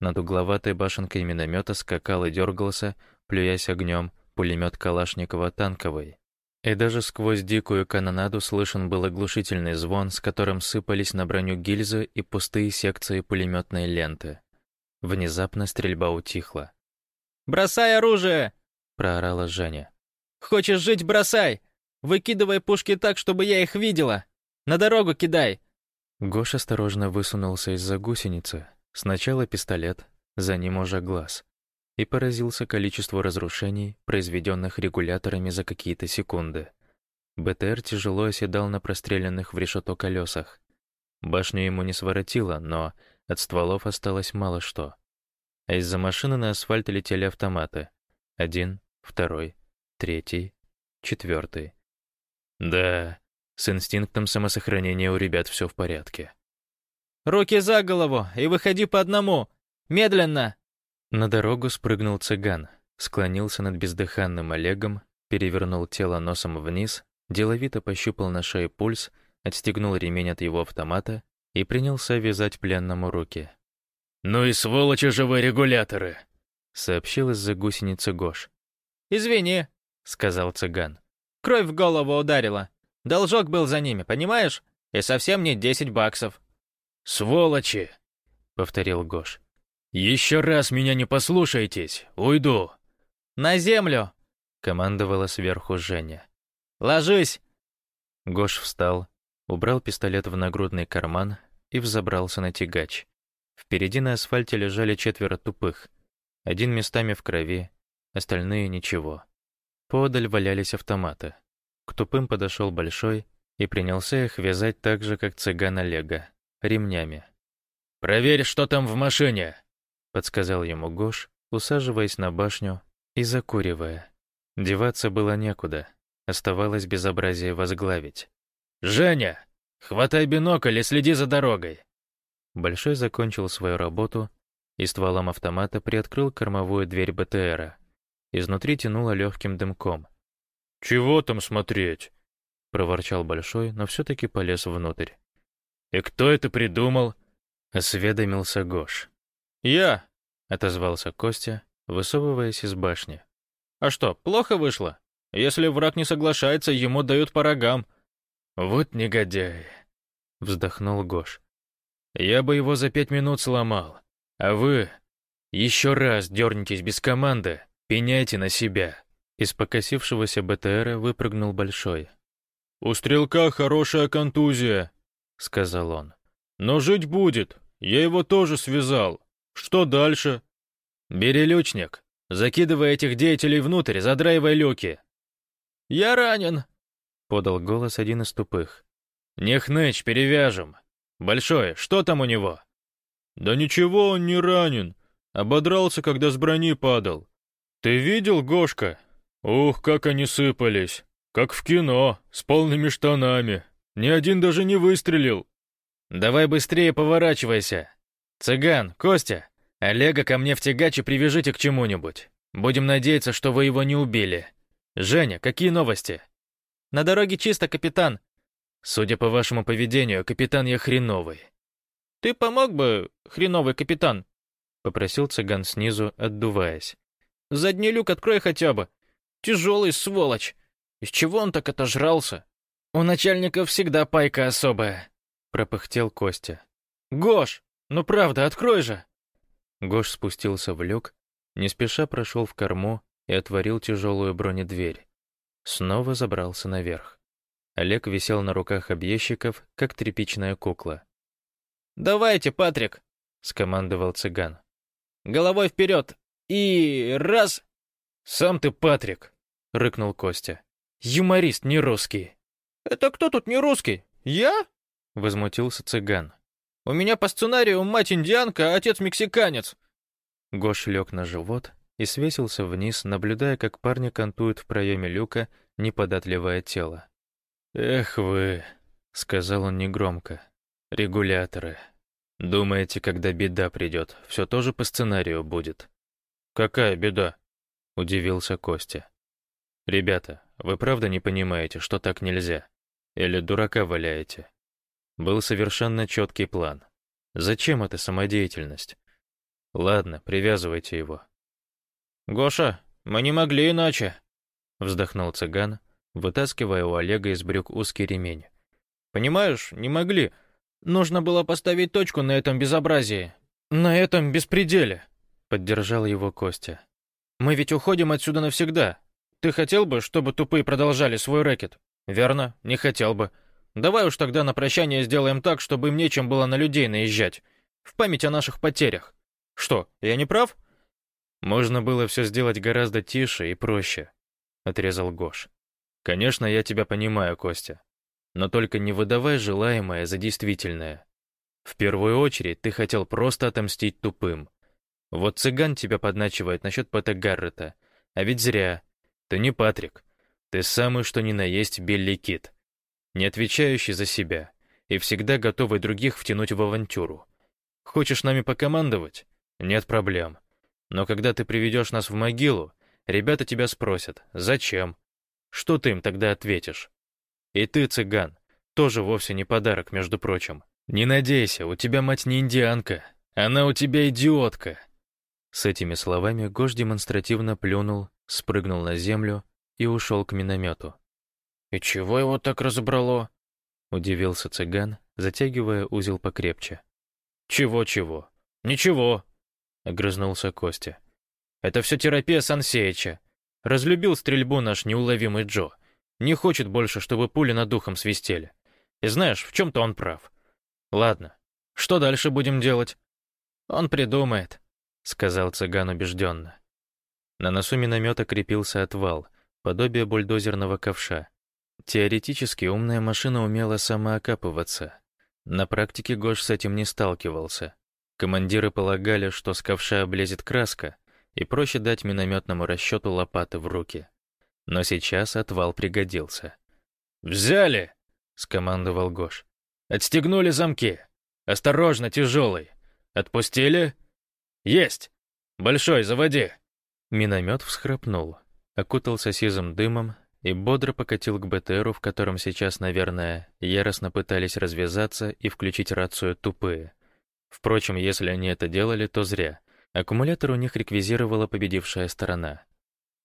Над угловатой башенкой миномета скакал и дергался, плюясь огнем, пулемет Калашникова танковый. И даже сквозь дикую канонаду слышен был оглушительный звон, с которым сыпались на броню гильзы и пустые секции пулеметной ленты. Внезапно стрельба утихла. «Бросай оружие!» — проорала Женя. «Хочешь жить — бросай! Выкидывай пушки так, чтобы я их видела! На дорогу кидай!» Гош осторожно высунулся из-за гусеницы. Сначала пистолет, за ним уже глаз и поразился количеству разрушений, произведенных регуляторами за какие-то секунды. БТР тяжело оседал на простреленных в решето колесах. Башню ему не своротило, но от стволов осталось мало что. А из-за машины на асфальт летели автоматы. Один, второй, третий, четвертый. Да, с инстинктом самосохранения у ребят все в порядке. «Руки за голову и выходи по одному! Медленно!» На дорогу спрыгнул цыган, склонился над бездыханным Олегом, перевернул тело носом вниз, деловито пощупал на шее пульс, отстегнул ремень от его автомата и принялся вязать пленному руки. «Ну и сволочи же вы регуляторы!» — сообщил из-за гусеницы Гош. «Извини», — сказал цыган. «Кровь в голову ударила. Должок был за ними, понимаешь? И совсем не десять баксов». «Сволочи!» — повторил Гош. «Еще раз меня не послушаетесь, уйду!» «На землю!» — командовала сверху Женя. «Ложись!» Гош встал, убрал пистолет в нагрудный карман и взобрался на тягач. Впереди на асфальте лежали четверо тупых. Один местами в крови, остальные — ничего. Подаль валялись автоматы. К тупым подошел Большой и принялся их вязать так же, как цыган Олега, ремнями. «Проверь, что там в машине!» Подсказал ему Гош, усаживаясь на башню и закуривая. Деваться было некуда, оставалось безобразие возглавить. «Женя!» Хватай бинокль и следи за дорогой». Большой закончил свою работу и стволом автомата приоткрыл кормовую дверь БТРа. Изнутри тянуло легким дымком. «Чего там смотреть?» — проворчал Большой, но все-таки полез внутрь. «И кто это придумал?» — осведомился Гош. «Я!» — отозвался Костя, высовываясь из башни. «А что, плохо вышло? Если враг не соглашается, ему дают по рогам». «Вот негодяй!» — вздохнул Гош. «Я бы его за пять минут сломал, а вы еще раз дернитесь без команды, пеняйте на себя». Из покосившегося БТРа выпрыгнул Большой. «У стрелка хорошая контузия», — сказал он. «Но жить будет. Я его тоже связал. Что дальше?» «Бери лючник. Закидывай этих деятелей внутрь, задраивай люки». «Я ранен», — подал голос один из тупых. «Не хнычь, перевяжем. Большой, что там у него?» «Да ничего он не ранен. Ободрался, когда с брони падал. Ты видел, Гошка? Ух, как они сыпались. Как в кино, с полными штанами. Ни один даже не выстрелил». «Давай быстрее поворачивайся. Цыган, Костя, Олега ко мне в тягач и привяжите к чему-нибудь. Будем надеяться, что вы его не убили. Женя, какие новости?» «На дороге чисто, капитан». «Судя по вашему поведению, капитан я хреновый». «Ты помог бы, хреновый капитан?» — попросил цыган снизу, отдуваясь. «Задний люк открой хотя бы. Тяжелый сволочь. Из чего он так отожрался?» «У начальника всегда пайка особая», — пропыхтел Костя. «Гош, ну правда, открой же!» Гош спустился в люк, не спеша прошел в корму и отворил тяжелую бронедверь. Снова забрался наверх. Олег висел на руках объездчиков, как тряпичная кукла. «Давайте, Патрик!» — скомандовал цыган. «Головой вперед! И раз!» «Сам ты, Патрик!» — рыкнул Костя. «Юморист не русский!» «Это кто тут не русский? Я?» — возмутился цыган. «У меня по сценарию мать индианка, а отец мексиканец!» Гош лег на живот и свесился вниз, наблюдая, как парни кантуют в проеме люка неподатливое тело. «Эх вы!» — сказал он негромко. «Регуляторы. Думаете, когда беда придет, все тоже по сценарию будет?» «Какая беда?» — удивился Костя. «Ребята, вы правда не понимаете, что так нельзя? Или дурака валяете? Был совершенно четкий план. Зачем эта самодеятельность? Ладно, привязывайте его». «Гоша, мы не могли иначе», — вздохнул цыган, вытаскивая у Олега из брюк узкий ремень. «Понимаешь, не могли. Нужно было поставить точку на этом безобразии. На этом беспределе», — поддержал его Костя. «Мы ведь уходим отсюда навсегда. Ты хотел бы, чтобы тупые продолжали свой рэкет? Верно, не хотел бы. Давай уж тогда на прощание сделаем так, чтобы им нечем было на людей наезжать. В память о наших потерях. Что, я не прав?» «Можно было все сделать гораздо тише и проще», — отрезал Гош. «Конечно, я тебя понимаю, Костя. Но только не выдавай желаемое за действительное. В первую очередь ты хотел просто отомстить тупым. Вот цыган тебя подначивает насчет Пэта Гаррета. А ведь зря. Ты не Патрик. Ты самый что ни на есть Билли Кит. Не отвечающий за себя и всегда готовый других втянуть в авантюру. Хочешь нами покомандовать? Нет проблем. Но когда ты приведешь нас в могилу, ребята тебя спросят, зачем? Что ты им тогда ответишь? И ты, цыган, тоже вовсе не подарок, между прочим. Не надейся, у тебя мать не индианка, она у тебя идиотка. С этими словами Гош демонстративно плюнул, спрыгнул на землю и ушел к миномету. «И чего его так разобрало?» — удивился цыган, затягивая узел покрепче. «Чего-чего? Ничего!» — огрызнулся Костя. «Это все терапия Сансеича. Разлюбил стрельбу наш неуловимый Джо. Не хочет больше, чтобы пули над духом свистели. И знаешь, в чем-то он прав. Ладно, что дальше будем делать?» «Он придумает», — сказал цыган убежденно. На носу миномета крепился отвал, подобие бульдозерного ковша. Теоретически умная машина умела самоокапываться. На практике Гош с этим не сталкивался. Командиры полагали, что с ковша облезет краска, и проще дать минометному расчету лопаты в руки. Но сейчас отвал пригодился. «Взяли!» — скомандовал Гош. Отстегнули замки. Осторожно, тяжелый. Отпустили? Есть! Большой, заводи!» Миномет всхрапнул, окутался сизым дымом и бодро покатил к БТРу, в котором сейчас, наверное, яростно пытались развязаться и включить рацию тупые. Впрочем, если они это делали, то зря. Аккумулятор у них реквизировала победившая сторона.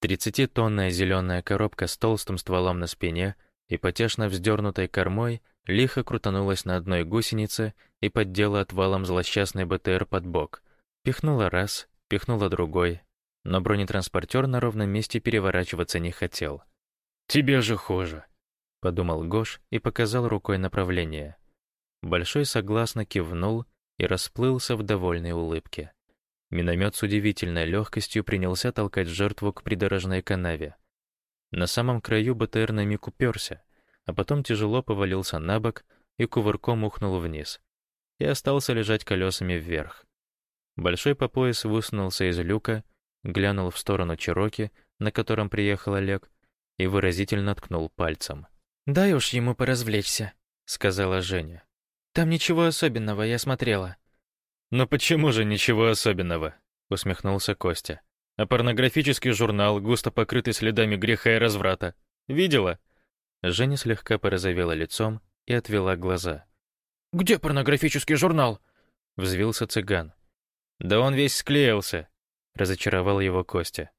30-тонная зеленая коробка с толстым стволом на спине и потешно вздернутой кормой лихо крутанулась на одной гусенице и поддела отвалом злосчастный БТР под бок. Пихнула раз, пихнула другой, но бронетранспортер на ровном месте переворачиваться не хотел. «Тебе же хуже», — подумал Гош и показал рукой направление. Большой согласно кивнул и расплылся в довольной улыбке. Миномет с удивительной легкостью принялся толкать жертву к придорожной канаве. На самом краю БТР на миг уперся, а потом тяжело повалился на бок и кувырком ухнул вниз. И остался лежать колесами вверх. Большой по пояс высунулся из люка, глянул в сторону Чироки, на котором приехал Олег, и выразительно ткнул пальцем. «Дай уж ему поразвлечься», — сказала Женя. «Там ничего особенного, я смотрела». «Но почему же ничего особенного?» — усмехнулся Костя. «А порнографический журнал, густо покрытый следами греха и разврата. Видела?» Женя слегка порозовела лицом и отвела глаза. «Где порнографический журнал?» — взвился цыган. «Да он весь склеился», — разочаровал его Костя.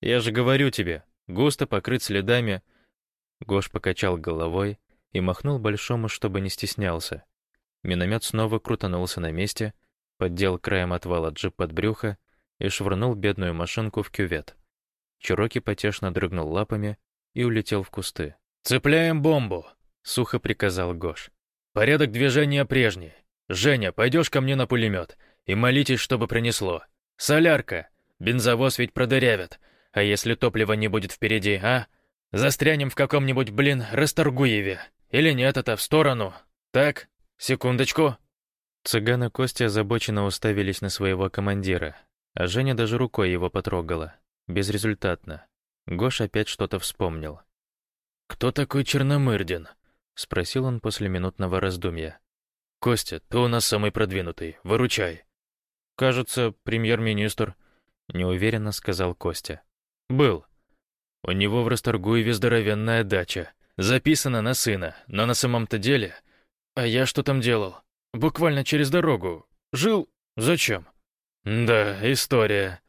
«Я же говорю тебе, густо покрыт следами...» Гош покачал головой и махнул большому, чтобы не стеснялся. Миномет снова крутанулся на месте, поддел краем отвала джип под брюхо и швырнул бедную машинку в кювет. Чуроки потешно дрыгнул лапами и улетел в кусты. «Цепляем бомбу!» — сухо приказал Гош. «Порядок движения прежний. Женя, пойдешь ко мне на пулемет и молитесь, чтобы принесло. Солярка! Бензовоз ведь продырявят. А если топлива не будет впереди, а? Застрянем в каком-нибудь, блин, Расторгуеве. Или нет, это в сторону. Так, секундочку». Цыган и Костя озабоченно уставились на своего командира, а Женя даже рукой его потрогала. Безрезультатно. Гош опять что-то вспомнил. «Кто такой Черномырдин?» — спросил он после минутного раздумья. «Костя, ты у нас самый продвинутый. Выручай». «Кажется, премьер-министр», — неуверенно сказал Костя. «Был. У него в Расторгуеве здоровенная дача. Записана на сына, но на самом-то деле... А я что там делал? Буквально через дорогу. Жил... Зачем?» «Да, история».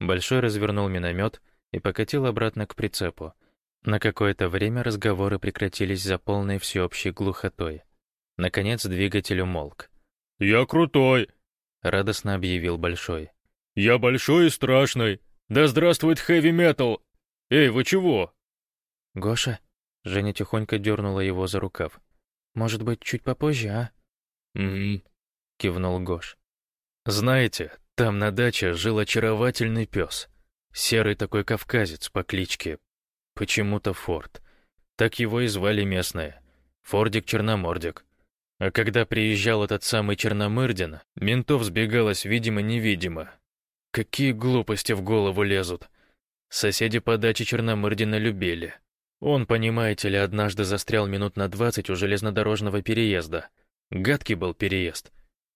Большой развернул миномет и покатил обратно к прицепу. На какое-то время разговоры прекратились за полной всеобщей глухотой. Наконец двигатель умолк. «Я крутой!» — радостно объявил Большой. «Я большой и страшный! Да здравствует хэви-метал! Эй, вы чего?» «Гоша?» — Женя тихонько дернула его за рукав. «Может быть, чуть попозже, а?» «Угу», — кивнул Гош. «Знаете, там на даче жил очаровательный пес. Серый такой кавказец по кличке Почему-то Форд. Так его и звали местные. Фордик-черномордик. А когда приезжал этот самый Черномырдин, ментов сбегалось видимо-невидимо. Какие глупости в голову лезут. Соседи по даче Черномырдина любили. Он, понимаете ли, однажды застрял минут на двадцать у железнодорожного переезда. Гадкий был переезд.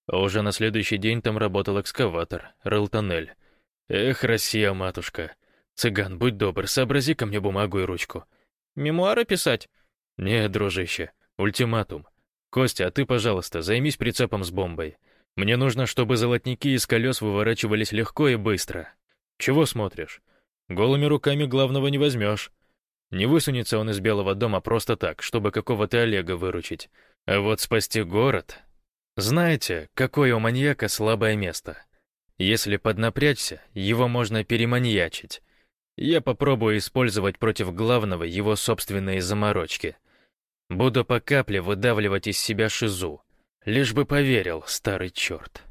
А уже на следующий день там работал экскаватор, рыл тоннель. Эх, Россия, матушка. «Цыган, будь добр, сообрази ко мне бумагу и ручку». «Мемуары писать?» «Не, дружище, ультиматум. Костя, а ты, пожалуйста, займись прицепом с бомбой. Мне нужно, чтобы золотники из колес выворачивались легко и быстро. Чего смотришь? Голыми руками главного не возьмешь. Не высунется он из Белого дома просто так, чтобы какого-то Олега выручить. А вот спасти город... Знаете, какое у маньяка слабое место? Если поднапрячься, его можно переманьячить. Я попробую использовать против главного его собственные заморочки. Буду по капле выдавливать из себя шизу. Лишь бы поверил, старый черт.